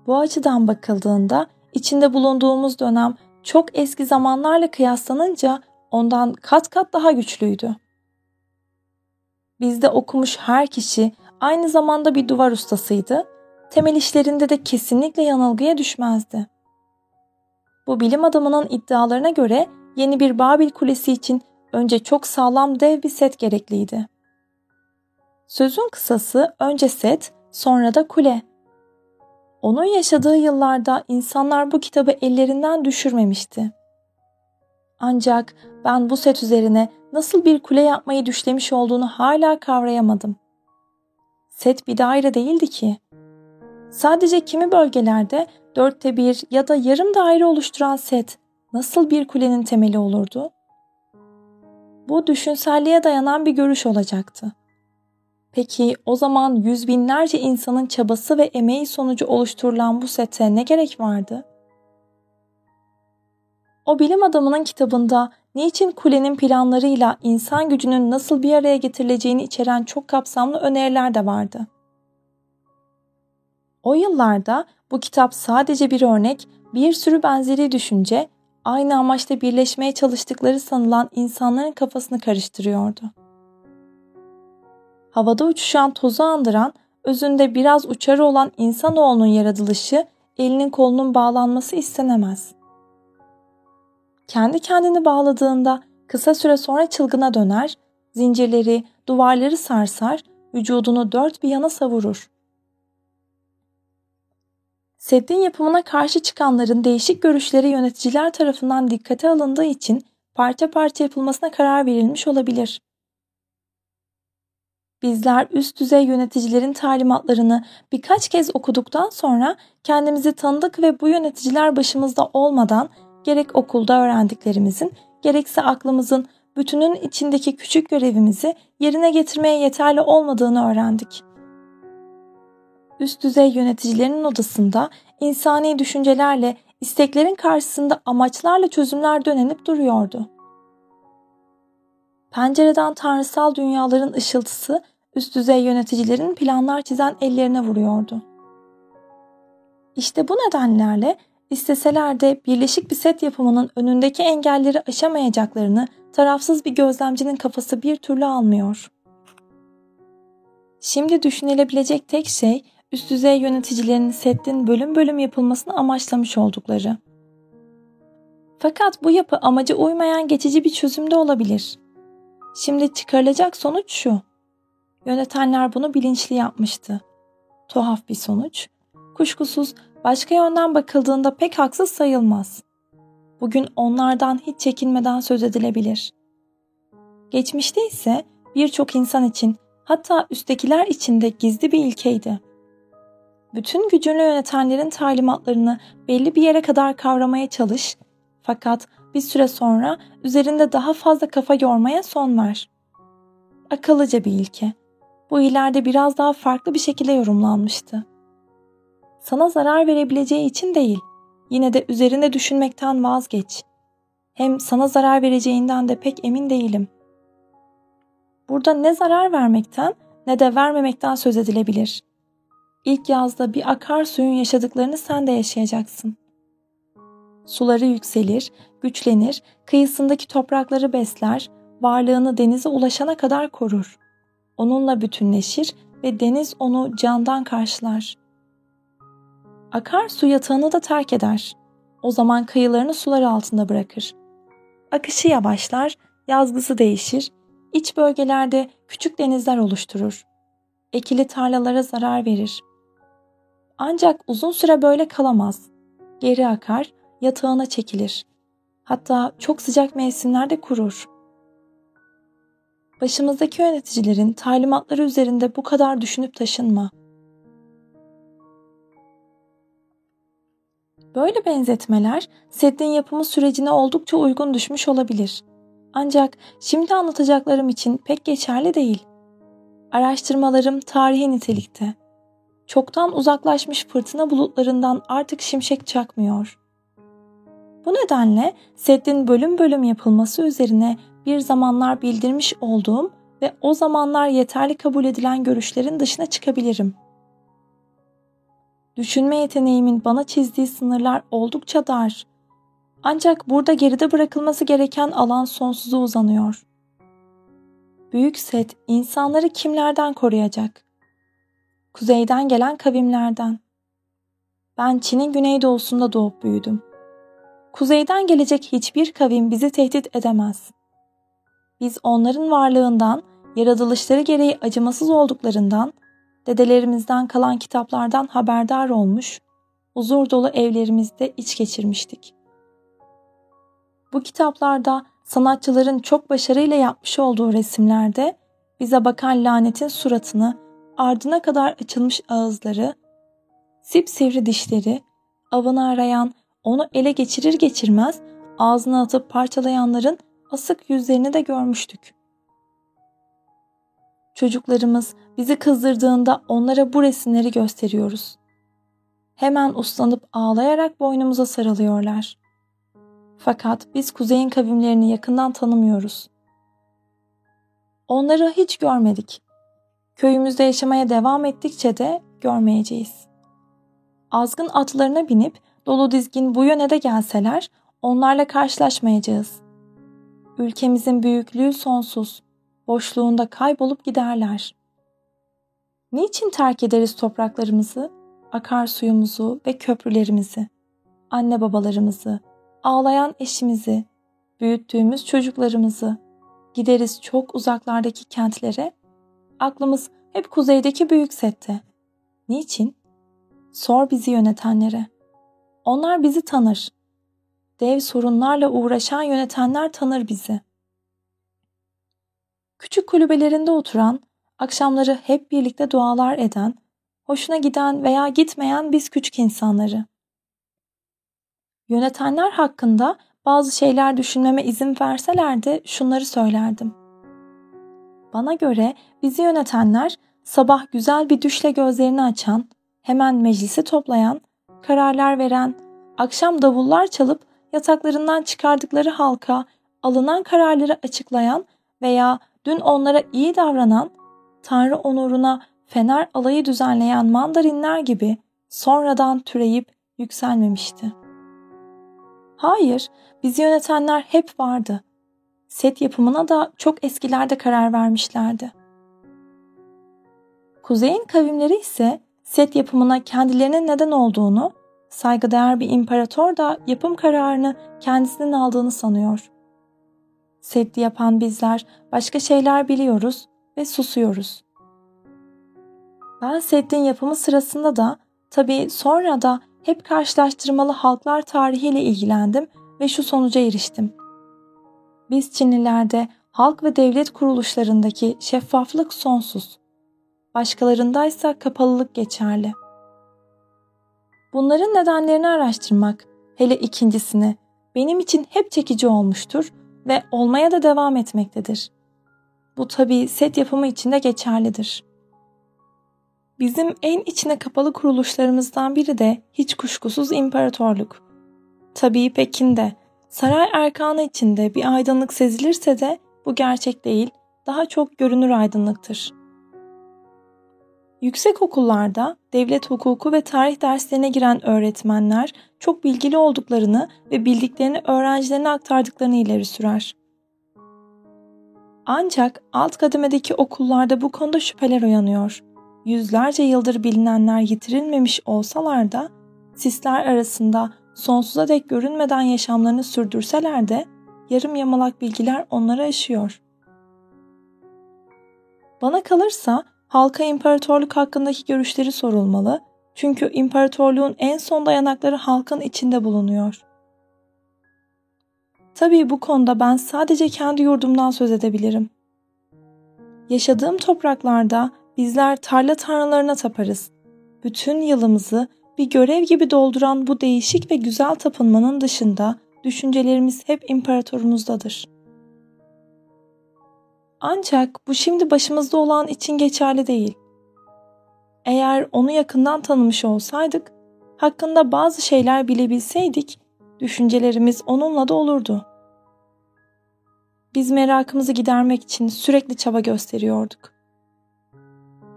A: Bu açıdan bakıldığında içinde bulunduğumuz dönem çok eski zamanlarla kıyaslanınca ondan kat kat daha güçlüydü. Bizde okumuş her kişi aynı zamanda bir duvar ustasıydı, temel işlerinde de kesinlikle yanılgıya düşmezdi. Bu bilim adamının iddialarına göre yeni bir Babil Kulesi için önce çok sağlam dev bir set gerekliydi. Sözün kısası önce set, sonra da kule. Onun yaşadığı yıllarda insanlar bu kitabı ellerinden düşürmemişti. Ancak ben bu set üzerine nasıl bir kule yapmayı düşlemiş olduğunu hala kavrayamadım. Set bir daire değildi ki. Sadece kimi bölgelerde dörtte bir ya da yarım daire oluşturan set nasıl bir kulenin temeli olurdu? Bu düşünselliğe dayanan bir görüş olacaktı. Peki o zaman yüz binlerce insanın çabası ve emeği sonucu oluşturulan bu sete ne gerek vardı? O bilim adamının kitabında niçin kulenin planlarıyla insan gücünün nasıl bir araya getirileceğini içeren çok kapsamlı öneriler de vardı. O yıllarda bu kitap sadece bir örnek, bir sürü benzeri düşünce, aynı amaçla birleşmeye çalıştıkları sanılan insanların kafasını karıştırıyordu. Havada uçuşan tozu andıran, özünde biraz uçarı olan insanoğlunun yaratılışı, elinin kolunun bağlanması istenemez. Kendi kendini bağladığında kısa süre sonra çılgına döner, zincirleri, duvarları sarsar, vücudunu dört bir yana savurur. Seddin yapımına karşı çıkanların değişik görüşleri yöneticiler tarafından dikkate alındığı için parça parça yapılmasına karar verilmiş olabilir. Bizler üst düzey yöneticilerin talimatlarını birkaç kez okuduktan sonra kendimizi tanıdık ve bu yöneticiler başımızda olmadan gerek okulda öğrendiklerimizin gerekse aklımızın bütünün içindeki küçük görevimizi yerine getirmeye yeterli olmadığını öğrendik. Üst düzey yöneticilerin odasında insani düşüncelerle, isteklerin karşısında amaçlarla çözümler dönenip duruyordu. Pencereden tanrısal dünyaların ışıltısı üst düzey yöneticilerin planlar çizen ellerine vuruyordu. İşte bu nedenlerle isteseler de birleşik bir set yapımının önündeki engelleri aşamayacaklarını tarafsız bir gözlemcinin kafası bir türlü almıyor. Şimdi düşünülebilecek tek şey üst düzey yöneticilerin setin bölüm bölüm yapılmasını amaçlamış oldukları. Fakat bu yapı amaca uymayan geçici bir çözüm de olabilir. Şimdi çıkarılacak sonuç şu. Yönetenler bunu bilinçli yapmıştı. Tuhaf bir sonuç. Kuşkusuz başka yönden bakıldığında pek haksız sayılmaz. Bugün onlardan hiç çekinmeden söz edilebilir. Geçmişte ise birçok insan için hatta üsttekiler için de gizli bir ilkeydi. Bütün gücünü yönetenlerin talimatlarını belli bir yere kadar kavramaya çalış fakat bir süre sonra üzerinde daha fazla kafa yormaya son ver. Akıllıca bir ilke bu ileride biraz daha farklı bir şekilde yorumlanmıştı. Sana zarar verebileceği için değil, yine de üzerinde düşünmekten vazgeç. Hem sana zarar vereceğinden de pek emin değilim. Burada ne zarar vermekten ne de vermemekten söz edilebilir. İlk yazda bir akarsuyun yaşadıklarını sen de yaşayacaksın. Suları yükselir, güçlenir, kıyısındaki toprakları besler, varlığını denize ulaşana kadar korur onunla bütünleşir ve deniz onu candan karşılar. Akar su yatağını da terk eder. O zaman kıyılarını sular altında bırakır. Akışı yavaşlar, yazgısı değişir, iç bölgelerde küçük denizler oluşturur. Ekili tarlalara zarar verir. Ancak uzun süre böyle kalamaz. Geri akar, yatağına çekilir. Hatta çok sıcak mevsimlerde kurur başımızdaki yöneticilerin talimatları üzerinde bu kadar düşünüp taşınma. Böyle benzetmeler setin yapımı sürecine oldukça uygun düşmüş olabilir. Ancak şimdi anlatacaklarım için pek geçerli değil. Araştırmalarım tarihi nitelikte. Çoktan uzaklaşmış fırtına bulutlarından artık şimşek çakmıyor. Bu nedenle setin bölüm bölüm yapılması üzerine bir zamanlar bildirmiş olduğum ve o zamanlar yeterli kabul edilen görüşlerin dışına çıkabilirim. Düşünme yeteneğimin bana çizdiği sınırlar oldukça dar. Ancak burada geride bırakılması gereken alan sonsuza uzanıyor. Büyük set insanları kimlerden koruyacak? Kuzeyden gelen kavimlerden. Ben Çin'in güneydoğusunda doğup büyüdüm. Kuzeyden gelecek hiçbir kavim bizi tehdit edemez. Biz onların varlığından, yaratılışları gereği acımasız olduklarından, dedelerimizden kalan kitaplardan haberdar olmuş, huzur dolu evlerimizde iç geçirmiştik. Bu kitaplarda sanatçıların çok başarıyla yapmış olduğu resimlerde bize bakan lanetin suratını, ardına kadar açılmış ağızları, sipsivri dişleri, avını arayan, onu ele geçirir geçirmez ağzına atıp parçalayanların asık yüzlerini de görmüştük. Çocuklarımız bizi kızdırdığında onlara bu resimleri gösteriyoruz. Hemen uslanıp ağlayarak boynumuza sarılıyorlar. Fakat biz kuzeyin kavimlerini yakından tanımıyoruz. Onları hiç görmedik. Köyümüzde yaşamaya devam ettikçe de görmeyeceğiz. Azgın atlarına binip dolu dizgin bu yöne de gelseler onlarla karşılaşmayacağız. Ülkemizin büyüklüğü sonsuz, boşluğunda kaybolup giderler. Niçin terk ederiz topraklarımızı, akarsuyumuzu ve köprülerimizi, anne babalarımızı, ağlayan eşimizi, büyüttüğümüz çocuklarımızı, gideriz çok uzaklardaki kentlere, aklımız hep kuzeydeki büyük sette. Niçin? Sor bizi yönetenlere. Onlar bizi tanır. Dev sorunlarla uğraşan yönetenler tanır bizi. Küçük kulübelerinde oturan, akşamları hep birlikte dualar eden, hoşuna giden veya gitmeyen biz küçük insanları. Yönetenler hakkında bazı şeyler düşünmeme izin verselerdi şunları söylerdim. Bana göre bizi yönetenler sabah güzel bir düşle gözlerini açan, hemen meclisi toplayan, kararlar veren, akşam davullar çalıp yataklarından çıkardıkları halka alınan kararları açıklayan veya dün onlara iyi davranan, Tanrı onuruna fener alayı düzenleyen mandarinler gibi sonradan türeyip yükselmemişti. Hayır, bizi yönetenler hep vardı. Set yapımına da çok eskilerde karar vermişlerdi. Kuzeyin kavimleri ise set yapımına kendilerinin neden olduğunu, saygıdeğer bir imparator da yapım kararını kendisinin aldığını sanıyor. Seddi yapan bizler başka şeyler biliyoruz ve susuyoruz. Ben Seddin yapımı sırasında da tabii sonra da hep karşılaştırmalı halklar tarihiyle ilgilendim ve şu sonuca eriştim. Biz Çinlilerde halk ve devlet kuruluşlarındaki şeffaflık sonsuz. Başkalarındaysa kapalılık geçerli. Bunların nedenlerini araştırmak, hele ikincisini, benim için hep çekici olmuştur ve olmaya da devam etmektedir. Bu tabii set yapımı için de geçerlidir. Bizim en içine kapalı kuruluşlarımızdan biri de hiç kuşkusuz imparatorluk. Tabii Pekin'de, saray erkanı içinde bir aydınlık sezilirse de bu gerçek değil, daha çok görünür aydınlıktır. Yüksek okullarda devlet hukuku ve tarih derslerine giren öğretmenler çok bilgili olduklarını ve bildiklerini öğrencilerine aktardıklarını ileri sürer. Ancak alt kademedeki okullarda bu konuda şüpheler uyanıyor yüzlerce yıldır bilinenler yitirilmemiş olsalar da sisler arasında sonsuza dek görünmeden yaşamlarını sürdürseler de yarım yamalak bilgiler onları aşıyor. Bana kalırsa halka imparatorluk hakkındaki görüşleri sorulmalı çünkü imparatorluğun en son dayanakları halkın içinde bulunuyor. Tabii bu konuda ben sadece kendi yurdumdan söz edebilirim. Yaşadığım topraklarda bizler tarla tanrılarına taparız. Bütün yılımızı bir görev gibi dolduran bu değişik ve güzel tapınmanın dışında düşüncelerimiz hep imparatorumuzdadır. Ancak bu şimdi başımızda olan için geçerli değil. Eğer onu yakından tanımış olsaydık, hakkında bazı şeyler bilebilseydik, düşüncelerimiz onunla da olurdu. Biz merakımızı gidermek için sürekli çaba gösteriyorduk.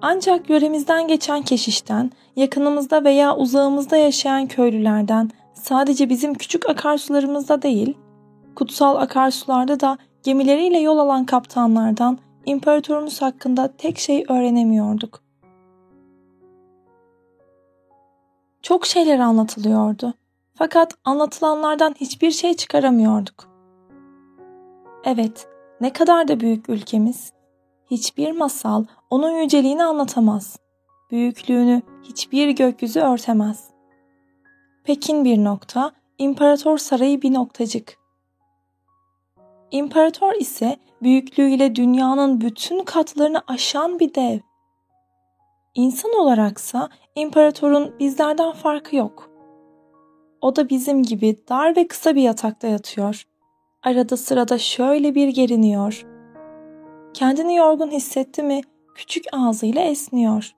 A: Ancak yöremizden geçen keşişten, yakınımızda veya uzağımızda yaşayan köylülerden sadece bizim küçük akarsularımızda değil, kutsal akarsularda da gemileriyle yol alan kaptanlardan imparatorumuz hakkında tek şey öğrenemiyorduk. Çok şeyler anlatılıyordu. Fakat anlatılanlardan hiçbir şey çıkaramıyorduk. Evet, ne kadar da büyük ülkemiz. Hiçbir masal onun yüceliğini anlatamaz. Büyüklüğünü hiçbir gökyüzü örtemez. Pekin bir nokta, İmparator Sarayı bir noktacık. İmparator ise büyüklüğüyle dünyanın bütün katlarını aşan bir dev. İnsan olaraksa imparatorun bizlerden farkı yok. O da bizim gibi dar ve kısa bir yatakta yatıyor. Arada sırada şöyle bir geriniyor. Kendini yorgun hissetti mi küçük ağzıyla esniyor.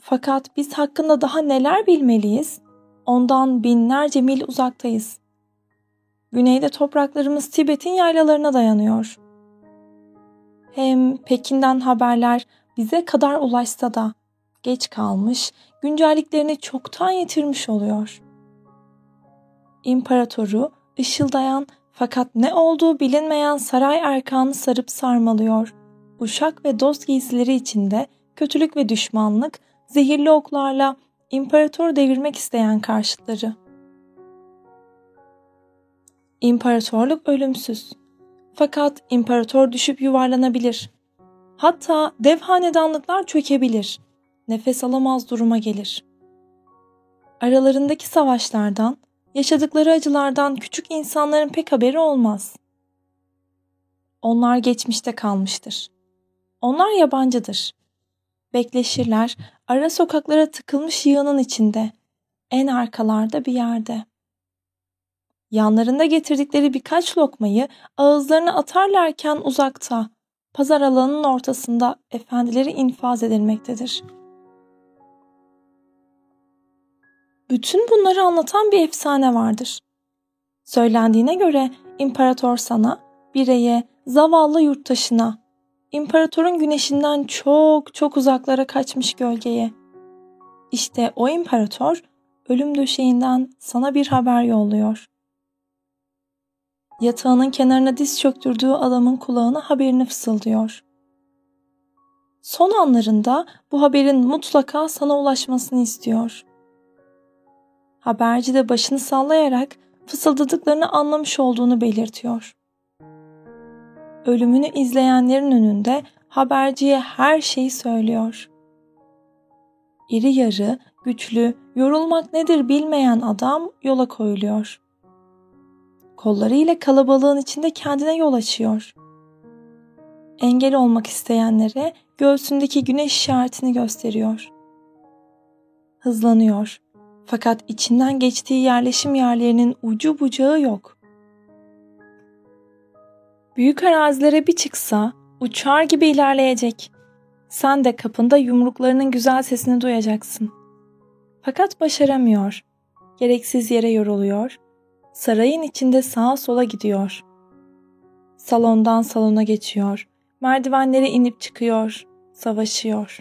A: Fakat biz hakkında daha neler bilmeliyiz? Ondan binlerce mil uzaktayız. Güneyde topraklarımız Tibet'in yaylalarına dayanıyor. Hem Pekin'den haberler bize kadar ulaşsa da geç kalmış, güncelliklerini çoktan yitirmiş oluyor. İmparatoru ışıldayan fakat ne olduğu bilinmeyen saray erkanı sarıp sarmalıyor. Uşak ve dost giysileri içinde kötülük ve düşmanlık zehirli oklarla imparatoru devirmek isteyen karşıtları. İmparatorluk ölümsüz. Fakat imparator düşüp yuvarlanabilir. Hatta dev hanedanlıklar çökebilir. Nefes alamaz duruma gelir. Aralarındaki savaşlardan, yaşadıkları acılardan küçük insanların pek haberi olmaz. Onlar geçmişte kalmıştır. Onlar yabancıdır. Bekleşirler, ara sokaklara tıkılmış yığının içinde, en arkalarda bir yerde. Yanlarında getirdikleri birkaç lokmayı ağızlarına atarlarken uzakta, pazar alanının ortasında efendileri infaz edilmektedir. Bütün bunları anlatan bir efsane vardır. Söylendiğine göre imparator sana, bireye, zavallı yurttaşına, imparatorun güneşinden çok çok uzaklara kaçmış gölgeye. İşte o imparator ölüm döşeğinden sana bir haber yolluyor. Yatağının kenarına diz çöktürdüğü adamın kulağına haberini fısıldıyor. Son anlarında bu haberin mutlaka sana ulaşmasını istiyor. Haberci de başını sallayarak fısıldadıklarını anlamış olduğunu belirtiyor. Ölümünü izleyenlerin önünde haberciye her şeyi söylüyor. İri yarı, güçlü, yorulmak nedir bilmeyen adam yola koyuluyor. Kollarıyla kalabalığın içinde kendine yol açıyor. Engel olmak isteyenlere göğsündeki güneş işaretini gösteriyor. Hızlanıyor. Fakat içinden geçtiği yerleşim yerlerinin ucu bucağı yok. Büyük arazilere bir çıksa uçar gibi ilerleyecek. Sen de kapında yumruklarının güzel sesini duyacaksın. Fakat başaramıyor. Gereksiz yere yoruluyor. Sarayın içinde sağa sola gidiyor. Salondan salona geçiyor. Merdivenlere inip çıkıyor. Savaşıyor.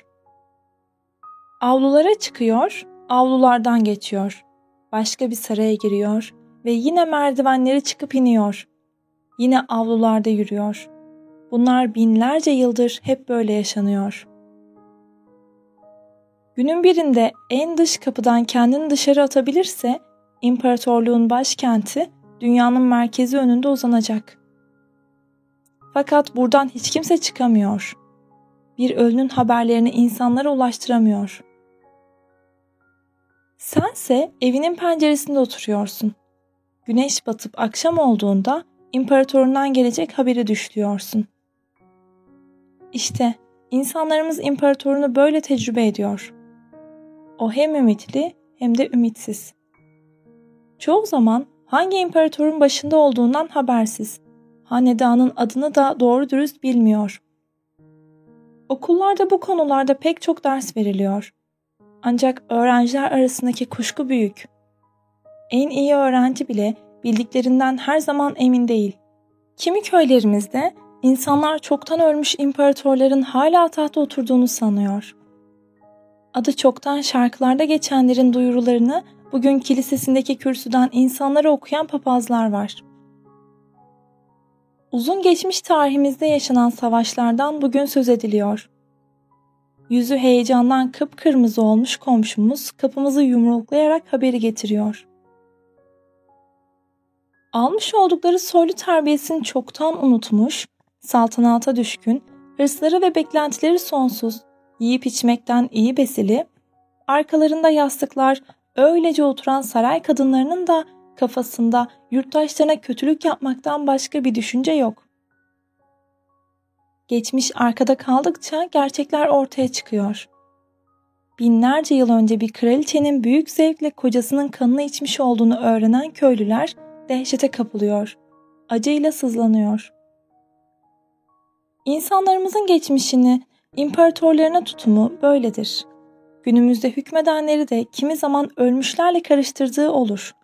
A: Avlulara çıkıyor avlulardan geçiyor. Başka bir saraya giriyor ve yine merdivenleri çıkıp iniyor. Yine avlularda yürüyor. Bunlar binlerce yıldır hep böyle yaşanıyor. Günün birinde en dış kapıdan kendini dışarı atabilirse imparatorluğun başkenti dünyanın merkezi önünde uzanacak. Fakat buradan hiç kimse çıkamıyor. Bir ölünün haberlerini insanlara ulaştıramıyor. Sense evinin penceresinde oturuyorsun. Güneş batıp akşam olduğunda imparatorundan gelecek haberi düşlüyorsun. İşte insanlarımız imparatorunu böyle tecrübe ediyor. O hem ümitli hem de ümitsiz. Çoğu zaman hangi imparatorun başında olduğundan habersiz. Hanedanın adını da doğru dürüst bilmiyor. Okullarda bu konularda pek çok ders veriliyor. Ancak öğrenciler arasındaki kuşku büyük. En iyi öğrenci bile bildiklerinden her zaman emin değil. Kimi köylerimizde insanlar çoktan ölmüş imparatorların hala tahta oturduğunu sanıyor. Adı çoktan şarkılarda geçenlerin duyurularını bugün kilisesindeki kürsüden insanlara okuyan papazlar var. Uzun geçmiş tarihimizde yaşanan savaşlardan bugün söz ediliyor. Yüzü heyecandan kıpkırmızı olmuş komşumuz kapımızı yumruklayarak haberi getiriyor. Almış oldukları soylu terbiyesini çoktan unutmuş, saltanata düşkün, hırsları ve beklentileri sonsuz, yiyip içmekten iyi besili, arkalarında yastıklar, öylece oturan saray kadınlarının da kafasında yurttaşlarına kötülük yapmaktan başka bir düşünce yok. Geçmiş arkada kaldıkça gerçekler ortaya çıkıyor. Binlerce yıl önce bir kraliçenin büyük zevkle kocasının kanını içmiş olduğunu öğrenen köylüler dehşete kapılıyor. Acıyla sızlanıyor. İnsanlarımızın geçmişini, imparatorlarına tutumu böyledir. Günümüzde hükmedenleri de kimi zaman ölmüşlerle karıştırdığı olur.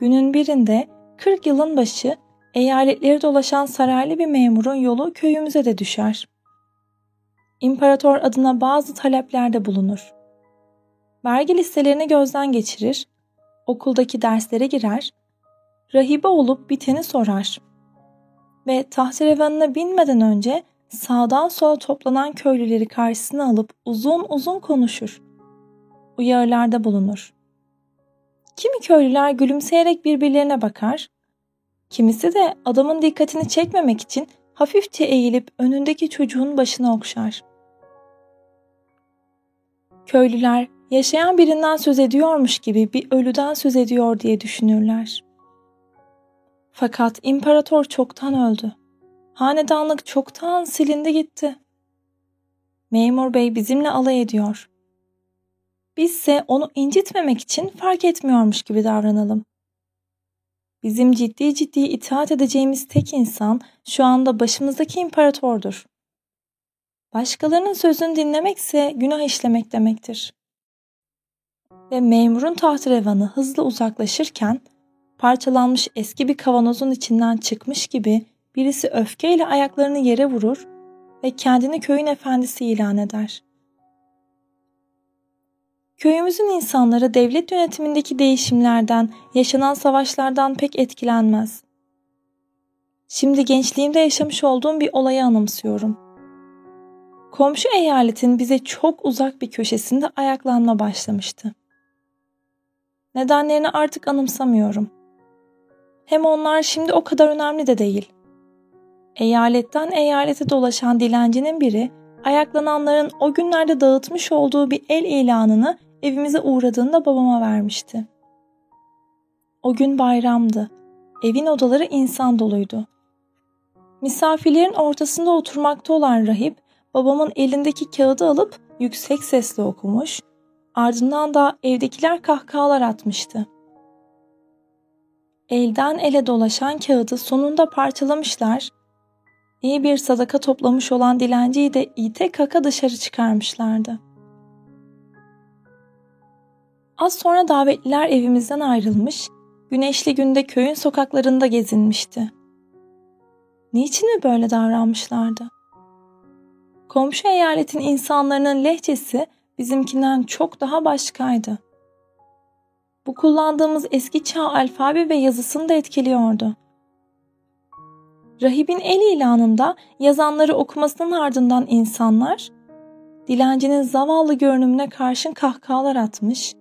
A: Günün birinde 40 yılın başı eyaletleri dolaşan saraylı bir memurun yolu köyümüze de düşer. İmparator adına bazı taleplerde bulunur. Vergi listelerini gözden geçirir, okuldaki derslere girer, rahibe olup biteni sorar ve tahterevanına binmeden önce sağdan sola toplanan köylüleri karşısına alıp uzun uzun konuşur. Uyarılarda bulunur. Kimi köylüler gülümseyerek birbirlerine bakar, kimisi de adamın dikkatini çekmemek için hafifçe eğilip önündeki çocuğun başını okşar. Köylüler yaşayan birinden söz ediyormuş gibi bir ölüden söz ediyor diye düşünürler. Fakat imparator çoktan öldü. Hanedanlık çoktan silindi gitti. Memur bey bizimle alay ediyor. Bizse onu incitmemek için fark etmiyormuş gibi davranalım. Bizim ciddi ciddi itaat edeceğimiz tek insan şu anda başımızdaki imparatordur. Başkalarının sözünü dinlemekse günah işlemek demektir. Ve memurun tahtrevanı hızla uzaklaşırken parçalanmış eski bir kavanozun içinden çıkmış gibi birisi öfkeyle ayaklarını yere vurur ve kendini köyün efendisi ilan eder. Köyümüzün insanları devlet yönetimindeki değişimlerden, yaşanan savaşlardan pek etkilenmez. Şimdi gençliğimde yaşamış olduğum bir olayı anımsıyorum. Komşu eyaletin bize çok uzak bir köşesinde ayaklanma başlamıştı. Nedenlerini artık anımsamıyorum. Hem onlar şimdi o kadar önemli de değil. Eyaletten eyalete dolaşan dilencinin biri ayaklananların o günlerde dağıtmış olduğu bir el ilanını evimize uğradığında babama vermişti. O gün bayramdı. Evin odaları insan doluydu. Misafirlerin ortasında oturmakta olan rahip babamın elindeki kağıdı alıp yüksek sesle okumuş, ardından da evdekiler kahkahalar atmıştı. Elden ele dolaşan kağıdı sonunda parçalamışlar, iyi bir sadaka toplamış olan dilenciyi de ite kaka dışarı çıkarmışlardı. Az sonra davetliler evimizden ayrılmış, güneşli günde köyün sokaklarında gezinmişti. Niçin mi böyle davranmışlardı? Komşu eyaletin insanların lehçesi bizimkinden çok daha başkaydı. Bu kullandığımız eski çağ alfabe ve yazısını da etkiliyordu. Rahibin el ilanında yazanları okumasının ardından insanlar, dilencinin zavallı görünümüne karşın kahkahalar atmış,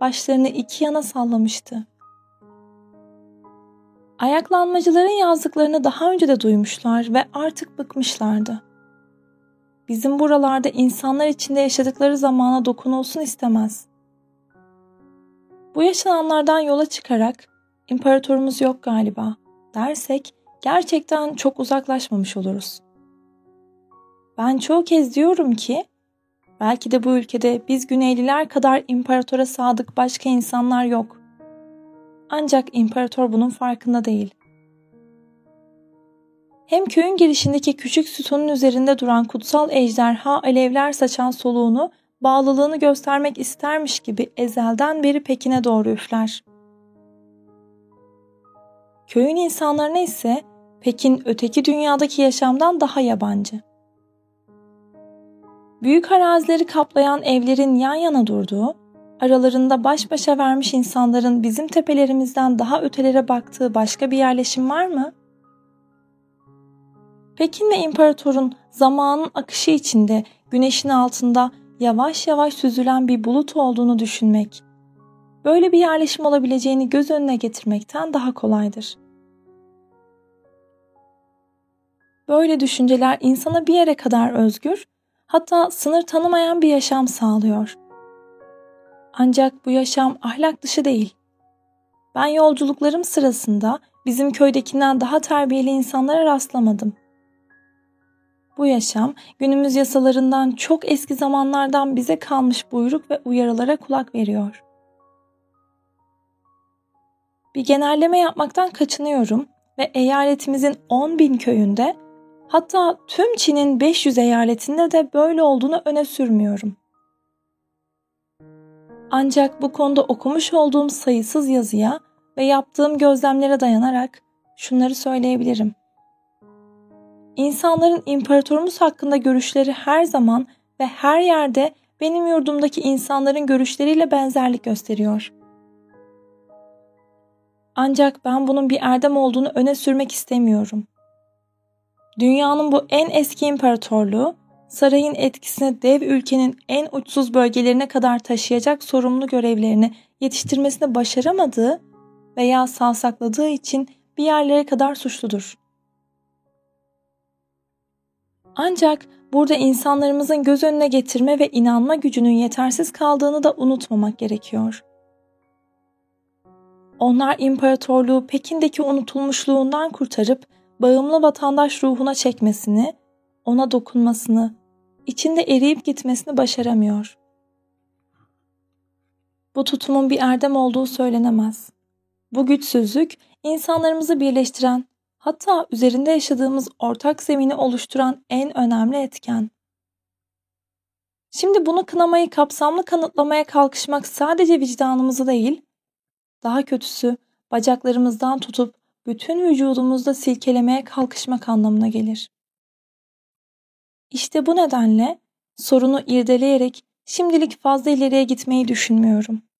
A: başlarını iki yana sallamıştı. Ayaklanmacıların yazdıklarını daha önce de duymuşlar ve artık bıkmışlardı. Bizim buralarda insanlar içinde yaşadıkları zamana dokunulsun istemez. Bu yaşananlardan yola çıkarak imparatorumuz yok galiba dersek gerçekten çok uzaklaşmamış oluruz. Ben çoğu kez diyorum ki belki de bu ülkede biz Güneyliler kadar imparatora sadık başka insanlar yok. Ancak imparator bunun farkında değil. Hem köyün girişindeki küçük sütunun üzerinde duran kutsal ejderha alevler saçan soluğunu bağlılığını göstermek istermiş gibi ezelden beri Pekin'e doğru üfler. köyün insanlarına ise Pekin öteki dünyadaki yaşamdan daha yabancı. Büyük arazileri kaplayan evlerin yan yana durduğu, aralarında baş başa vermiş insanların bizim tepelerimizden daha ötelere baktığı başka bir yerleşim var mı? Pekin ve imparatorun zamanın akışı içinde güneşin altında yavaş yavaş süzülen bir bulut olduğunu düşünmek, böyle bir yerleşim olabileceğini göz önüne getirmekten daha kolaydır. Böyle düşünceler insana bir yere kadar özgür, hatta sınır tanımayan bir yaşam sağlıyor. Ancak bu yaşam ahlak dışı değil. Ben yolculuklarım sırasında bizim köydekinden daha terbiyeli insanlara rastlamadım. Bu yaşam günümüz yasalarından çok eski zamanlardan bize kalmış buyruk ve uyarılara kulak veriyor. Bir genelleme yapmaktan kaçınıyorum ve eyaletimizin 10 bin köyünde hatta tüm Çin'in 500 eyaletinde de böyle olduğunu öne sürmüyorum. Ancak bu konuda okumuş olduğum sayısız yazıya ve yaptığım gözlemlere dayanarak şunları söyleyebilirim. İnsanların imparatorumuz hakkında görüşleri her zaman ve her yerde benim yurdumdaki insanların görüşleriyle benzerlik gösteriyor. Ancak ben bunun bir erdem olduğunu öne sürmek istemiyorum. Dünyanın bu en eski imparatorluğu, sarayın etkisini dev ülkenin en uçsuz bölgelerine kadar taşıyacak sorumlu görevlerini yetiştirmesini başaramadığı veya savsakladığı için bir yerlere kadar suçludur. Ancak burada insanlarımızın göz önüne getirme ve inanma gücünün yetersiz kaldığını da unutmamak gerekiyor. Onlar imparatorluğu Pekin'deki unutulmuşluğundan kurtarıp bağımlı vatandaş ruhuna çekmesini, ona dokunmasını, içinde eriyip gitmesini başaramıyor. Bu tutumun bir erdem olduğu söylenemez. Bu güçsüzlük insanlarımızı birleştiren hatta üzerinde yaşadığımız ortak zemini oluşturan en önemli etken. Şimdi bunu kınamayı kapsamlı kanıtlamaya kalkışmak sadece vicdanımızı değil, daha kötüsü bacaklarımızdan tutup bütün vücudumuzda silkelemeye kalkışmak anlamına gelir. İşte bu nedenle sorunu irdeleyerek şimdilik fazla ileriye gitmeyi düşünmüyorum.